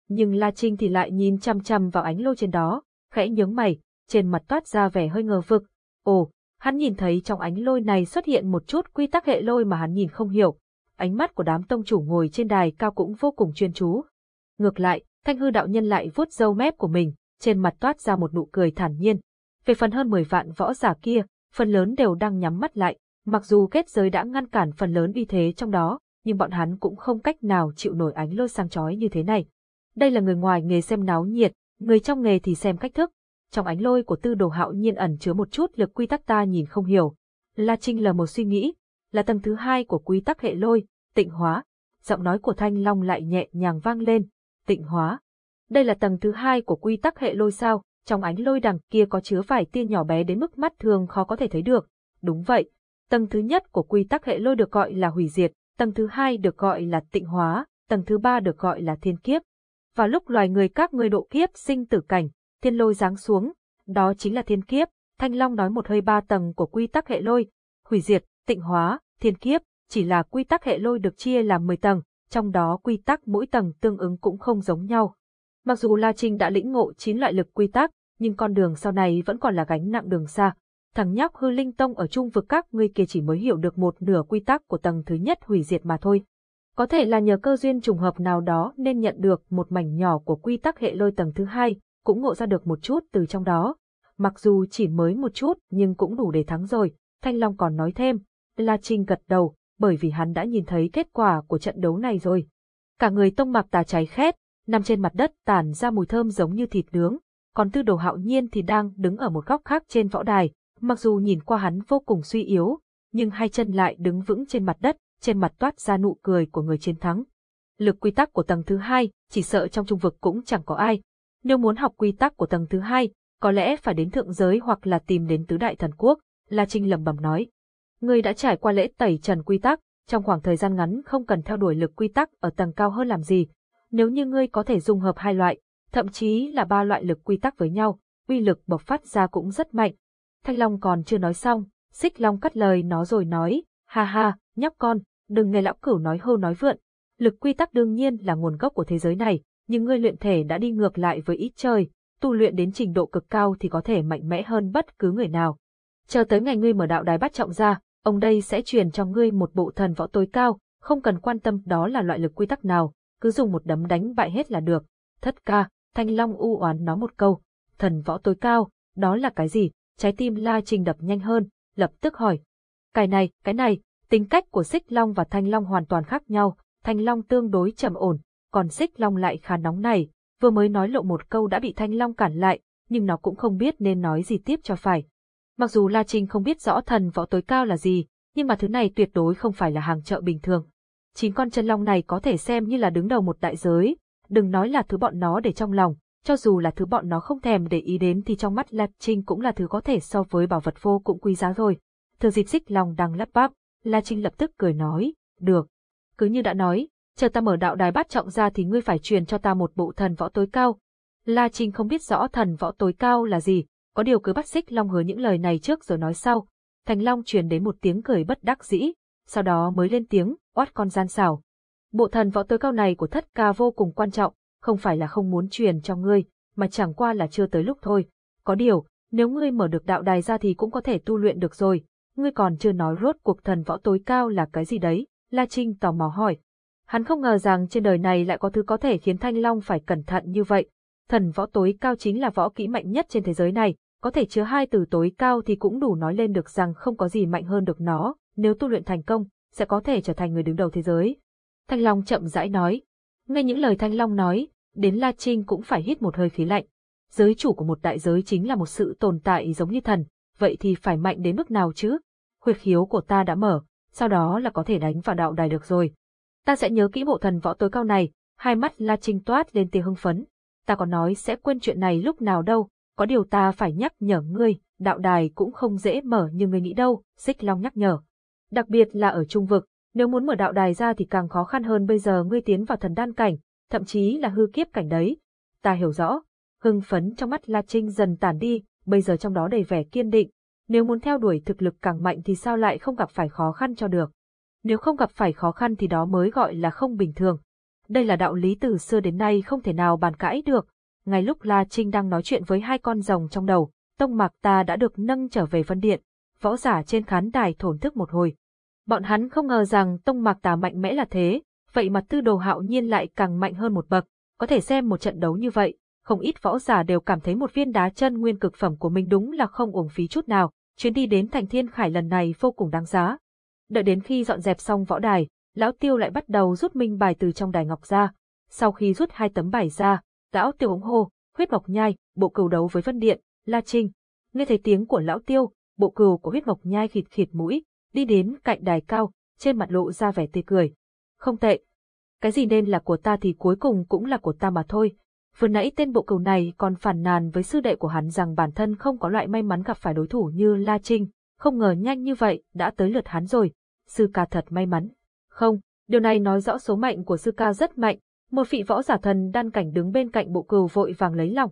Nhưng La Trinh thì lại nhìn chăm chăm vào ánh lôi trên đó, khẽ nhướng mày, trên mặt toát ra vẻ hơi ngờ vực. Ồ, hắn nhìn thấy trong ánh lôi này xuất hiện một chút quy tắc hệ lôi mà hắn nhìn không hiểu, ánh mắt của đám tông chủ ngồi trên đài cao cũng vô cùng chuyên chú. Ngược lại, thanh hư đạo nhân lại vuốt râu mép của mình, trên mặt toát ra một nụ cười thản nhiên. Về phần hơn 10 vạn võ giả kia, phần lớn đều đang nhắm mắt lại, mặc dù kết giới đã ngăn cản phần lớn uy thế trong đó, nhưng bọn hắn cũng không cách nào chịu nổi ánh lôi sang chói như thế này. Đây là người ngoài nghề xem náo nhiệt, người trong nghề thì xem cách thức. Trong ánh lôi của tư đồ hạo nhiên ẩn chứa một chút lực quy tắc ta nhìn không hiểu. La Trinh là một suy nghĩ, là tầng thứ hai của quy tắc hệ lôi, tịnh hóa. Giọng nói của Thanh Long lại nhẹ nhàng vang lên, tịnh hóa. Đây là tầng thứ hai của quy tắc hệ lôi sao, trong ánh lôi đằng kia có chứa vài tia nhỏ bé đến mức mắt thường khó có thể thấy được. Đúng vậy, tầng thứ nhất của quy tắc hệ lôi được gọi là hủy diệt, tầng thứ hai được gọi là tịnh hóa, tầng thứ ba được gọi là thiên kiếp. Và lúc loài người các người độ kiếp sinh tử cảnh, thiên lôi giáng xuống, đó chính là thiên kiếp. Thanh Long nói một hơi ba tầng của quy tắc hệ lôi, hủy diệt, tịnh hóa, thiên kiếp, chỉ là quy tắc hệ lôi được chia làm 10 tầng, trong đó quy tắc mỗi tầng tương ứng cũng không giống nhau. Mặc dù La Trinh đã lĩnh ngộ 9 loại lực quy tắc, nhưng con đường sau này vẫn còn là gánh nặng đường xa. Thằng nhóc hư linh tông ở chung vực các ngươi kia chỉ mới hiểu được một nửa quy tắc của tầng thứ nhất hủy diệt mà thôi. Có thể là nhờ cơ duyên trùng hợp nào đó nên nhận được một mảnh nhỏ của quy tắc hệ lôi tầng thứ hai, cũng ngộ ra được một chút từ trong đó. Mặc dù chỉ mới một chút nhưng cũng đủ để thắng rồi, Thanh Long còn nói thêm. La Trinh gật đầu, bởi vì hắn đã nhìn thấy kết quả của trận đấu này rồi. Cả người tông mạc tà cháy khét, nằm trên mặt đất tàn ra mùi thơm giống như thịt nướng, còn tư đồ hạo nhiên thì đang đứng ở một góc khác trên võ đài, mặc dù nhìn qua hắn vô cùng suy yếu, nhưng hai chân lại đứng vững trên mặt đất, trên mặt toát ra nụ cười của người chiến thắng. Lực quy tắc của tầng thứ hai, chỉ sợ trong trung vực cũng chẳng có ai. Nếu muốn học quy tắc của tầng thứ hai, có lẽ phải đến thượng giới hoặc là tìm đến tứ đại thần quốc, La Trinh lầm bầm nói. Ngươi đã trải qua lễ tẩy trần quy tắc, trong khoảng thời gian ngắn không cần theo đuổi lực quy tắc ở tầng cao hơn làm gì. Nếu như ngươi có thể dung hợp hai loại, thậm chí là ba loại lực quy tắc với nhau, uy lực bộc phát ra cũng rất mạnh. Thanh Long còn chưa nói xong, Xích Long cắt lời nó rồi nói, ha ha, nhóc con, đừng nghe lão cửu nói hô nói vượn. Lực quy tắc đương nhiên là nguồn gốc của thế giới này, nhưng ngươi luyện thể đã đi ngược lại với ít trời, tu luyện đến trình độ cực cao thì có thể mạnh mẽ hơn bất cứ người nào. Chờ tới ngày ngươi mở đạo đài bắt trọng ra, ông đây sẽ truyền cho ngươi một bộ thần võ tối cao, không cần quan tâm đó là loại lực quy tắc nào, cứ dùng một đấm đánh bại hết là được. Thất ca, Thanh Long u oán nó một câu, thần võ tối cao, đó là cái gì? Trái tim La Trinh đập nhanh hơn, lập tức hỏi. Cái này, cái này, tính cách của Xích Long và Thanh Long hoàn toàn khác nhau, Thanh Long tương đối trầm ổn, còn Xích Long lại khá nóng này, vừa mới nói lộ một câu đã bị Thanh Long cản lại, nhưng nó cũng không biết nên nói gì tiếp cho phải. Mặc dù La Trinh không biết rõ thần võ tối cao là gì, nhưng mà thứ này tuyệt đối không phải là hàng chợ bình thường. Chín con chân long này có thể xem như là đứng đầu một đại giới, đừng nói là thứ bọn nó để trong lòng, cho dù là thứ bọn nó không thèm để ý đến thì trong mắt La Trinh cũng là thứ có thể so với bảo vật vô cũng quý giá rồi. Thừa dịp xích lòng đang lắp bắp, La Trinh lập tức cười nói, được. Cứ như đã nói, chờ ta mở đạo đài bát trọng ra thì ngươi phải truyền cho ta một bộ thần võ tối cao. La Trinh không biết rõ thần võ tối cao là gì, có điều cứ bắt xích long hứa những lời này trước rồi nói sau. Thành Long truyền đến một tiếng cười bất đắc dĩ, sau đó mới lên tiếng, oát con gian xảo. Bộ thần võ tối cao này của thất ca vô cùng quan trọng, không phải là không muốn truyền cho ngươi, mà chẳng qua là chưa tới lúc thôi. Có điều, nếu ngươi mở được đạo đài ra thì cũng có thể tu luyện được rồi. Ngươi còn chưa nói rốt cuộc thần võ tối cao là cái gì đấy? La Trinh tò mò hỏi. Hắn không ngờ rằng trên đời này lại có thứ có thể khiến Thanh Long phải cẩn thận như vậy. Thần võ tối cao chính là võ kỹ mạnh nhất trên thế giới này, có thể chứa hai từ tối cao thì cũng đủ nói lên được rằng không có gì mạnh hơn được nó, nếu tu luyện thành công, sẽ có thể trở thành người đứng đầu thế giới. Thanh Long chậm rãi nói. Nghe những lời Thanh Long nói, đến La Trinh cũng phải hít một hơi khí lạnh. Giới chủ của một đại giới chính là một sự tồn tại giống như thần, vậy thì phải mạnh đến mức nào chứ? Huyệt khiếu của ta đã mở, sau đó là có thể đánh vào đạo đài được rồi. Ta sẽ nhớ kỹ bộ thần võ tối cao này, hai mắt La Trinh toát lên tia hưng phấn. Ta còn nói sẽ quên chuyện này lúc nào đâu, có điều ta phải nhắc nhở ngươi, đạo đài cũng không dễ mở như ngươi nghĩ đâu, Xích Long nhắc nhở. Đặc biệt là ở trung vực, nếu muốn mở đạo đài ra thì càng khó khăn hơn bây giờ ngươi tiến vào thần đan cảnh, thậm chí là hư kiếp cảnh đấy. Ta hiểu rõ, hưng phấn trong mắt La Trinh dần tản đi, bây giờ trong đó đầy vẻ kiên định. Nếu muốn theo đuổi thực lực càng mạnh thì sao lại không gặp phải khó khăn cho được. Nếu không gặp phải khó khăn thì đó mới gọi là không bình thường. Đây là đạo lý từ xưa đến nay không thể nào bàn cãi được. Ngay lúc La Trinh đang nói chuyện với hai con rồng trong đầu, tông mạc ta đã được nâng trở về phân điện. Võ giả trên khán đài thổn thức một hồi. Bọn hắn không ngờ rằng tông mạc Ta mạnh mẽ là thế, vậy mà tư đồ hạo nhiên lại càng mạnh hơn một bậc, có thể xem một trận đấu như vậy, không ít võ giả đều cảm thấy một viên đá chân nguyên cực phẩm của mình đúng là không uổng phí chút nào, chuyến đi đến thành thiên khải lần này vô cùng đáng giá. Đợi đến khi dọn dẹp xong võ đài, lão tiêu lại bắt đầu rút minh bài từ trong đài ngọc ra. Sau khi rút hai tấm bài ra, lão tiêu ống hô, huyết mộc nhai, bộ cừu đấu với vân điện, la trinh. Nghe thấy tiếng của lão tiêu, bộ cừu của huyết mộc nhai khịt khịt mũi, đi đến cạnh đài cao, trên mặt lộ ra vẻ tươi cười. Không tệ. Cái gì nên là của ta thì cuối cùng cũng là của ta mà thôi. Vừa nãy tên bộ cừu này còn phản nàn với sư đệ của hắn rằng bản thân không có loại may mắn gặp phải đối thủ như La Trinh, không ngờ nhanh như vậy đã tới lượt hắn rồi. Sư ca thật may mắn. Không, điều này nói rõ số mệnh của sư ca rất mạnh, một vị võ giả thần đan cảnh đứng bên cạnh bộ cừu vội vàng lấy lòng.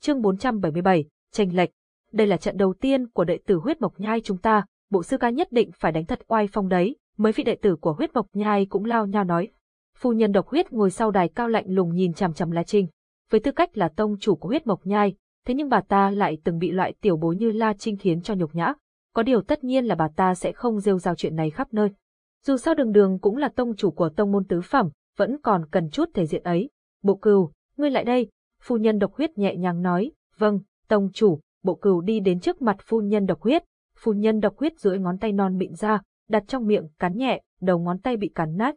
Chương 477, tranh lệch. Đây là trận đầu tiên của đệ tử huyết mộc nhai chúng ta, bộ sư ca nhất định phải đánh thật oai phong đấy, mấy vị đệ tử của huyết mộc nhai cũng lao nhau nói. Phu nhân độc huyết ngồi sau đài cao lạnh lùng nhìn chằm chằm La Trinh, với tư cách là tông chủ của huyết mộc nhai, thế nhưng bà ta lại từng bị loại tiểu bối như La Trinh khiến cho nhục nhã. Có điều tất nhiên là bà ta sẽ không rêu rao chuyện này khắp nơi. Dù sao đường đường cũng là tông chủ của tông môn tứ phẩm, vẫn còn cần chút thể diện ấy. Bộ cừu, ngươi lại đây, phu nhân độc huyết nhẹ nhàng nói, vâng, tông chủ, bộ cừu đi đến trước mặt phu nhân độc huyết, phu nhân độc huyết duỗi ngón tay non mịn ra, đặt trong miệng cắn nhẹ, đầu ngón tay bị cắn nát.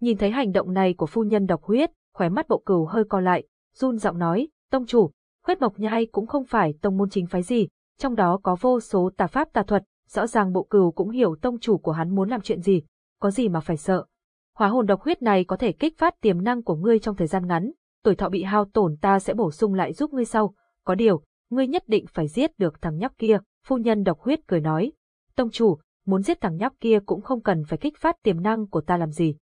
Nhìn thấy hành động này của phu nhân độc huyết, khóe mắt bộ cừu hơi co lại, run giọng nói, tông chủ, huyết mộc nhai cũng không phải tông môn chính phái gì, trong đó có vô số tà pháp tà thuật, rõ ràng bộ cừu cũng hiểu tông chủ của hắn muốn làm chuyện gì, có gì mà phải sợ. Hóa hồn độc huyết này có thể kích phát tiềm năng của ngươi trong thời gian ngắn, tuổi thọ bị hao tổn ta sẽ bổ sung lại giúp ngươi sau, có điều, ngươi nhất định phải giết được thằng nhóc kia, phu nhân độc huyết cười nói. Tông chủ, muốn giết thằng nhóc kia cũng không cần phải kích phát tiềm năng của ta làm gì.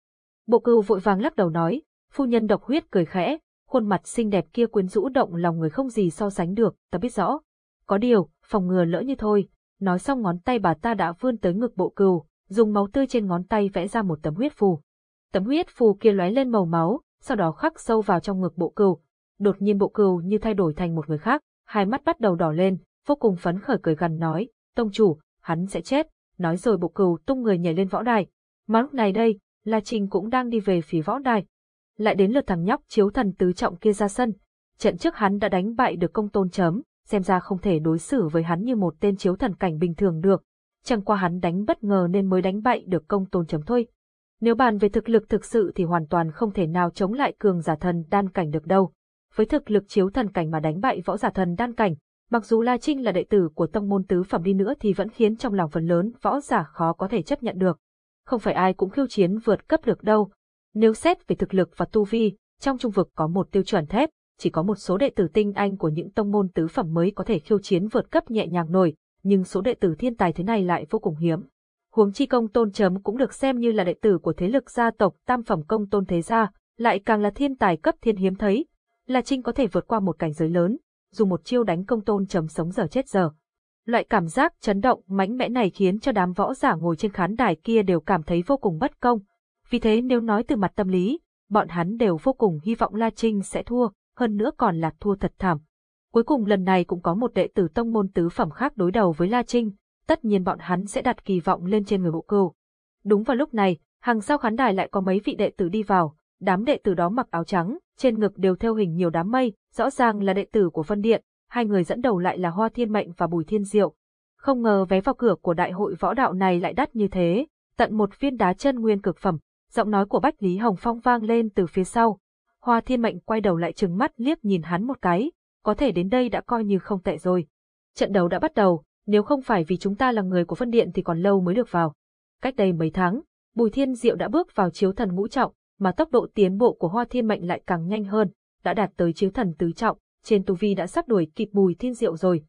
Bộ cừu vội vàng lắc đầu nói, phu nhân độc huyết cười khẽ, khuôn mặt xinh đẹp kia quyến rũ động lòng người không gì so sánh được, ta biết rõ. Có điều, phòng ngừa lỡ như thôi. Nói xong ngón tay bà ta đã vươn tới ngực bộ cừu, dùng máu tươi trên ngón tay vẽ ra một tấm huyết phù. Tấm huyết phù kia lóe lên màu máu, sau đó khắc sâu vào trong ngực bộ cừu. Đột nhiên bộ cừu như thay đổi thành một người khác, hai mắt bắt đầu đỏ lên, vô cùng phấn khởi cười gằn nói, tông chủ, hắn sẽ chết. Nói rồi bộ cừu tung người nhảy lên võ đài. Mà lúc này đây, La trình cũng đang đi về phía võ đài. Lại đến lượt thằng nhóc chiếu thần tứ trọng kia ra sân. Trận trước hắn đã đánh bại được công tôn chấm, xem ra không thể đối xử với hắn như một tên chiếu thần cảnh bình thường được. Chẳng qua hắn đánh bất ngờ nên mới đánh bại được công tôn chấm thôi. Nếu bàn về thực lực thực sự thì hoàn toàn không thể nào chống lại cường giả thần đan cảnh được đâu. Với thực lực chiếu thần cảnh mà đánh bại võ giả thần đan cảnh, mặc dù La Trinh là đệ tử của tông môn tứ phẩm đi nữa thì vẫn khiến trong lòng phần lớn võ giả khó có thể chấp nhận được. Không phải ai cũng khiêu chiến vượt cấp được đâu. Nếu xét về thực lực và tu vi, trong trung vực có một tiêu chuẩn thép, chỉ có một số đệ tử tinh anh của những tông môn tứ phẩm mới có thể khiêu chiến vượt cấp nhẹ nhàng nổi, nhưng số đệ tử thiên tài thế này lại vô cùng hiếm. Huống chi công tôn chấm cũng được xem như là đệ tử của thế lực gia tộc tam phẩm công tôn thế gia, lại càng là thiên tài cấp thiên hiếm thấy. Là Trinh có thể vượt qua một cảnh giới lớn, dùng một chiêu đánh công tôn chấm sống giờ chết giờ. Loại cảm giác chấn động mãnh mẽ này khiến cho đám võ giả ngồi trên khán đài kia đều cảm thấy vô cùng bất công. Vì thế nếu nói từ mặt tâm lý, bọn hắn đều vô cùng hy vọng La Trinh sẽ thua, hơn nữa còn là thua thật thảm. Cuối cùng lần này cũng có một đệ tử tông môn tứ phẩm khác đối đầu với La Trinh, tất nhiên bọn hắn sẽ đặt kỳ vọng lên trên người bộ cừu. Đúng vào lúc này, hàng sau khán đài lại có mấy vị đệ tử đi vào, đám đệ tử đó mặc áo trắng, trên ngực đều theo hình nhiều đám mây, rõ ràng là đệ tử của Vân Điện, hai người dẫn đầu lại là Hoa Thiên Mệnh và Bùi Thiên Diệu. Không ngờ vé vào cửa của đại hội võ đạo này lại đắt như thế, tận một viên đá chân nguyên cực phẩm, giọng nói của Bách Lý Hồng Phong vang lên từ phía sau. Hoa Thiên Mệnh quay đầu lại trừng mắt liếc nhìn hắn một cái, có thể đến đây đã coi như không tệ rồi. Trận đấu đã bắt đầu, nếu không phải vì chúng ta là người của phân điện thì còn lâu mới được vào. Cách đây mấy tháng, Bùi Thiên Diệu đã bước vào chiếu thần ngũ trọng, mà tốc độ tiến bộ của Hoa Thiên Mệnh lại càng nhanh hơn, đã đạt tới chiếu thần tứ trọng, trên tu vi đã sắp đuổi kịp Bùi Thiên Diệu rồi.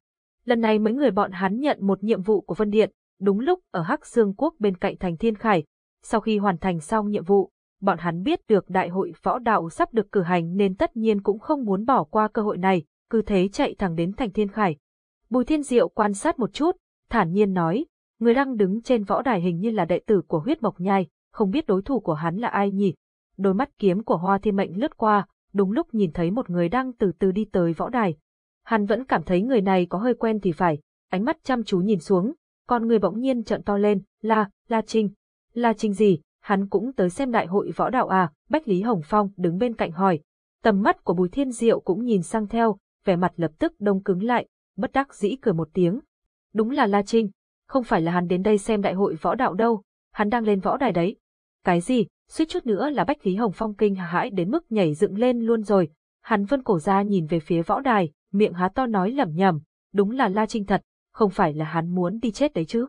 Lần này mấy người bọn hắn nhận một nhiệm vụ của Vân Điện, đúng lúc ở Hắc Dương Quốc bên cạnh thành Thiên Khải. Sau khi hoàn thành xong nhiệm vụ, bọn hắn biết được đại hội võ đạo sắp được cử hành nên tất nhiên cũng không muốn bỏ qua cơ hội này, cứ thế chạy thẳng đến thành Thiên Khải. Bùi Thiên Diệu quan sát một chút, thản nhiên nói, người đang đứng trên võ đài hình như là đệ tử của huyết mộc nhai, không biết đối thủ của hắn là ai nhỉ. Đôi mắt kiếm của Hoa Thiên Mệnh lướt qua, đúng lúc nhìn thấy một người đang từ từ đi tới võ đài. Hắn vẫn cảm thấy người này có hơi quen thì phải, ánh mắt chăm chú nhìn xuống, con người bỗng nhiên trợn to lên, là, La Trinh. La Trinh gì, hắn cũng tới xem đại hội võ đạo à, Bách Lý Hồng Phong đứng bên cạnh hỏi. Tầm mắt của Bùi Thiên Diệu cũng nhìn sang theo, vẻ mặt lập tức đông cứng lại, bất đắc dĩ cười một tiếng. Đúng là La Trinh, không phải là hắn đến đây xem đại hội võ đạo đâu, hắn đang lên võ đài đấy. Cái gì, suýt chút nữa là Bách Lý Hồng Phong kinh hãi đến mức nhảy dựng lên luôn rồi. Hắn vân cổ ra nhìn về phía võ đài, miệng há to nói lẩm nhẩm, đúng là La Trinh thật, không phải là hắn muốn đi chết đấy chứ.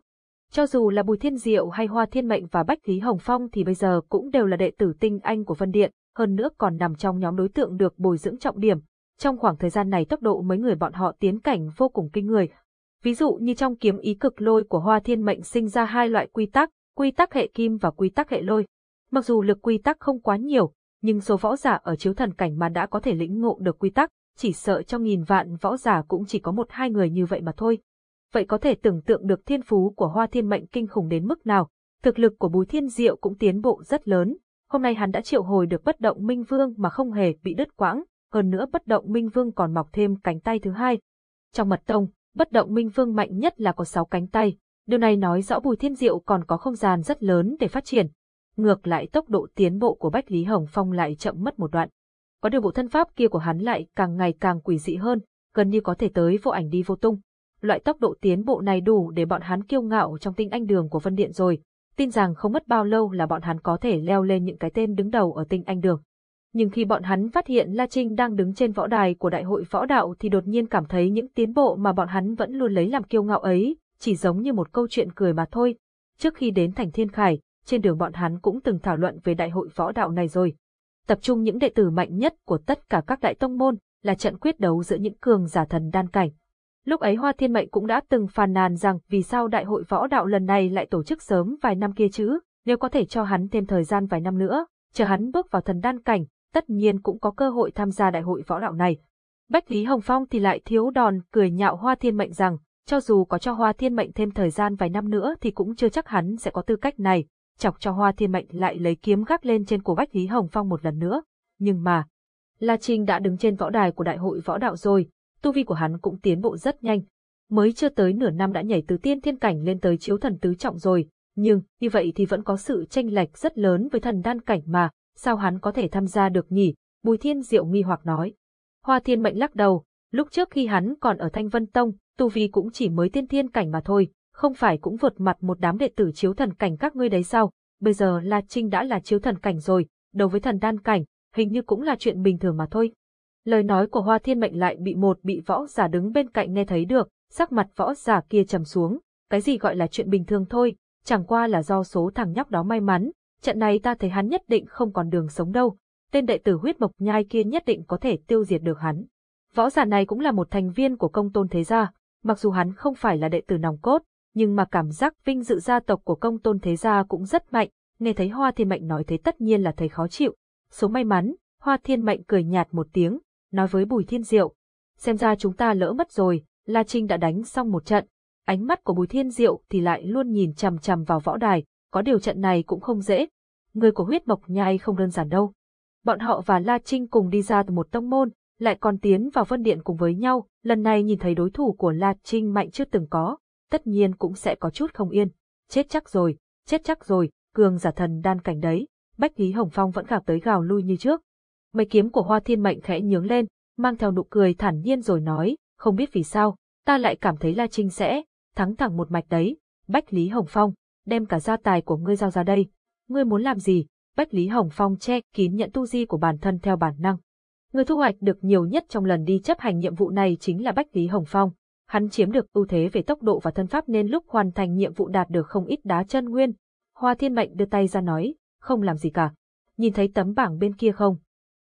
Cho dù là Bùi Thiên Diệu hay Hoa Thiên Mệnh và Bách Lý Hồng Phong thì bây giờ cũng đều là đệ tử tinh anh của Vân Điện, hơn nữa còn nằm trong nhóm đối tượng được bồi dưỡng trọng điểm. Trong khoảng thời gian này tốc độ mấy người bọn họ tiến cảnh vô cùng kinh người. Ví dụ như trong kiếm ý cực lôi của Hoa Thiên Mệnh sinh ra hai loại quy tắc, quy tắc hệ kim và quy tắc hệ lôi. Mặc dù lực quy tắc không quá nhiều, nhưng số võ giả ở chiếu thần cảnh mà đã có thể lĩnh ngộ được quy tắc, chỉ sợ trong nghìn vạn võ giả cũng chỉ có một hai người như vậy mà thôi. Vậy có thể tưởng tượng được thiên phú của Hoa Thiên Mệnh kinh khủng đến mức nào, thực lực của Bùi Thiên Diệu cũng tiến bộ rất lớn. Hôm nay hắn đã triệu hồi được bất động Minh Vương mà không hề bị đứt quãng, hơn nữa bất động Minh Vương còn mọc thêm cánh tay thứ hai. Trong mật tông, bất động Minh Vương mạnh nhất là có 6 cánh tay, điều này nói rõ Bùi Thiên Diệu còn có không gian rất lớn để phát triển, ngược lại tốc độ tiến bộ của Bách Lý Hồng Phong lại chậm mất một đoạn. Có điều bộ thân pháp kia của hắn lại càng ngày càng quỷ dị hơn, gần như có thể tới vô ảnh đi vô tung. Loại tốc độ tiến bộ này đủ để bọn hắn kiêu ngạo trong tinh anh đường của Vân Điện rồi, tin rằng không mất bao lâu là bọn hắn có thể leo lên những cái tên đứng đầu ở tinh anh đường. Nhưng khi bọn hắn phát hiện La Trinh đang đứng trên võ đài của đại hội võ đạo thì đột nhiên cảm thấy những tiến bộ mà bọn hắn vẫn luôn lấy làm kiêu ngạo ấy, chỉ giống như một câu chuyện cười mà thôi. Trước khi đến thành Thiên Khải, trên đường bọn hắn cũng từng thảo luận về đại hội võ đạo này rồi. Tập trung những đệ tử mạnh nhất của tất cả các đại tông môn, là trận quyết đấu giữa những cường giả thần đan cảnh. Lúc ấy Hoa Thiên Mệnh cũng đã từng phàn nàn rằng vì sao đại hội võ đạo lần này lại tổ chức sớm vài năm kia chứ, nếu có thể cho hắn thêm thời gian vài năm nữa, chờ hắn bước vào thần đan cảnh, tất nhiên cũng có cơ hội tham gia đại hội võ đạo này. Bách Lý Hồng Phong thì lại thiếu đòn cười nhạo Hoa Thiên Mệnh rằng, cho dù có cho Hoa Thiên Mệnh thêm thời gian vài năm nữa thì cũng chưa chắc hắn sẽ có tư cách này, chọc cho Hoa Thiên Mệnh lại lấy kiếm gác lên trên cổ Bách Lý Hồng Phong một lần nữa. Nhưng mà, La Trinh đã đứng trên võ đài của đại hội võ đạo rồi, tu vi của hắn cũng tiến bộ rất nhanh. Mới chưa tới nửa năm đã nhảy từ tiên thiên cảnh lên tới chiếu thần tứ trọng rồi, nhưng như vậy thì vẫn có sự tranh lệch rất lớn với thần đan cảnh mà, sao hắn có thể tham gia được nhỉ? Bùi Thiên Diệu nghi hoặc nói. Hoa Thiên Mệnh lắc đầu, lúc trước khi hắn còn ở Thanh Vân Tông, tu vi cũng chỉ mới tiên thiên cảnh mà thôi, không phải cũng vượt mặt một đám đệ tử chiếu thần cảnh các ngươi đấy sao? Bây giờ La Trinh đã là chiếu thần cảnh rồi, đầu với thần đan cảnh, hình như cũng là chuyện bình thường mà thôi. Lời nói của Hoa Thiên Mệnh lại bị một bị võ giả đứng bên cạnh nghe thấy được, sắc mặt võ giả kia trầm xuống, cái gì gọi là chuyện bình thường thôi, chẳng qua là do số thằng nhóc đó may mắn, trận này ta thấy hắn nhất định không còn đường sống đâu, tên đệ tử huyết mộc nhai kia nhất định có thể tiêu diệt được hắn. Võ giả này cũng là một thành viên của công tôn thế gia, mặc dù hắn không phải là đệ tử nòng cốt, nhưng mà cảm giác vinh dự gia tộc của công tôn thế gia cũng rất mạnh, nghe thấy Hoa Thiên Mệnh nói thế tất nhiên là thấy khó chịu. Số may mắn, Hoa Thiên Mệnh cười nhạt một tiếng, nói với Bùi Thiên Diệu. Xem ra chúng ta lỡ mất rồi, La Trinh đã đánh xong một trận. Ánh mắt của Bùi Thiên Diệu thì lại luôn nhìn chằm chằm vào võ đài, có điều trận này cũng không dễ. Người của huyết mộc nhai không đơn giản đâu. Bọn họ và La Trinh cùng đi ra từ một tông môn, lại còn tiến vào vân điện cùng với nhau, lần này nhìn thấy đối thủ của La Trinh mạnh chưa từng có, tất nhiên cũng sẽ có chút không yên. Chết chắc rồi, chết chắc rồi, cường giả thần đan cảnh đấy, Bách Lý Hồng Phong vẫn gặp tới gào lui như trước. Mấy kiếm của Hoa Thiên Mệnh khẽ nhướng lên, mang theo nụ cười thản nhiên rồi nói, không biết vì sao, ta lại cảm thấy La Trinh sẽ thắng thẳng một mạch đấy. Bách Lý Hồng Phong, đem cả gia tài của ngươi giao ra đây. Ngươi muốn làm gì? Bách Lý Hồng Phong che kín nhận tu di của bản thân theo bản năng. Người thu hoạch được nhiều nhất trong lần đi chấp hành nhiệm vụ này chính là Bách Lý Hồng Phong. Hắn chiếm được ưu thế về tốc độ và thân pháp nên lúc hoàn thành nhiệm vụ đạt được không ít đá chân nguyên. Hoa Thiên Mệnh đưa tay ra nói, không làm gì cả. Nhìn thấy tấm bảng bên kia không?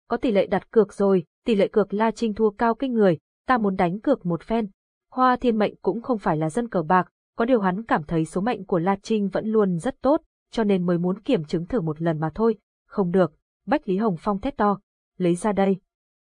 Có tỷ lệ đặt cược rồi, tỷ lệ cược La Trinh thua cao kinh người, ta muốn đánh cược một phen. Hoa Thiên Mệnh cũng không phải là dân cờ bạc, có điều hắn cảm thấy số mệnh của La Trinh vẫn luôn rất tốt, cho nên mới muốn kiểm chứng thử một lần mà thôi. Không được, Bách Lý Hồng Phong thét to. Lấy ra đây.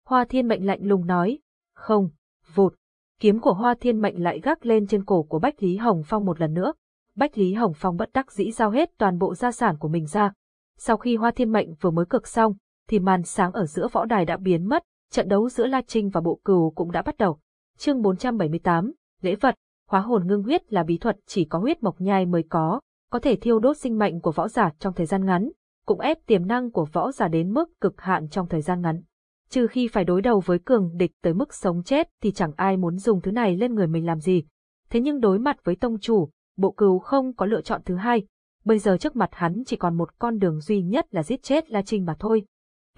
Hoa Thiên Mệnh lạnh lùng nói. Không, vụt. Kiếm của Hoa Thiên Mệnh lại gác lên trên cổ của Bách Lý Hồng Phong một lần nữa. Bách Lý Hồng Phong bất đắc dĩ giao hết toàn bộ gia sản của mình ra. Sau khi Hoa Thiên Mệnh vừa mới cực xong, thì màn sáng ở giữa võ đài đã biến mất, trận đấu giữa La Trinh và Bộ Cừu cũng đã bắt đầu. Chương 478, lễ vật, hóa hồn ngưng huyết là bí thuật chỉ có huyết mộc nhai mới có, có thể thiêu đốt sinh mệnh của võ giả trong thời gian ngắn, cũng ép tiềm năng của võ giả đến mức cực hạn trong thời gian ngắn. Trừ khi phải đối đầu với cường địch tới mức sống chết thì chẳng ai muốn dùng thứ này lên người mình làm gì. Thế nhưng đối mặt với tông chủ, bộ cừu không có lựa chọn thứ hai. Bây giờ trước mặt hắn chỉ còn một con đường duy nhất là giết chết La Trinh mà thôi.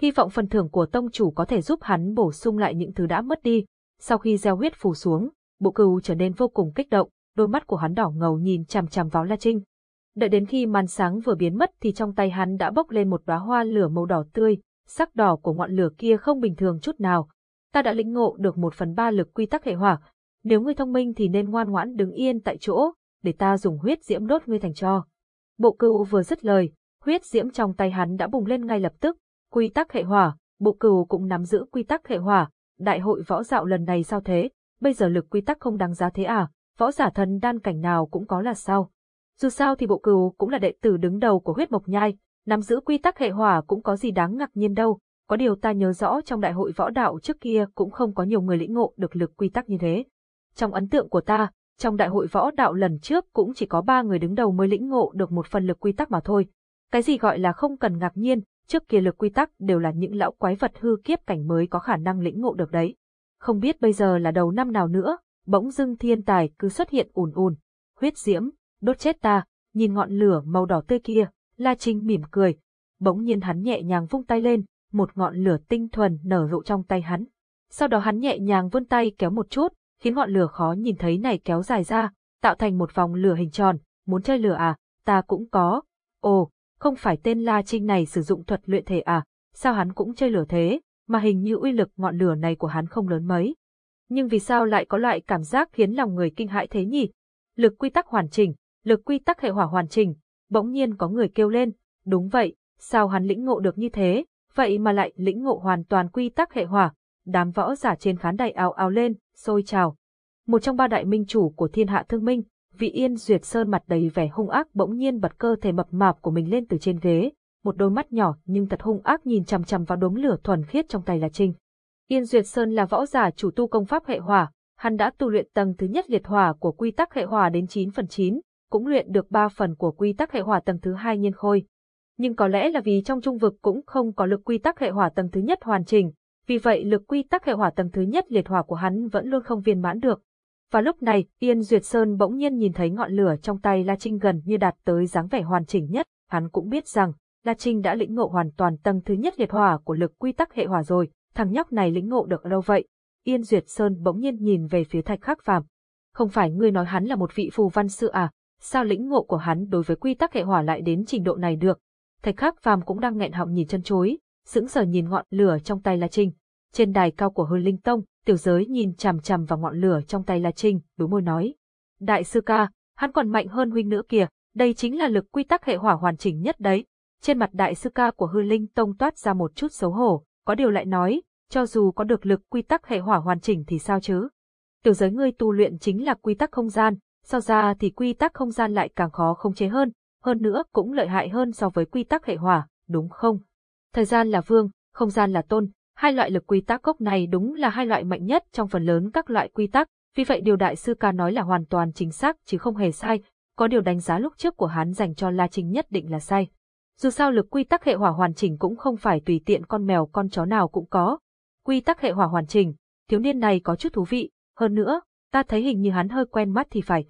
Hy vọng phần thưởng của tông chủ có thể giúp hắn bổ sung lại những thứ đã mất đi. Sau khi gieo huyết phù xuống, bộ cừu trở nên vô cùng kích động, đôi mắt của hắn đỏ ngầu nhìn chằm chằm vào La Trinh. Đợi đến khi màn sáng vừa biến mất thì trong tay hắn đã bốc lên một đóa hoa lửa màu đỏ tươi, sắc đỏ của ngọn lửa kia không bình thường chút nào. Ta đã lĩnh ngộ được một phần ba lực quy tắc hệ hỏa. Nếu ngươi thông minh thì nên ngoan ngoãn đứng yên tại chỗ, để ta dùng huyết diễm đốt ngươi thành cho. Bộ cừu vừa dứt lời, huyết diễm trong tay hắn đã bùng lên ngay lập tức. Quy tắc hệ hỏa, bộ cừu cũng nắm giữ quy tắc hệ hỏa. Đại hội võ dạo lần này sao thế? Bây giờ lực quy tắc không đáng giá thế à? Võ giả thần đan cảnh nào cũng có là sao? Dù sao thì bộ cừu cũng là đệ tử đứng đầu của huyết mộc nhai, nắm giữ quy tắc hệ hỏa cũng có gì đáng ngạc nhiên đâu. Có điều ta nhớ rõ trong đại hội võ đạo trước kia cũng không có nhiều người lĩnh ngộ được lực quy tắc như thế. Trong ấn tượng của ta, trong đại hội võ đạo lần trước cũng chỉ có ba người đứng đầu mới lĩnh ngộ được một phần lực quy tắc mà thôi. Cái gì gọi là không cần ngạc nhiên, trước kia lực quy tắc đều là những lão quái vật hư kiếp cảnh mới có khả năng lĩnh ngộ được đấy. Không biết bây giờ là đầu năm nào nữa, bỗng dưng thiên tài cứ xuất hiện ùn ùn, huyết diễm, đốt chết ta, nhìn ngọn lửa màu đỏ tươi kia, La Trinh mỉm cười, bỗng nhiên hắn nhẹ nhàng vung tay lên, một ngọn lửa tinh thuần nở rộ trong tay hắn. Sau đó hắn nhẹ nhàng vươn tay kéo một chút, khiến ngọn lửa khó nhìn thấy này kéo dài ra, tạo thành một vòng lửa hình tròn, muốn chơi lửa à, ta cũng có. Ồ, không phải tên La Trinh này sử dụng thuật luyện thể à, sao hắn cũng chơi lửa thế, mà hình như uy lực ngọn lửa này của hắn không lớn mấy. Nhưng vì sao lại có loại cảm giác khiến lòng người kinh hãi thế nhỉ? Lực quy tắc hoàn chỉnh, lực quy tắc hệ hỏa hoàn chỉnh, bỗng nhiên có người kêu lên, đúng vậy, sao hắn lĩnh ngộ được như thế, vậy mà lại lĩnh ngộ hoàn toàn quy tắc hệ hỏa. Đám võ giả trên khán đài ào ào lên, sôi trào. Một trong ba đại minh chủ của thiên hạ thương minh, vị yên duyệt sơn mặt đầy vẻ hung ác bỗng nhiên bật cơ thể mập mạp của mình lên từ trên ghế, một đôi mắt nhỏ nhưng thật hung ác nhìn chằm chằm vào đống lửa thuần khiết trong tay La Trinh. Yên Duyệt Sơn là võ giả chủ tu công pháp hệ hỏa, hắn đã tu luyện tầng thứ nhất liệt hỏa của quy tắc hệ hỏa đến 9 phần 9, cũng luyện được 3 phần của quy tắc hệ hỏa tầng thứ hai nhiên khôi. Nhưng có lẽ là vì trong trung vực cũng không có lực quy tắc hệ hỏa tầng thứ nhất hoàn chỉnh, vì vậy lực quy tắc hệ hỏa tầng thứ nhất liệt hỏa của hắn vẫn luôn không viên mãn được. Và lúc này, Yên Duyệt Sơn bỗng nhiên nhìn thấy ngọn lửa trong tay La Trinh gần như đạt tới dáng vẻ hoàn chỉnh nhất, hắn cũng biết rằng, La Trinh đã lĩnh ngộ hoàn toàn tầng thứ nhất liệt hỏa của lực quy tắc hệ hỏa rồi, thằng nhóc này lĩnh ngộ được lâu vậy? Yên Duyệt Sơn bỗng nhiên nhìn về phía Thạch Khắc Phàm. Không phải ngươi nói hắn là một vị phù văn sư à, sao lĩnh ngộ của hắn đối với quy tắc hệ hỏa lại đến trình độ này được? Thạch Khắc Phàm cũng đang nghẹn họng nhìn chân chối, sững sờ nhìn ngọn lửa trong tay La Trinh. Trên đài cao của Hư Linh Tông, tiểu giới nhìn chằm chằm vào ngọn lửa trong tay La Trinh, đối môi nói. Đại sư ca, hắn còn mạnh hơn huynh nữa kìa, đây chính là lực quy tắc hệ hỏa hoàn chỉnh nhất đấy. Trên mặt đại sư ca của hư linh tông toát ra một chút xấu hổ, có điều lại nói, cho dù có được lực quy tắc hệ hỏa hoàn chỉnh thì sao chứ? Tiểu giới ngươi tu luyện chính là quy tắc không gian, sau ra thì quy tắc không gian lại càng khó không chế hơn, hơn nữa cũng lợi hại hơn so với quy tắc hệ hỏa, đúng không? Thời gian là vương, không gian là tôn, hai loại lực quy tắc gốc này đúng là hai loại mạnh nhất trong phần lớn các loại quy tắc, vì vậy điều đại sư ca nói là hoàn toàn chính xác chứ không hề sai, có điều đánh giá lúc trước của hắn dành cho La Trinh nhất định là sai. Dù sao lực quy tắc hệ hỏa hoàn chỉnh cũng không phải tùy tiện con mèo con chó nào cũng có. Quy tắc hệ hỏa hoàn chỉnh, thiếu niên này có chút thú vị, hơn nữa, ta thấy hình như hắn hơi quen mắt thì phải.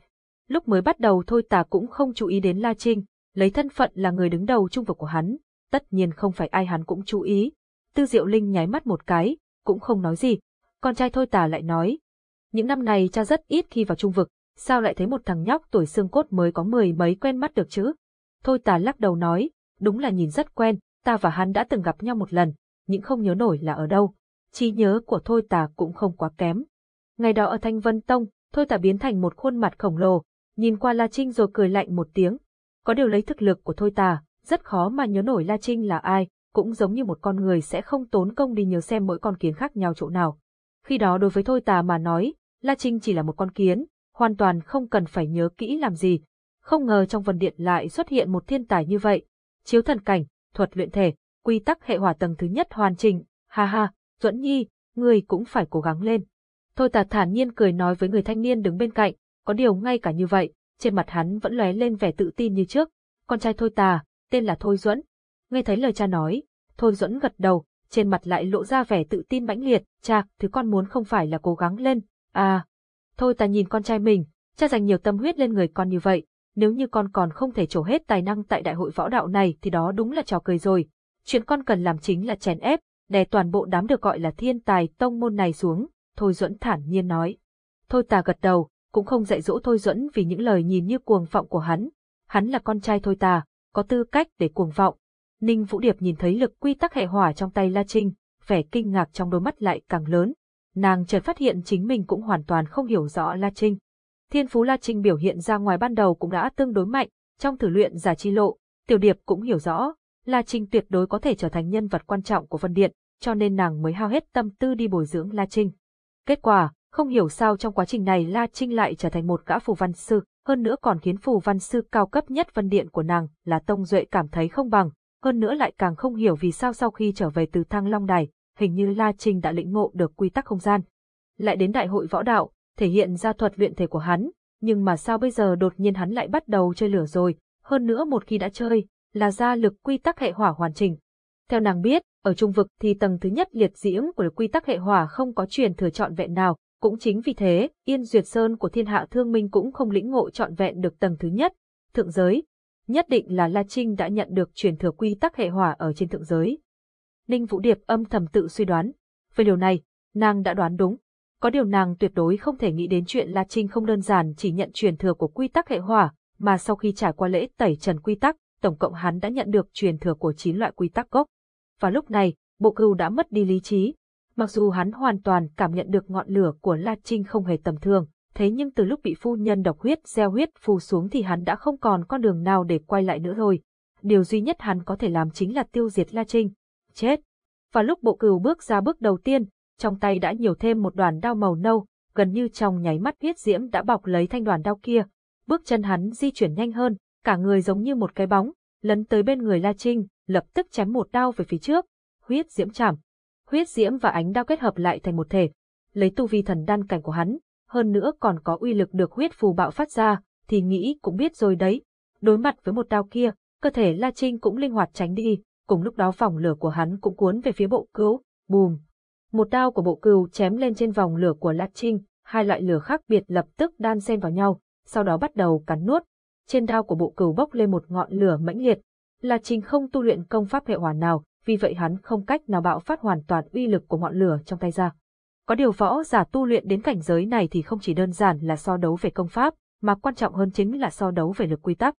Lúc mới bắt đầu thôi ta cũng không chú ý đến La Trinh, lấy thân phận là người đứng đầu trung vực của hắn, tất nhiên không phải ai hắn cũng chú ý. Tư Diệu Linh nháy mắt một cái, cũng không nói gì. Con trai thôi tà lại nói. Những năm này cha rất ít khi vào trung vực, sao lại thấy một thằng nhóc tuổi xương cốt mới có mười mấy quen mắt được chứ? Thôi tà lắc đầu nói, đúng là nhìn rất quen, ta và hắn đã từng gặp nhau một lần, nhưng không nhớ nổi là ở đâu. Trí nhớ của Thôi Tà cũng không quá kém. Ngày đó ở Thanh Vân Tông, Thôi Tà biến thành một khuôn mặt khổng lồ, nhìn qua La Trinh rồi cười lạnh một tiếng. Có điều lấy thực lực của Thôi Tà, rất khó mà nhớ nổi La Trinh là ai, cũng giống như một con người sẽ không tốn công đi nhớ xem mỗi con kiến khác nhau chỗ nào. Khi đó đối với Thôi Tà mà nói, La Trinh chỉ là một con kiến, hoàn toàn không cần phải nhớ kỹ làm gì. Không ngờ trong vần điện lại xuất hiện một thiên tài như vậy, chiếu thần cảnh, thuật luyện thể, quy tắc hệ hỏa tầng thứ nhất hoàn chỉnh, ha ha, Duẫn Nhi, ngươi cũng phải cố gắng lên. Thôi tà thản nhiên cười nói với người thanh niên đứng bên cạnh, có điều ngay cả như vậy, trên mặt hắn vẫn lóe lên vẻ tự tin như trước. Con trai Thôi tà, tên là Thôi Duẫn. Nghe thấy lời cha nói, Thôi Duẫn gật đầu, trên mặt lại lộ ra vẻ tự tin mãnh liệt, cha, thứ con muốn không phải là cố gắng lên, à. Thôi ta nhìn con trai mình, cha dành nhiều tâm huyết lên người con như vậy, nếu như con còn không thể trổ hết tài năng tại đại hội võ đạo này thì đó đúng là trò cười rồi. Chuyện con cần làm chính là chèn ép, đè toàn bộ đám được gọi là thiên tài tông môn này xuống, Thôi Duẫn thản nhiên nói. Thôi tà gật đầu, cũng không dạy dỗ Thôi Duẫn vì những lời nhìn như cuồng vọng của hắn. Hắn là con trai Thôi tà, có tư cách để cuồng vọng. Ninh Vũ Điệp nhìn thấy lực quy tắc hệ hỏa trong tay La Trinh, vẻ kinh ngạc trong đôi mắt lại càng lớn. Nàng chợt phát hiện chính mình cũng hoàn toàn không hiểu rõ La Trinh. Thiên phú La Trinh biểu hiện ra ngoài ban đầu cũng đã tương đối mạnh, trong thử luyện giả chi lộ, Tiểu Điệp cũng hiểu rõ, La Trinh tuyệt đối có thể trở thành nhân vật quan trọng của Vân Điện, cho nên nàng mới hao hết tâm tư đi bồi dưỡng La Trinh. Kết quả, không hiểu sao trong quá trình này La Trinh lại trở thành một gã phù văn sư, hơn nữa còn khiến phù văn sư cao cấp nhất Vân Điện của nàng là Tông Duệ cảm thấy không bằng, hơn nữa lại càng không hiểu vì sao sau khi trở về từ Thăng Long Đài, hình như La Trinh đã lĩnh ngộ được quy tắc không gian. Lại đến đại hội võ đạo, thể hiện ra thuật luyện thể của hắn, nhưng mà sao bây giờ đột nhiên hắn lại bắt đầu chơi lửa rồi, hơn nữa một khi đã chơi, là ra lực quy tắc hệ hỏa hoàn chỉnh. Theo nàng biết, ở trung vực thì tầng thứ nhất liệt diễm của lực quy tắc hệ hỏa không có truyền thừa trọn vẹn nào, cũng chính vì thế, Yên Duyệt Sơn của thiên hạ thương minh cũng không lĩnh ngộ trọn vẹn được tầng thứ nhất, thượng giới. Nhất định là La Trinh đã nhận được truyền thừa quy tắc hệ hỏa ở trên thượng giới. Ninh Vũ Điệp âm thầm tự suy đoán. Về điều này, nàng đã đoán đúng. Có điều nàng tuyệt đối không thể nghĩ đến chuyện La Trinh không đơn giản chỉ nhận truyền thừa của quy tắc hệ hỏa, mà sau khi trải qua lễ tẩy trần quy tắc, tổng cộng hắn đã nhận được truyền thừa của 9 loại quy tắc gốc. Và lúc này, bộ cừu đã mất đi lý trí. Mặc dù hắn hoàn toàn cảm nhận được ngọn lửa của La Trinh không hề tầm thường, thế nhưng từ lúc bị phu nhân độc huyết gieo huyết phù xuống thì hắn đã không còn con đường nào để quay lại nữa rồi. Điều duy nhất hắn có thể làm chính là tiêu diệt La Trinh. Chết, Và lúc bộ cừu bước ra bước đầu tiên, trong tay đã nhiều thêm một đoàn đao màu nâu, gần như trong nháy mắt huyết diễm đã bọc lấy thanh đoàn đao kia. Bước chân hắn di chuyển nhanh hơn, cả người giống như một cái bóng, lấn tới bên người La Trinh, lập tức chém một đao về phía trước. Huyết diễm chạm. Huyết diễm và ánh đao kết hợp lại thành một thể. Lấy tu vi thần đan cảnh của hắn, hơn nữa còn có uy lực được huyết phù bạo phát ra, thì nghĩ cũng biết rồi đấy. Đối mặt với một đao kia, cơ thể La Trinh cũng linh hoạt tránh đi, cùng lúc đó vòng lửa của hắn cũng cuốn về phía bộ cứu bùm. Một đao của bộ cừu chém lên trên vòng lửa của La Trinh, hai loại lửa khác biệt lập tức đan xen vào nhau, sau đó bắt đầu cắn nuốt. Trên đao của bộ cừu bốc lên một ngọn lửa mãnh liệt. La Trinh không tu luyện công pháp hệ hỏa nào, vì vậy hắn không cách nào bạo phát hoàn toàn uy lực của ngọn lửa trong tay ra. Có điều võ giả tu luyện đến cảnh giới này thì không chỉ đơn giản là so đấu về công pháp, mà quan trọng hơn chính là so đấu về lực quy tắc.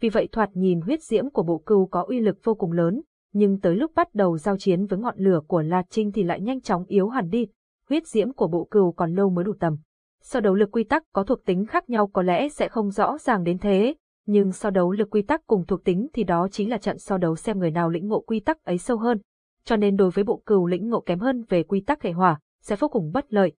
Vì vậy thoạt nhìn huyết diễm của bộ cừu có uy lực vô cùng lớn, nhưng tới lúc bắt đầu giao chiến với ngọn lửa của La Trinh thì lại nhanh chóng yếu hẳn đi, huyết diễm của bộ cừu còn lâu mới đủ tầm. So đấu lực quy tắc có thuộc tính khác nhau có lẽ sẽ không rõ ràng đến thế, nhưng so đấu lực quy tắc cùng thuộc tính thì đó chính là trận so đấu xem người nào lĩnh ngộ quy tắc ấy sâu hơn. Cho nên đối với bộ cừu lĩnh ngộ kém hơn về quy tắc hệ hỏa, sẽ vô cùng bất lợi.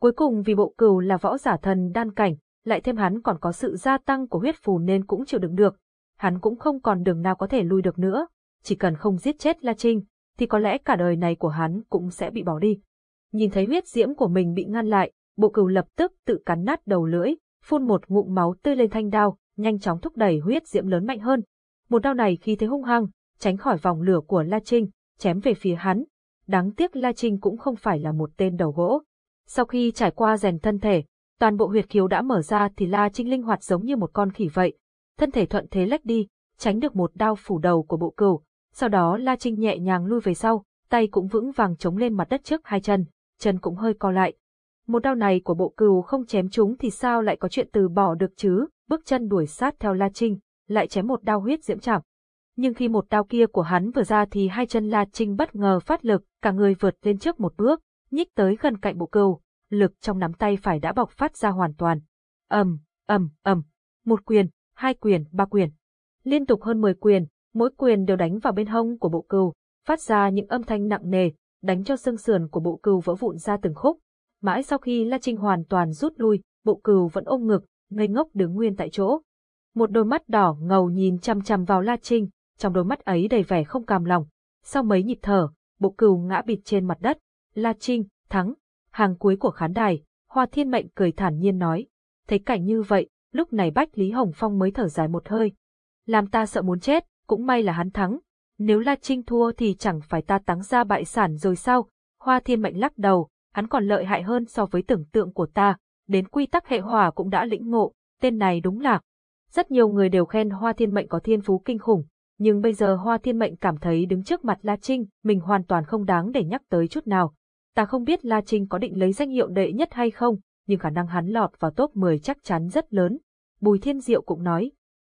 Cuối cùng vì bộ cừu là võ giả thần đan cảnh, lại thêm hắn còn có sự gia tăng của huyết phù nên cũng chịu đựng được. Hắn cũng không còn đường nào có thể lui được nữa, chỉ cần không giết chết La Trinh, thì có lẽ cả đời này của hắn cũng sẽ bị bỏ đi. Nhìn thấy huyết diễm của mình bị ngăn lại, bộ cừu lập tức tự cắn nát đầu lưỡi, phun một ngụm máu tươi lên thanh đao, nhanh chóng thúc đẩy huyết diễm lớn mạnh hơn. Một đao này khi thế hung hăng, tránh khỏi vòng lửa của La Trinh, chém về phía hắn. Đáng tiếc La Trinh cũng không phải là một tên đầu gỗ. Sau khi trải qua rèn thân thể, toàn bộ huyệt khiếu đã mở ra thì La Trinh linh hoạt giống như một con khỉ vậy. Thân thể thuận thế lách đi, tránh được một đao phủ đầu của bộ cừu. Sau đó La Trinh nhẹ nhàng lui về sau, tay cũng vững vàng chống lên mặt đất trước hai chân, chân cũng hơi co lại. Một đao này của bộ cừu không chém chúng thì sao lại có chuyện từ bỏ được chứ, bước chân đuổi sát theo La Trinh, lại chém một đao huyết diễm chạm. Nhưng khi một đao kia của hắn vừa ra thì hai chân La Trinh bất ngờ phát lực, cả người vượt lên trước một bước, nhích tới gần cạnh bộ cừu, lực trong nắm tay phải đã bộc phát ra hoàn toàn. ầm, ầm, ầm, một quyền, hai quyền, ba quyền. Liên tục hơn 10 quyền, mỗi quyền đều đánh vào bên hông của bộ cừu, phát ra những âm thanh nặng nề, đánh cho xương sườn của bộ cừu vỡ vụn ra từng khúc. Mãi sau khi La Trinh hoàn toàn rút lui, bộ cừu vẫn ôm ngực, ngây ngốc đứng nguyên tại chỗ. Một đôi mắt đỏ ngầu nhìn chăm chăm vào La Trinh, trong đôi mắt ấy đầy vẻ không cam lòng. Sau mấy nhịp thở, bộ cừu ngã bịt trên mặt đất. La Trinh, thắng. Hàng cuối của khán đài, Hoa Thiên Mệnh cười thản nhiên nói. Thấy cảnh như vậy, lúc này Bách Lý Hồng Phong mới thở dài một hơi. Làm ta sợ muốn chết, cũng may là hắn thắng. Nếu La Trinh thua thì chẳng phải ta táng ra bại sản rồi sao? Hoa Thiên Mệnh lắc đầu, hắn còn lợi hại hơn so với tưởng tượng của ta, đến quy tắc hệ hỏa cũng đã lĩnh ngộ, tên này đúng là. Rất nhiều người đều khen Hoa Thiên Mệnh có thiên phú kinh khủng, nhưng bây giờ Hoa Thiên Mệnh cảm thấy đứng trước mặt La Trinh, mình hoàn toàn không đáng để nhắc tới chút nào. Ta không biết La Trinh có định lấy danh hiệu đệ nhất hay không, nhưng khả năng hắn lọt vào top 10 chắc chắn rất lớn. Bùi Thiên Diệu cũng nói.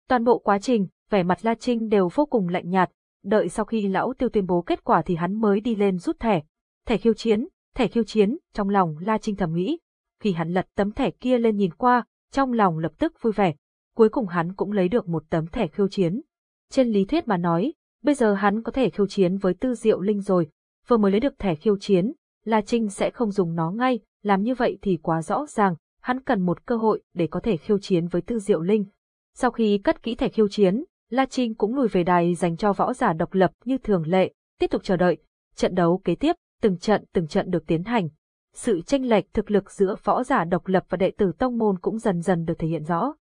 Toàn bộ quá trình, vẻ mặt La Trinh đều vô cùng lạnh nhạt, đợi sau khi lão tiêu tuyên bố kết quả thì hắn mới đi lên rút thẻ. Thẻ khiêu chiến, thẻ khiêu chiến, trong lòng La Trinh thầm nghĩ. Khi hắn lật tấm thẻ kia lên nhìn qua, trong lòng lập tức vui vẻ. Cuối cùng hắn cũng lấy được một tấm thẻ khiêu chiến. Trên lý thuyết mà nói, bây giờ hắn có thể khiêu chiến với Tư Diệu Linh rồi. Vừa mới lấy được thẻ khiêu chiến, La Trinh sẽ không dùng nó ngay, làm như vậy thì quá rõ ràng, hắn cần một cơ hội để có thể khiêu chiến với Tư Diệu Linh. Sau khi cất kỹ thẻ khiêu chiến, La Trinh cũng lùi về đài dành cho võ giả độc lập như thường lệ, tiếp tục chờ đợi. Trận đấu kế tiếp, từng trận từng trận được tiến hành. Sự tranh lệch thực lực giữa võ giả độc lập và đệ tử tông môn cũng dần dần được thể hiện rõ.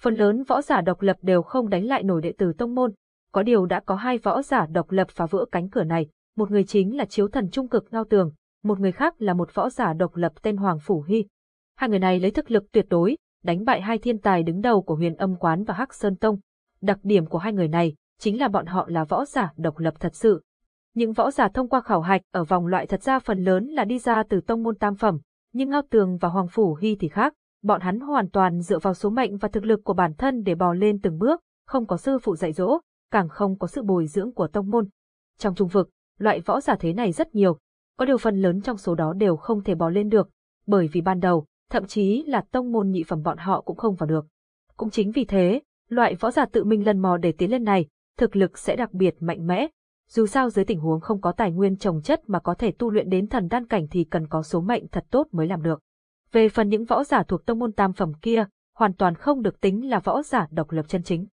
Phần lớn võ giả độc lập đều không đánh lại nổi đệ tử tông môn, có điều đã có hai võ giả độc lập phá vỡ cánh cửa này, một người chính là chiếu thần trung cực ngao tường, một người khác là một võ giả độc lập tên Hoàng Phủ Hy. Hai người này lấy thực lực tuyệt đối, đánh bại hai thiên tài đứng đầu của huyền âm quán và Hắc Sơn Tông. Đặc điểm của hai người này chính là bọn họ là võ giả độc lập thật sự. Những võ giả thông qua khảo hạch ở vòng loại thật ra phần lớn là đi ra từ tông môn tam phẩm, nhưng Ngao Tường và Hoàng Phủ Hy thì khác, bọn hắn hoàn toàn dựa vào số mệnh và thực lực của bản thân để bò lên từng bước, không có sư phụ dạy dỗ, càng không có sự bồi dưỡng của tông môn. Trong trung vực, loại võ giả thế này rất nhiều, có điều phần lớn trong số đó đều không thể bò lên được, bởi vì ban đầu, thậm chí là tông môn nhị phẩm bọn họ cũng không vào được. Cũng chính vì thế, loại võ giả tự mình lần mò để tiến lên này, thực lực sẽ đặc biệt mạnh mẽ. Dù sao dưới tình huống không có tài nguyên trồng chất mà có thể tu luyện đến thần đan cảnh thì cần có số mệnh thật tốt mới làm được. Về phần những võ giả thuộc tông môn tam phẩm kia, hoàn toàn không được tính là võ giả độc lập chân chính.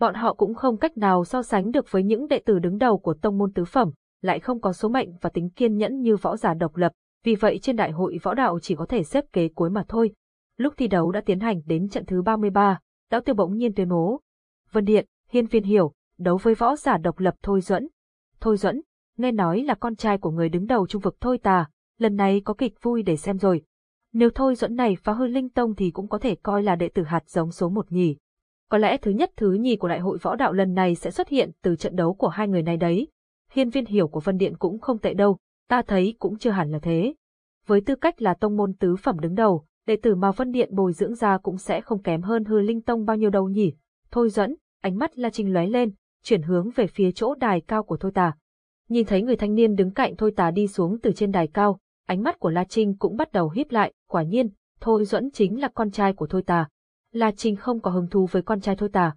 Bọn họ cũng không cách nào so sánh được với những đệ tử đứng đầu của tông môn tứ phẩm, lại không có số mệnh và tính kiên nhẫn như võ giả độc lập, vì vậy trên đại hội võ đạo chỉ có thể xếp kế cuối mà thôi. Lúc thi đấu đã tiến hành đến trận thứ 33, lão tiêu bỗng nhiên tuyên bố. Vân Điện, Hiên Viên Hiểu, đấu với võ giả độc lập Thôi Duẫn. Thôi Duẫn, nghe nói là con trai của người đứng đầu trung vực Thôi Tà, lần này có kịch vui để xem rồi. Nếu Thôi Duẫn này phá hư Linh Tông thì cũng có thể coi là đệ tử hạt giống số một nhỉ. Có lẽ thứ nhất thứ nhì của đại hội võ đạo lần này sẽ xuất hiện từ trận đấu của hai người này đấy. Hiên viên hiểu của Vân Điện cũng không tệ đâu, ta thấy cũng chưa hẳn là thế. Với tư cách là tông môn tứ phẩm đứng đầu, đệ tử mà Vân Điện bồi dưỡng ra cũng sẽ không kém hơn hư linh tông bao nhiêu đâu nhỉ. Thôi dẫn, ánh mắt La Trinh lóe lên, chuyển hướng về phía chỗ đài cao của Thôi Tà. Nhìn thấy người thanh niên đứng cạnh Thôi Tà đi xuống từ trên đài cao, ánh mắt của La Trinh cũng bắt đầu híp lại, quả nhiên, Thôi Duẫn chính là con trai của Thôi Tà. La Trinh không có hứng thú với con trai Thôi Tà.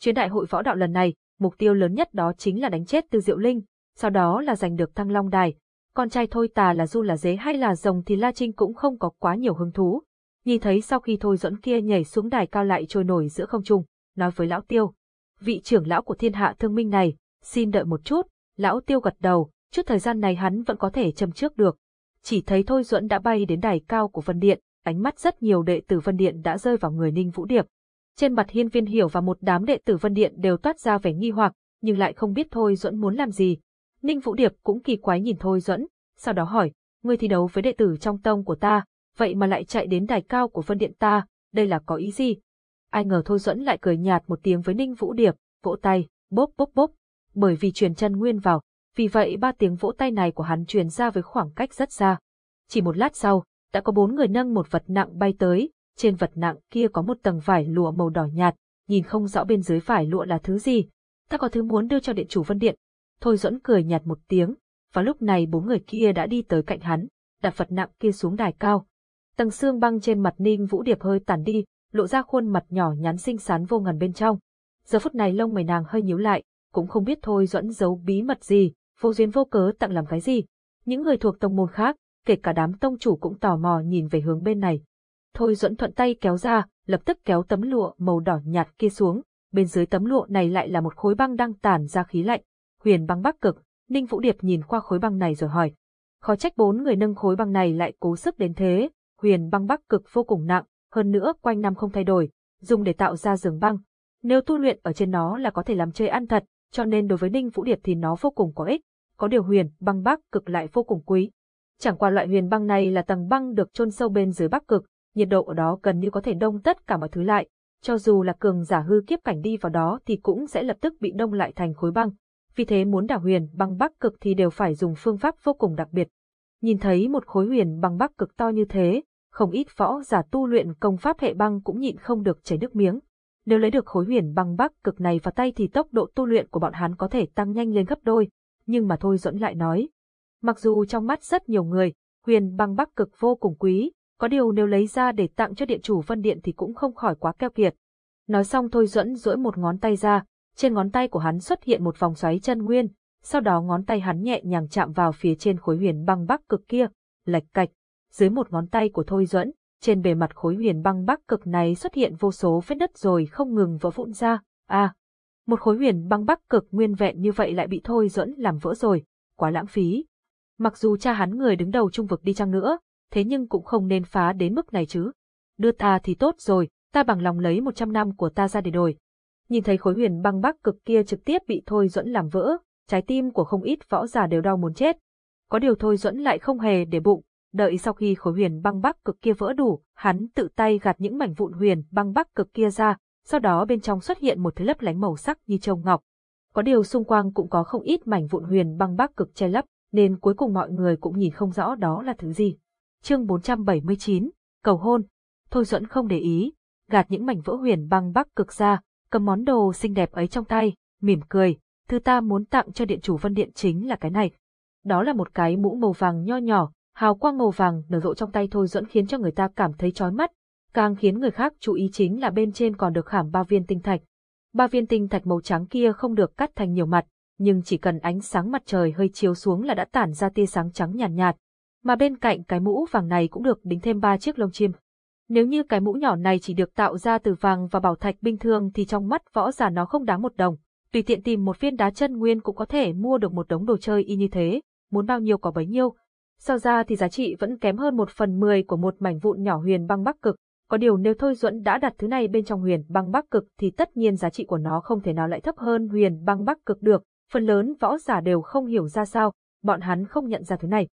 Chuyến đại hội võ đạo lần này, mục tiêu lớn nhất đó chính là đánh chết Tư Diệu Linh, sau đó là giành được Thăng Long Đài. Con trai Thôi Tà là du là dế hay là rồng thì La Trinh cũng không có quá nhiều hứng thú. Nhìn thấy sau khi Thôi Duẫn kia nhảy xuống đài cao lại trôi nổi giữa không trung, nói với lão Tiêu. Vị trưởng lão của thiên hạ thương minh này, xin đợi một chút, lão Tiêu gật đầu, chút thời gian này hắn vẫn có thể châm trước được. Chỉ thấy Thôi Duẫn đã bay đến đài cao của Vân Điện, ánh mắt rất nhiều đệ tử Vân Điện đã rơi vào người Ninh Vũ Điệp. Trên mặt Hiên Viên Hiểu và một đám đệ tử Vân Điện đều toát ra vẻ nghi hoặc, nhưng lại không biết Thôi Duẫn muốn làm gì. Ninh Vũ Điệp cũng kỳ quái nhìn Thôi Duẫn, sau đó hỏi, ngươi thi đấu với đệ tử trong tông của ta, vậy mà lại chạy đến đài cao của Vân Điện ta, đây là có ý gì? Ai ngờ Thôi Duẫn lại cười nhạt một tiếng với Ninh Vũ Điệp, vỗ tay, bốp bốp bốp, bởi vì truyền chân nguyên vào, vì vậy ba tiếng vỗ tay này của hắn truyền ra với khoảng cách rất xa. Chỉ một lát sau, đã có bốn người nâng một vật nặng bay tới, trên vật nặng kia có một tầng vải lụa màu đỏ nhạt, nhìn không rõ bên dưới vải lụa là thứ gì. Ta có thứ muốn đưa cho điện chủ Vân Điện. Thôi dẫn cười nhạt một tiếng, và lúc này bốn người kia đã đi tới cạnh hắn, đặt vật nặng kia xuống đài cao. Tầng xương băng trên mặt Ninh Vũ Điệp hơi tản đi, lộ ra khuôn mặt nhỏ nhắn xinh xắn vô ngần bên trong. Giờ phút này lông mày nàng hơi nhíu lại, cũng không biết thôi dẫn giấu bí mật gì, vô duyên vô cớ tặng làm cái gì. Những người thuộc tông môn khác, kể cả đám tông chủ cũng tò mò nhìn về hướng bên này. Thôi dẫn thuận tay kéo ra, lập tức kéo tấm lụa màu đỏ nhạt kia xuống, bên dưới tấm lụa này lại là một khối băng đang tản ra khí lạnh. Huyền băng bắc cực, Ninh Vũ Điệp nhìn qua khối băng này rồi hỏi. Khó trách bốn người nâng khối băng này lại cố sức đến thế, huyền băng bắc cực vô cùng nặng, hơn nữa quanh năm không thay đổi, dùng để tạo ra giường băng. Nếu tu luyện ở trên nó là có thể làm chơi ăn thật, cho nên đối với Ninh Vũ Điệp thì nó vô cùng có ích, có điều huyền băng bắc cực lại vô cùng quý. Chẳng qua loại huyền băng này là tầng băng được chôn sâu bên dưới bắc cực, nhiệt độ ở đó gần như có thể đông tất cả mọi thứ lại, cho dù là cường giả hư kiếp cảnh đi vào đó thì cũng sẽ lập tức bị đông lại thành khối băng. Vì thế muốn đảo huyền băng bắc cực thì đều phải dùng phương pháp vô cùng đặc biệt. Nhìn thấy một khối huyền băng bắc cực to như thế, không ít võ giả tu luyện công pháp hệ băng cũng nhịn không được chảy nước miếng. Nếu lấy được khối huyền băng bắc cực này vào tay thì tốc độ tu luyện của bọn hắn có thể tăng nhanh lên gấp đôi, nhưng mà thôi dẫn lại nói, Mặc dù trong mắt rất nhiều người, huyền băng bắc cực vô cùng quý, có điều nếu lấy ra để tặng cho điện chủ Vân Điện thì cũng không khỏi quá keo kiệt. Nói xong thôi dẫn duỗi một ngón tay ra, trên ngón tay của hắn xuất hiện một vòng xoáy chân nguyên, sau đó ngón tay hắn nhẹ nhàng chạm vào phía trên khối huyền băng bắc cực kia, lạch cạch, dưới một ngón tay của thôi Duẫn, trên bề mặt khối huyền băng bắc cực này xuất hiện vô số vết đất rồi không ngừng vỡ vụn ra, à, một khối huyền băng bắc cực nguyên vẹn như vậy lại bị thôi Duẫn làm vỡ rồi, quá lãng phí. Mặc dù cha hắn người đứng đầu trung vực đi chăng nữa, thế nhưng cũng không nên phá đến mức này chứ. Đưa ta thì tốt rồi, ta bằng lòng lấy 100 năm của ta ra để đổi. Nhìn thấy khối huyền băng bắc cực kia trực tiếp bị Thôi Duẫn làm vỡ, trái tim của không ít võ giả đều đau muốn chết. Có điều Thôi Duẫn lại không hề để bụng, đợi sau khi khối huyền băng bắc cực kia vỡ đủ, hắn tự tay gạt những mảnh vụn huyền băng bắc cực kia ra, sau đó bên trong xuất hiện một thứ lấp lánh màu sắc như châu ngọc. Có điều xung quanh cũng có không ít mảnh vụn huyền băng bắc cực che lấp, nên cuối cùng mọi người cũng nhìn không rõ đó là thứ gì. Chương 479, cầu hôn. Thôi Duẫn không để ý, gạt những mảnh vỡ huyền băng bắc cực ra, cầm món đồ xinh đẹp ấy trong tay, mỉm cười, thứ ta muốn tặng cho điện chủ Vân Điện chính là cái này. Đó là một cái mũ màu vàng nho nhỏ, hào quang màu vàng nở rộ trong tay Thôi dẫn khiến cho người ta cảm thấy chói mắt, càng khiến người khác chú ý chính là bên trên còn được khảm ba viên tinh thạch. Ba viên tinh thạch màu trắng kia không được cắt thành nhiều mặt, nhưng chỉ cần ánh sáng mặt trời hơi chiếu xuống là đã tản ra tia sáng trắng nhàn nhạt, nhạt. Mà bên cạnh cái mũ vàng này cũng được đính thêm ba chiếc lông chim. Nếu như cái mũ nhỏ này chỉ được tạo ra từ vàng và bảo thạch bình thường thì trong mắt võ giả nó không đáng một đồng. Tùy tiện tìm một viên đá chân nguyên cũng có thể mua được một đống đồ chơi y như thế, muốn bao nhiêu có bấy nhiêu. Sao ra thì giá trị vẫn kém hơn một phần mười của một mảnh vụn nhỏ huyền băng bắc cực. Có điều nếu Thôi Duẫn đã đặt thứ này bên trong huyền băng bắc cực thì tất nhiên giá trị của nó không thể nào lại thấp hơn huyền băng bắc cực được. Phần lớn võ giả đều không hiểu ra sao, bọn hắn không nhận ra thứ này.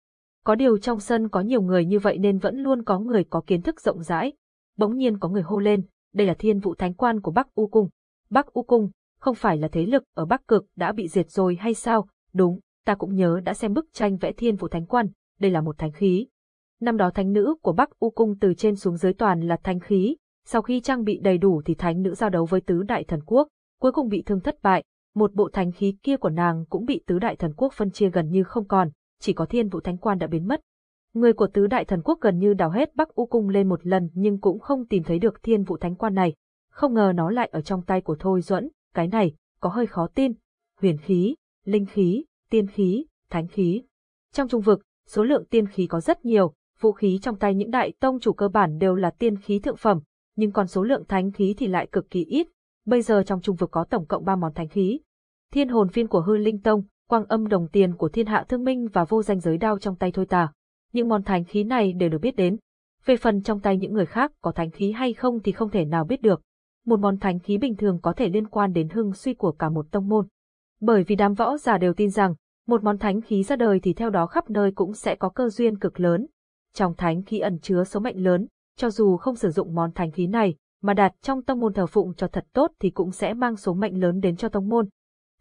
Có điều trong sân có nhiều người như vậy nên vẫn luôn có người có kiến thức rộng rãi. Bỗng nhiên có người hô lên, đây là thiên vụ thánh quan của Bắc U Cung. Bắc U Cung, không phải là thế lực ở Bắc Cực đã bị diệt rồi hay sao? Đúng, ta cũng nhớ đã xem bức tranh vẽ thiên vụ thánh quan, đây là một thánh khí. Năm đó thánh nữ của Bắc U Cung từ trên xuống dưới toàn là thánh khí, sau khi trang bị đầy đủ thì thánh nữ giao đấu với tứ đại thần quốc, cuối cùng bị thương thất bại, một bộ thánh khí kia của nàng cũng bị tứ đại thần quốc phân chia gần như không còn, chỉ có thiên vụ thánh quan đã biến mất. Người của tứ đại thần quốc gần như đào hết Bắc U Cung lên một lần nhưng cũng không tìm thấy được thiên vụ thánh quan này. Không ngờ nó lại ở trong tay của Thôi Duẫn, cái này, có hơi khó tin. Huyền khí, linh khí, tiên khí, thánh khí. Trong trung vực, số lượng tiên khí có rất nhiều, vũ khí trong tay những đại tông chủ cơ bản đều là tiên khí thượng phẩm, nhưng còn số lượng thánh khí thì lại cực kỳ ít. Bây giờ trong trung vực có tổng cộng 3 món thánh khí. Thiên hồn phiên của hư linh tông, quang âm đồng tiền của thiên hạ thương minh và vô danh giới đao trong tay thôi tà. Những món thánh khí này đều được biết đến. Về phần trong tay những người khác có thánh khí hay không thì không thể nào biết được. Một món thánh khí bình thường có thể liên quan đến hưng suy của cả một tông môn. Bởi vì đám võ giả đều tin rằng, một món thánh khí ra đời thì theo đó khắp nơi cũng sẽ có cơ duyên cực lớn. Trong thánh khí ẩn chứa số mệnh lớn, cho dù không sử dụng món thánh khí này, mà đặt trong tông môn thờ phụng cho thật tốt thì cũng sẽ mang số mệnh lớn đến cho tông môn.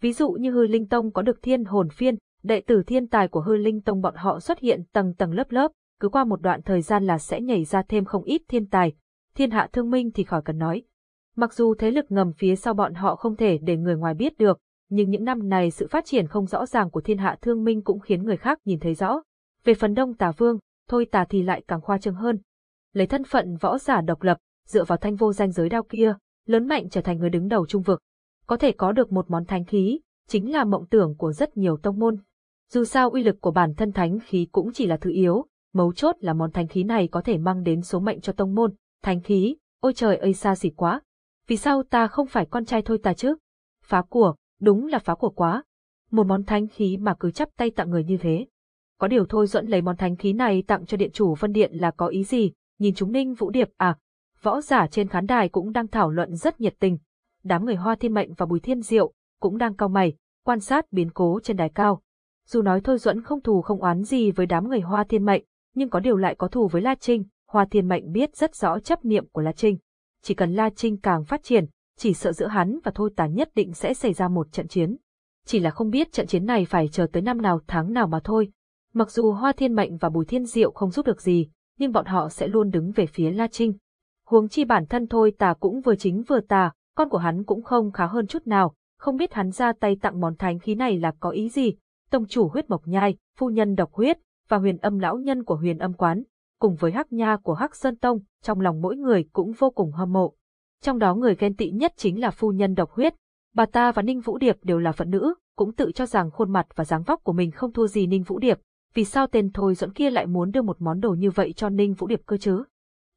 Ví dụ như hư linh tông có được thiên hồn phiên, đệ tử thiên tài của hư linh tông bọn họ xuất hiện tầng tầng lớp lớp, cứ qua một đoạn thời gian là sẽ nhảy ra thêm không ít thiên tài. Thiên hạ thương minh thì khỏi cần nói. Mặc dù thế lực ngầm phía sau bọn họ không thể để người ngoài biết được, nhưng những năm này sự phát triển không rõ ràng của thiên hạ thương minh cũng khiến người khác nhìn thấy rõ. Về phần đông tà vương, thôi tà thì lại càng khoa trương hơn. Lấy thân phận võ giả độc lập, dựa vào thanh vô danh giới đao kia, lớn mạnh trở thành người đứng đầu trung vực có thể có được một món thánh khí, chính là mộng tưởng của rất nhiều tông môn. Dù sao uy lực của bản thân thánh khí cũng chỉ là thứ yếu, mấu chốt là món thánh khí này có thể mang đến số mệnh cho tông môn. Thánh khí, ôi trời ơi xa xỉ quá. Vì sao ta không phải con trai thôi ta chứ? Phá của, đúng là phá của quá. Một món thánh khí mà cứ chắp tay tặng người như thế. Có điều thôi dẫn lấy món thánh khí này tặng cho điện chủ Vân Điện là có ý gì, nhìn chúng ninh vũ điệp à. Võ giả trên khán đài cũng đang thảo luận rất nhiệt tình, đám người Hoa Thiên Mệnh và Bùi Thiên Diệu cũng đang cao mày, quan sát biến cố trên đài cao. Dù nói Thôi dẫn không thù không oán gì với đám người Hoa Thiên Mệnh, nhưng có điều lại có thù với La Trinh, Hoa Thiên Mệnh biết rất rõ chấp niệm của La Trinh. Chỉ cần La Trinh càng phát triển, chỉ sợ giữa hắn và Thôi Tà nhất định sẽ xảy ra một trận chiến. Chỉ là không biết trận chiến này phải chờ tới năm nào tháng nào mà thôi. Mặc dù Hoa Thiên Mệnh và Bùi Thiên Diệu không giúp được gì, nhưng bọn họ sẽ luôn đứng về phía La Trinh. Huống chi bản thân Thôi Tà cũng vừa chính vừa tà, con của hắn cũng không khá hơn chút nào, không biết hắn ra tay tặng món thánh khí này là có ý gì. Tông chủ huyết mộc nhai, phu nhân độc huyết, và huyền âm lão nhân của huyền âm quán, cùng với hắc nha của hắc sơn tông, trong lòng mỗi người cũng vô cùng hâm mộ. Trong đó người ghen tị nhất chính là phu nhân độc huyết. Bà ta và Ninh Vũ Điệp đều là phận nữ, cũng tự cho rằng khuôn mặt và dáng vóc của mình không thua gì Ninh Vũ Điệp. Vì sao tên Thôi dẫn kia lại muốn đưa một món đồ như vậy cho Ninh Vũ Điệp cơ chứ?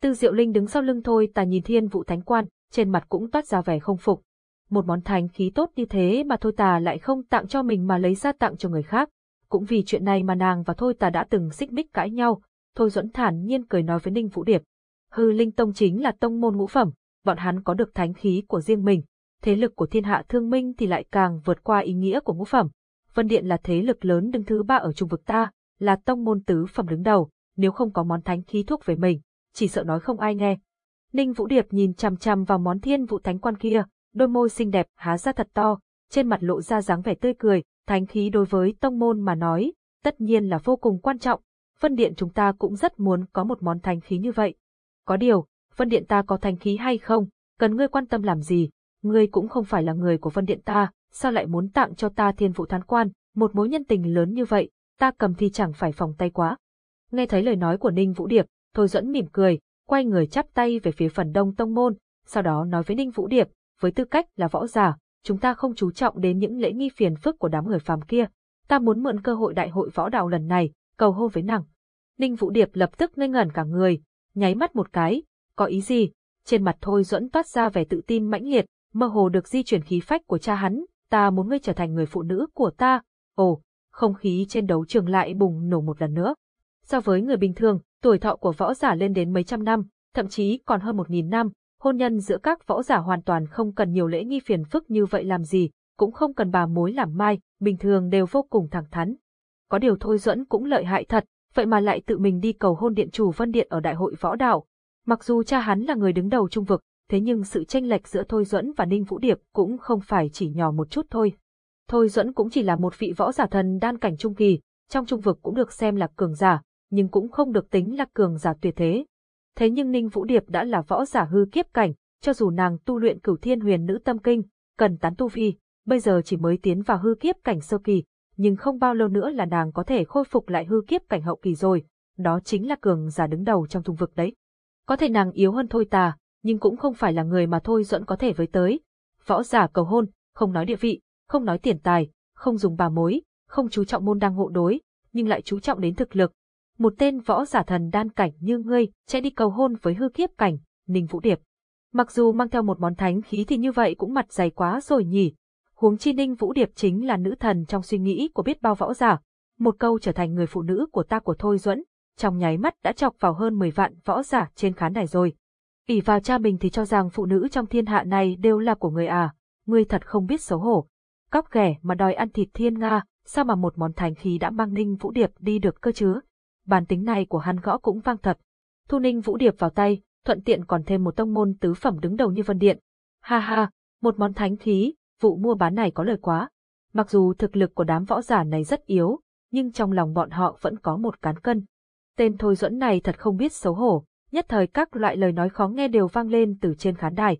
Tư Diệu Linh đứng sau lưng Thôi ta nhìn thiên vụ thánh quan, trên mặt cũng toát ra vẻ không phục. Một món thánh khí tốt như thế mà Thôi Tà lại không tặng cho mình mà lấy ra tặng cho người khác. Cũng vì chuyện này mà nàng và Thôi Tà đã từng xích mích cãi nhau, Thôi Duẫn thản nhiên cười nói với Ninh Vũ Điệp. Hư Linh Tông chính là tông môn ngũ phẩm, bọn hắn có được thánh khí của riêng mình. Thế lực của thiên hạ thương minh thì lại càng vượt qua ý nghĩa của ngũ phẩm. Vân Điện là thế lực lớn đứng thứ ba ở trung vực ta, là tông môn tứ phẩm đứng đầu, nếu không có món thánh khí thuốc về mình, chỉ sợ nói không ai nghe. Ninh Vũ Điệp nhìn chằm chằm vào món thiên vụ thánh quan kia, đôi môi xinh đẹp há ra thật to, trên mặt lộ ra dáng vẻ tươi cười, thánh khí đối với tông môn mà nói, tất nhiên là vô cùng quan trọng. Vân Điện chúng ta cũng rất muốn có một món thánh khí như vậy. Có điều, Vân Điện ta có thanh khí hay không, cần ngươi quan tâm làm gì, ngươi cũng không phải là người của Vân Điện ta, sao lại muốn tặng cho ta thiên vụ thán quan, một mối nhân tình lớn như vậy, ta cầm thì chẳng phải phòng tay quá. Nghe thấy lời nói của Ninh Vũ Điệp, Thôi dẫn mỉm cười, quay người chắp tay về phía phần đông tông môn, sau đó nói với Ninh Vũ Điệp, với tư cách là võ giả, chúng ta không chú trọng đến những lễ nghi phiền phức của đám người phàm kia. Ta muốn mượn cơ hội đại hội võ đạo lần này, cầu hôn với nàng. Ninh Vũ Điệp lập tức ngây ngẩn cả người, nháy mắt một cái, có ý gì? Trên mặt Thôi Duẫn toát ra vẻ tự tin mãnh liệt, mơ hồ được di chuyển khí phách của cha hắn, ta muốn ngươi trở thành người phụ nữ của ta. Ồ, không khí trên đấu trường lại bùng nổ một lần nữa. So với người bình thường, tuổi thọ của võ giả lên đến mấy trăm năm, thậm chí còn hơn một nghìn năm, hôn nhân giữa các võ giả hoàn toàn không cần nhiều lễ nghi phiền phức như vậy làm gì, cũng không cần bà mối làm mai, bình thường đều vô cùng thẳng thắn. Có điều Thôi Duẫn cũng lợi hại thật, vậy mà lại tự mình đi cầu hôn điện chủ Vân Điện ở đại hội võ đạo. Mặc dù cha hắn là người đứng đầu trung vực, thế nhưng sự tranh lệch giữa Thôi Duẫn và Ninh Vũ Điệp cũng không phải chỉ nhỏ một chút thôi. Thôi Duẫn cũng chỉ là một vị võ giả thần đan cảnh trung kỳ, trong trung vực cũng được xem là cường giả, nhưng cũng không được tính là cường giả tuyệt thế. Thế nhưng Ninh Vũ Điệp đã là võ giả hư kiếp cảnh, cho dù nàng tu luyện cửu thiên huyền nữ tâm kinh, cần tán tu vi, bây giờ chỉ mới tiến vào hư kiếp cảnh sơ kỳ, nhưng không bao lâu nữa là nàng có thể khôi phục lại hư kiếp cảnh hậu kỳ rồi, đó chính là cường giả đứng đầu trong trung vực đấy. Có thể nàng yếu hơn thôi tà, nhưng cũng không phải là người mà thôi dẫn có thể với tới. Võ giả cầu hôn, không nói địa vị, không nói tiền tài, không dùng bà mối, không chú trọng môn đăng hộ đối, nhưng lại chú trọng đến thực lực. Một tên võ giả thần đan cảnh như ngươi, sẽ đi cầu hôn với hư kiếp cảnh, Ninh Vũ Điệp. Mặc dù mang theo một món thánh khí thì như vậy cũng mặt dày quá rồi nhỉ. Huống chi Ninh Vũ Điệp chính là nữ thần trong suy nghĩ của biết bao võ giả. Một câu trở thành người phụ nữ của ta của Thôi Duẫn, trong nháy mắt đã chọc vào hơn 10 vạn võ giả trên khán đài rồi. ỉ vào cha mình thì cho rằng phụ nữ trong thiên hạ này đều là của người à, ngươi thật không biết xấu hổ. Cóc ghẻ mà đòi ăn thịt thiên Nga, sao mà một món thành khí đã mang Ninh Vũ Điệp đi được cơ chứ? Bản tính này của hắn gõ cũng vang thật. Thu Ninh Vũ Điệp vào tay, thuận tiện còn thêm một tông môn tứ phẩm đứng đầu như Vân Điện. Ha ha, một món thánh khí, vụ mua bán này có lời quá. Mặc dù thực lực của đám võ giả này rất yếu, nhưng trong lòng bọn họ vẫn có một cán cân. Tên Thôi Duẫn này thật không biết xấu hổ, nhất thời các loại lời nói khó nghe đều vang lên từ trên khán đài.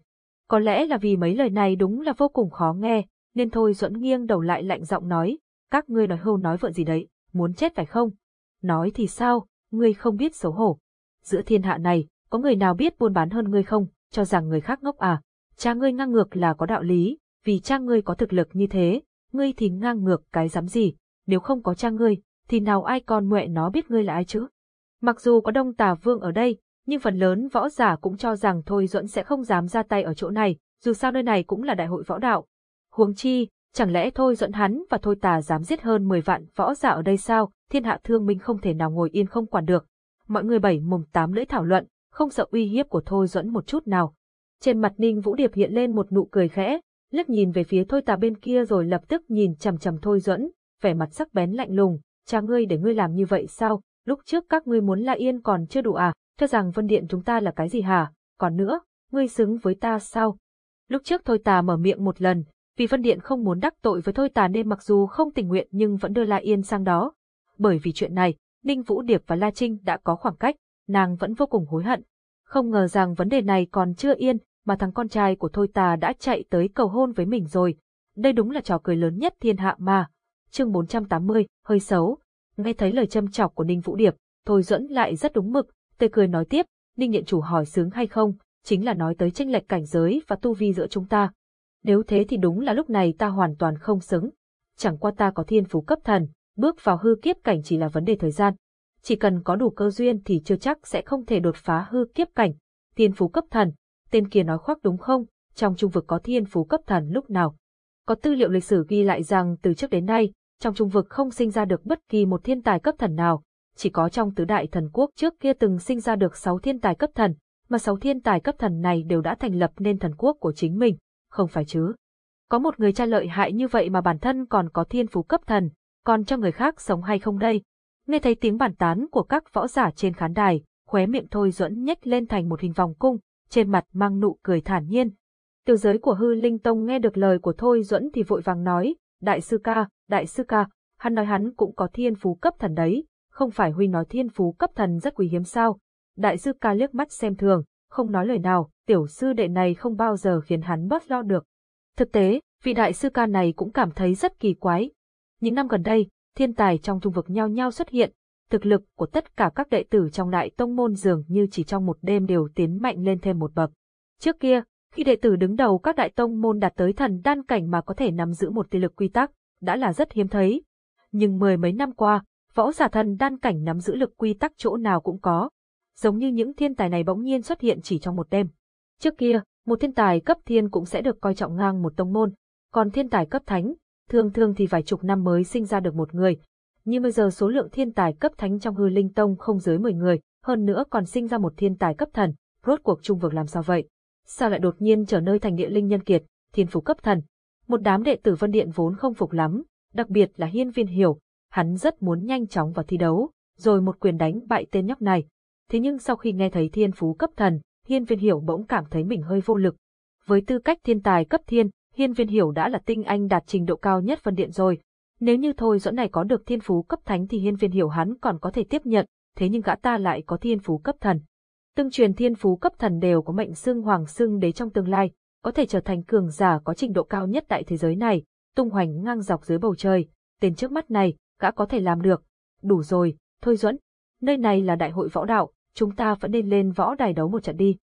Có lẽ là vì mấy lời này đúng là vô cùng khó nghe, nên Thôi Duẫn nghiêng đầu lại lạnh giọng nói, các ngươi nói hưu nói vợ gì đấy, muốn chết phải không? Nói thì sao, ngươi không biết xấu hổ. Giữa thiên hạ này, có người nào biết buôn bán hơn ngươi không, cho rằng người khác ngốc à? Cha ngươi ngang ngược là có đạo lý, vì cha ngươi có thực lực như thế, ngươi thì ngang ngược cái dám gì, nếu không có cha ngươi, thì nào ai còn mẹ nó biết ngươi là ai chứ? Mặc dù có đông tà vương ở đây, nhưng phần lớn võ giả cũng cho rằng Thôi Duẫn sẽ không dám ra tay ở chỗ này, dù sao nơi này cũng là đại hội võ đạo. Huống chi, chẳng lẽ Thôi Duẫn hắn và Thôi Tà dám giết hơn 10 vạn võ giả ở đây sao, thiên hạ thương minh không thể nào ngồi yên không quản được. Mọi người bảy mồm tám lưỡi thảo luận, không sợ uy hiếp của Thôi Duẫn một chút nào. Trên mặt Ninh Vũ Điệp hiện lên một nụ cười khẽ, liếc nhìn về phía Thôi Tà bên kia rồi lập tức nhìn chằm chằm Thôi Duẫn, vẻ mặt sắc bén lạnh lùng, cha ngươi để ngươi làm như vậy sao, lúc trước các ngươi muốn La Yên còn chưa đủ à, cho rằng Vân Điện chúng ta là cái gì hả, còn nữa, ngươi xứng với ta sao? Lúc trước Thôi Tà mở miệng một lần, vì Vân Điện không muốn đắc tội với Thôi Tà nên mặc dù không tình nguyện nhưng vẫn đưa La Yên sang đó. Bởi vì chuyện này, Ninh Vũ Điệp và La Trinh đã có khoảng cách, nàng vẫn vô cùng hối hận. Không ngờ rằng vấn đề này còn chưa yên, mà thằng con trai của Thôi Tà đã chạy tới cầu hôn với mình rồi. Đây đúng là trò cười lớn nhất thiên hạ mà. Chương 480, hơi xấu. Nghe thấy lời châm chọc của Ninh Vũ Điệp, Thôi dẫn lại rất đúng mực, tê cười nói tiếp, Ninh Nhận Chủ hỏi sướng hay không, chính là nói tới tranh lệch cảnh giới và tu vi giữa chúng ta. Nếu thế thì đúng là lúc này ta hoàn toàn không xứng. Chẳng qua ta có thiên phú cấp thần, bước vào hư kiếp cảnh chỉ là vấn đề thời gian. Chỉ cần có đủ cơ duyên thì chưa chắc sẽ không thể đột phá hư kiếp cảnh. Thiên phú cấp thần, tên kia nói khoác đúng không, trong trung vực có thiên phú cấp thần lúc nào. Có tư liệu lịch sử ghi lại rằng từ trước đến nay, trong trung vực không sinh ra được bất kỳ một thiên tài cấp thần nào, chỉ có trong tứ đại thần quốc trước kia từng sinh ra được sáu thiên tài cấp thần, mà sáu thiên tài cấp thần này đều đã thành lập nên thần quốc của chính mình, không phải chứ. Có một người cha lợi hại như vậy mà bản thân còn có thiên phú cấp thần, còn cho người khác sống hay không đây? Nghe thấy tiếng bàn tán của các võ giả trên khán đài, khóe miệng thôi duẫn nhếch lên thành một hình vòng cung, trên mặt mang nụ cười thản nhiên. Tiểu giới của hư linh tông nghe được lời của thôi duẫn thì vội vàng nói, đại sư ca, đại sư ca, hắn nói hắn cũng có thiên phú cấp thần đấy, không phải Huy nói thiên phú cấp thần rất quý hiếm sao. Đại sư ca liếc mắt xem thường, không nói lời nào, tiểu sư đệ này không bao giờ khiến hắn bớt lo được. Thực tế, vị đại sư ca này cũng cảm thấy rất kỳ quái. Những năm gần đây, thiên tài trong trung vực nhau nhau xuất hiện, thực lực của tất cả các đệ tử trong đại tông môn dường như chỉ trong một đêm đều tiến mạnh lên thêm một bậc. Trước kia, khi đệ tử đứng đầu các đại tông môn đạt tới thần đan cảnh mà có thể nắm giữ một tỷ lực quy tắc, đã là rất hiếm thấy. Nhưng mười mấy năm qua, võ giả thần đan cảnh nắm giữ lực quy tắc chỗ nào cũng có. Giống như những thiên tài này bỗng nhiên xuất hiện chỉ trong một đêm. Trước kia, một thiên tài cấp thiên cũng sẽ được coi trọng ngang một tông môn, còn thiên tài cấp thánh, thường thường thì vài chục năm mới sinh ra được một người. Nhưng bây giờ số lượng thiên tài cấp thánh trong hư linh tông không dưới 10 người, hơn nữa còn sinh ra một thiên tài cấp thần, rốt cuộc trung vực làm sao vậy? Sao lại đột nhiên trở nơi thành địa linh nhân kiệt, thiên phú cấp thần? Một đám đệ tử Vân Điện vốn không phục lắm, đặc biệt là Hiên Viên Hiểu, hắn rất muốn nhanh chóng vào thi đấu, rồi một quyền đánh bại tên nhóc này. Thế nhưng sau khi nghe thấy thiên phú cấp thần, Hiên Viên Hiểu bỗng cảm thấy mình hơi vô lực. Với tư cách thiên tài cấp thiên, Hiên Viên Hiểu đã là tinh anh đạt trình độ cao nhất Vân Điện rồi. Nếu như thôi dẫn này có được thiên phú cấp thánh thì Hiên Viên Hiểu hắn còn có thể tiếp nhận, thế nhưng gã ta lại có thiên phú cấp thần. Tương truyền thiên phú cấp thần đều có mệnh xưng hoàng xưng đế trong tương lai, có thể trở thành cường giả có trình độ cao nhất tại thế giới này, tung hoành ngang dọc dưới bầu trời, tên trước mắt này, gã có thể làm được. Đủ rồi, thôi Duẫn, nơi này là đại hội võ đạo, chúng ta vẫn nên lên võ đài đấu một trận đi.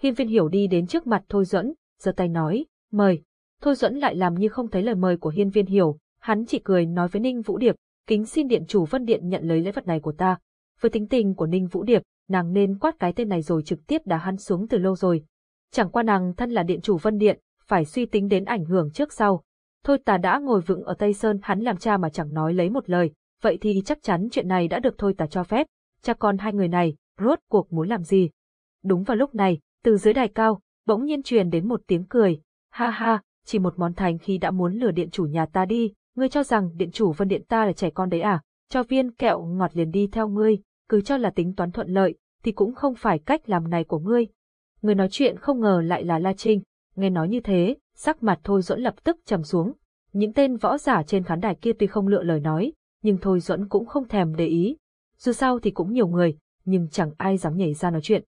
Hiên viên hiểu đi đến trước mặt Thôi Duẫn, giơ tay nói, mời. Thôi Duẫn lại làm như không thấy lời mời của hiên viên hiểu, hắn chỉ cười nói với Ninh Vũ Điệp, kính xin điện chủ Vân Điện nhận lấy lễ vật này của ta. Với tính tình của Ninh Vũ Điệp, nàng nên quát cái tên này rồi trực tiếp đá hắn xuống từ lâu rồi. Chẳng qua nàng thân là điện chủ Vân Điện, phải suy tính đến ảnh hưởng trước sau. Thôi ta đã ngồi vững ở Tây Sơn hắn làm cha mà chẳng nói lấy một lời, vậy thì chắc chắn chuyện này đã được thôi ta cho phép. Cha con hai người này, rốt cuộc muốn làm gì? Đúng vào lúc này, từ dưới đài cao, bỗng nhiên truyền đến một tiếng cười. Ha ha, chỉ một món thành khi đã muốn lừa điện chủ nhà ta đi, ngươi cho rằng điện chủ Vân Điện ta là trẻ con đấy à? Cho viên kẹo ngọt liền đi theo ngươi, cứ cho là tính toán thuận lợi, thì cũng không phải cách làm này của ngươi. Người nói chuyện không ngờ lại là La Trinh, nghe nói như thế, sắc mặt Thôi Duẫn lập tức trầm xuống. Những tên võ giả trên khán đài kia tuy không lựa lời nói, nhưng Thôi Duẫn cũng không thèm để ý. Dù sao thì cũng nhiều người, nhưng chẳng ai dám nhảy ra nói chuyện.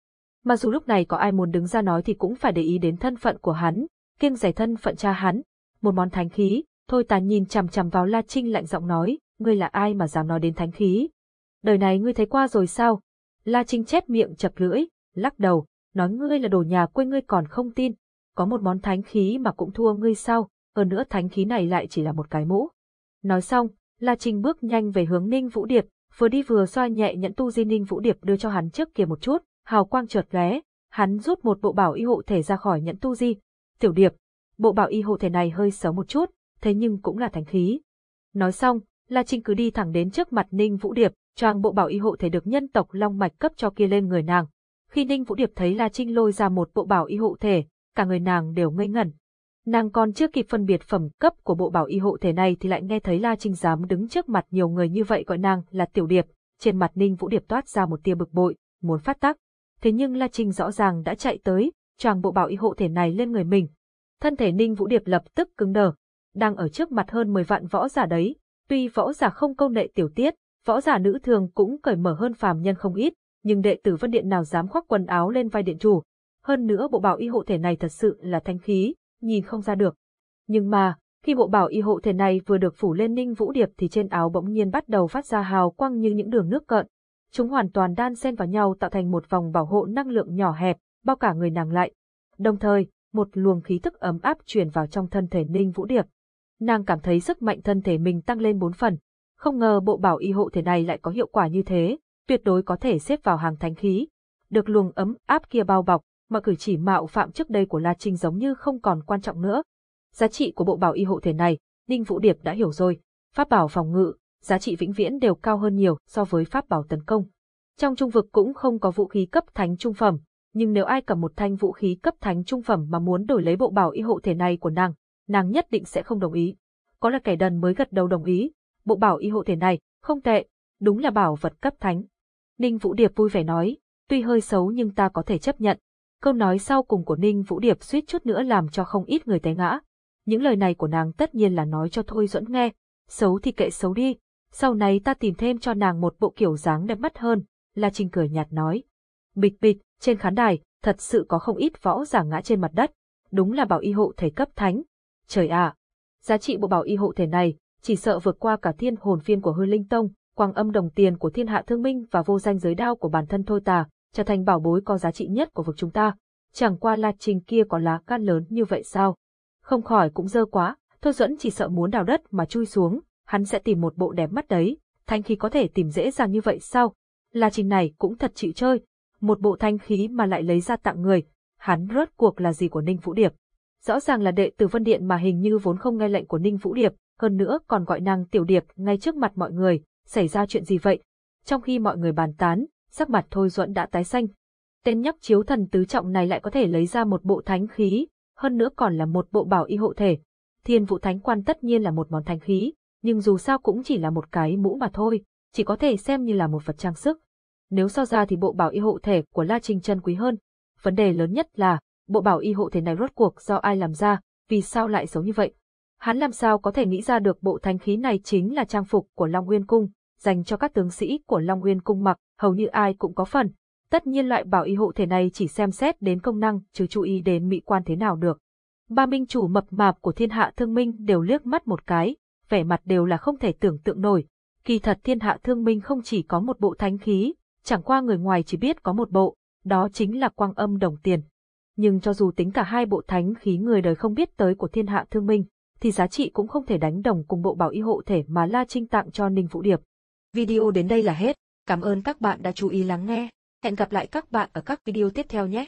Mà dù lúc này có ai muốn đứng ra nói thì cũng phải để ý đến thân phận của hắn, kiêng giải thân phận cha hắn. Một món thánh khí, Thôi ta nhìn chằm chằm vào La Trinh lạnh giọng nói, ngươi là ai mà dám nói đến thánh khí? Đời này ngươi thấy qua rồi sao? La Trinh chép miệng chập lưỡi, lắc đầu, nói ngươi là đồ nhà quê ngươi còn không tin. Có một món thánh khí mà cũng thua ngươi sao, hơn nữa thánh khí này lại chỉ là một cái mũ. Nói xong, La Trinh bước nhanh về hướng Ninh Vũ Điệp, vừa đi vừa xoa nhẹ nhẫn tu di Ninh Vũ Điệp đưa cho hắn trước kia một chút, hào quang chợt lóe, hắn rút một bộ bảo y hộ thể ra khỏi nhẫn tu di. Tiểu Điệp, bộ bảo y hộ thể này hơi xấu một chút, thế nhưng cũng là thánh khí. Nói xong, La Trinh cứ đi thẳng đến trước mặt Ninh Vũ Điệp, choàng bộ bảo y hộ thể được nhân tộc Long Mạch cấp cho kia lên người nàng. Khi Ninh Vũ Điệp thấy La Trinh lôi ra một bộ bảo y hộ thể, cả người nàng đều ngây ngẩn. Nàng còn chưa kịp phân biệt phẩm cấp của bộ bảo y hộ thể này thì lại nghe thấy La Trinh dám đứng trước mặt nhiều người như vậy gọi nàng là Tiểu Điệp, trên mặt Ninh Vũ Điệp toát ra một tia bực bội, muốn phát tác. Thế nhưng La Trinh rõ ràng đã chạy tới, choàng bộ bảo y hộ thể này lên người mình. Thân thể Ninh Vũ Điệp lập tức cứng đờ, đang ở trước mặt hơn 10 vạn võ giả đấy, tuy võ giả không câu nệ tiểu tiết, võ giả nữ thường cũng cởi mở hơn phàm nhân không ít, nhưng đệ tử Vân Điện nào dám khoác quần áo lên vai điện chủ. Hơn nữa bộ bảo y hộ thể này thật sự là thanh khí, nhìn không ra được. Nhưng mà, khi bộ bảo y hộ thể này vừa được phủ lên ninh vũ điệp thì trên áo bỗng nhiên bắt đầu phát ra hào quang như những đường nước cợn. Chúng hoàn toàn đan xen vào nhau tạo thành một vòng bảo hộ năng lượng nhỏ hẹp, bao cả người nàng lại. Đồng thời, một luồng khí thức ấm áp truyền vào trong thân thể ninh vũ điệp. Nàng cảm thấy sức mạnh thân thể mình tăng lên bốn phần. Không ngờ bộ bảo y hộ thể này lại có hiệu quả như thế, tuyệt đối có thể xếp vào hàng thánh khí. Được luồng ấm áp kia bao bọc, mà cử chỉ mạo phạm trước đây của La Trinh giống như không còn quan trọng nữa. Giá trị của bộ bảo y hộ thể này, Ninh Vũ Điệp đã hiểu rồi. Pháp bảo phòng ngự, giá trị vĩnh viễn đều cao hơn nhiều so với pháp bảo tấn công. Trong trung vực cũng không có vũ khí cấp thánh trung phẩm, nhưng nếu ai cầm một thanh vũ khí cấp thánh trung phẩm mà muốn đổi lấy bộ bảo y hộ thể này của nàng, nàng nhất định sẽ không đồng ý. Có là kẻ đần mới gật đầu đồng ý, bộ bảo y hộ thể này, không tệ, đúng là bảo vật cấp thánh. Ninh Vũ Điệp vui vẻ nói, tuy hơi xấu nhưng ta có thể chấp nhận. Câu nói sau cùng của Ninh Vũ Điệp suýt chút nữa làm cho không ít người té ngã. Những lời này của nàng tất nhiên là nói cho Thôi Duẫn nghe, xấu thì kệ xấu đi, sau này ta tìm thêm cho nàng một bộ kiểu dáng đẹp mắt hơn, La Trinh cười nhạt nói. Bịch bịch, trên khán đài, thật sự có không ít võ giả ngã trên mặt đất, đúng là bảo y hộ thể cấp thánh. Trời ạ, giá trị bộ bảo y hộ thể này, chỉ sợ vượt qua cả thiên hồn phiên của hư linh tông, quang âm đồng tiền của thiên hạ thương minh và vô danh giới đao của bản thân thôi tà, trở thành bảo bối có giá trị nhất của vực chúng ta. chẳng qua La trình kia có lá gan lớn như vậy sao? Không khỏi cũng dơ quá, Thôi Duẫn chỉ sợ muốn đào đất mà chui xuống, hắn sẽ tìm một bộ đẹp mắt đấy, thanh khí có thể tìm dễ dàng như vậy sao? La trình này cũng thật chịu chơi, một bộ thanh khí mà lại lấy ra tặng người, hắn rốt cuộc là gì của Ninh Vũ Điệp? Rõ ràng là đệ tử Vân Điện mà hình như vốn không nghe lệnh của Ninh Vũ Điệp, hơn nữa còn gọi nàng Tiểu Điệp ngay trước mặt mọi người, xảy ra chuyện gì vậy? Trong khi mọi người bàn tán, sắc mặt Thôi Duẫn đã tái xanh. Tên nhóc chiếu thần tứ trọng này lại có thể lấy ra một bộ thánh khí, hơn nữa còn là một bộ bảo y hộ thể. Thiên vụ thánh quan tất nhiên là một món thánh khí, nhưng dù sao cũng chỉ là một cái mũ mà thôi, chỉ có thể xem như là một vật trang sức. Nếu so ra thì bộ bảo y hộ thể của La Trinh chân quý hơn. Vấn đề lớn nhất là, bộ bảo y hộ thể này rốt cuộc do ai làm ra, vì sao lại xấu như vậy? Hắn làm sao có thể nghĩ ra được bộ thánh khí này chính là trang phục của Long Nguyên Cung, dành cho các tướng sĩ của Long Nguyên Cung mặc, hầu như ai cũng có phần. Tất nhiên loại bảo y hộ thể này chỉ xem xét đến công năng, chứ chú ý đến mỹ quan thế nào được. Ba minh chủ mập mạp của thiên hạ thương minh đều liếc mắt một cái, vẻ mặt đều là không thể tưởng tượng nổi. Kỳ thật thiên hạ thương minh không chỉ có một bộ thánh khí, chẳng qua người ngoài chỉ biết có một bộ, đó chính là quang âm đồng tiền. Nhưng cho dù tính cả hai bộ thánh khí người đời không biết tới của thiên hạ thương minh, thì giá trị cũng không thể đánh đồng cùng bộ bảo y hộ thể mà La Trinh tặng cho Ninh Vũ Điệp. Video đến đây là hết. Cảm ơn các bạn đã chú ý lắng nghe. Hẹn gặp lại các bạn ở các video tiếp theo nhé.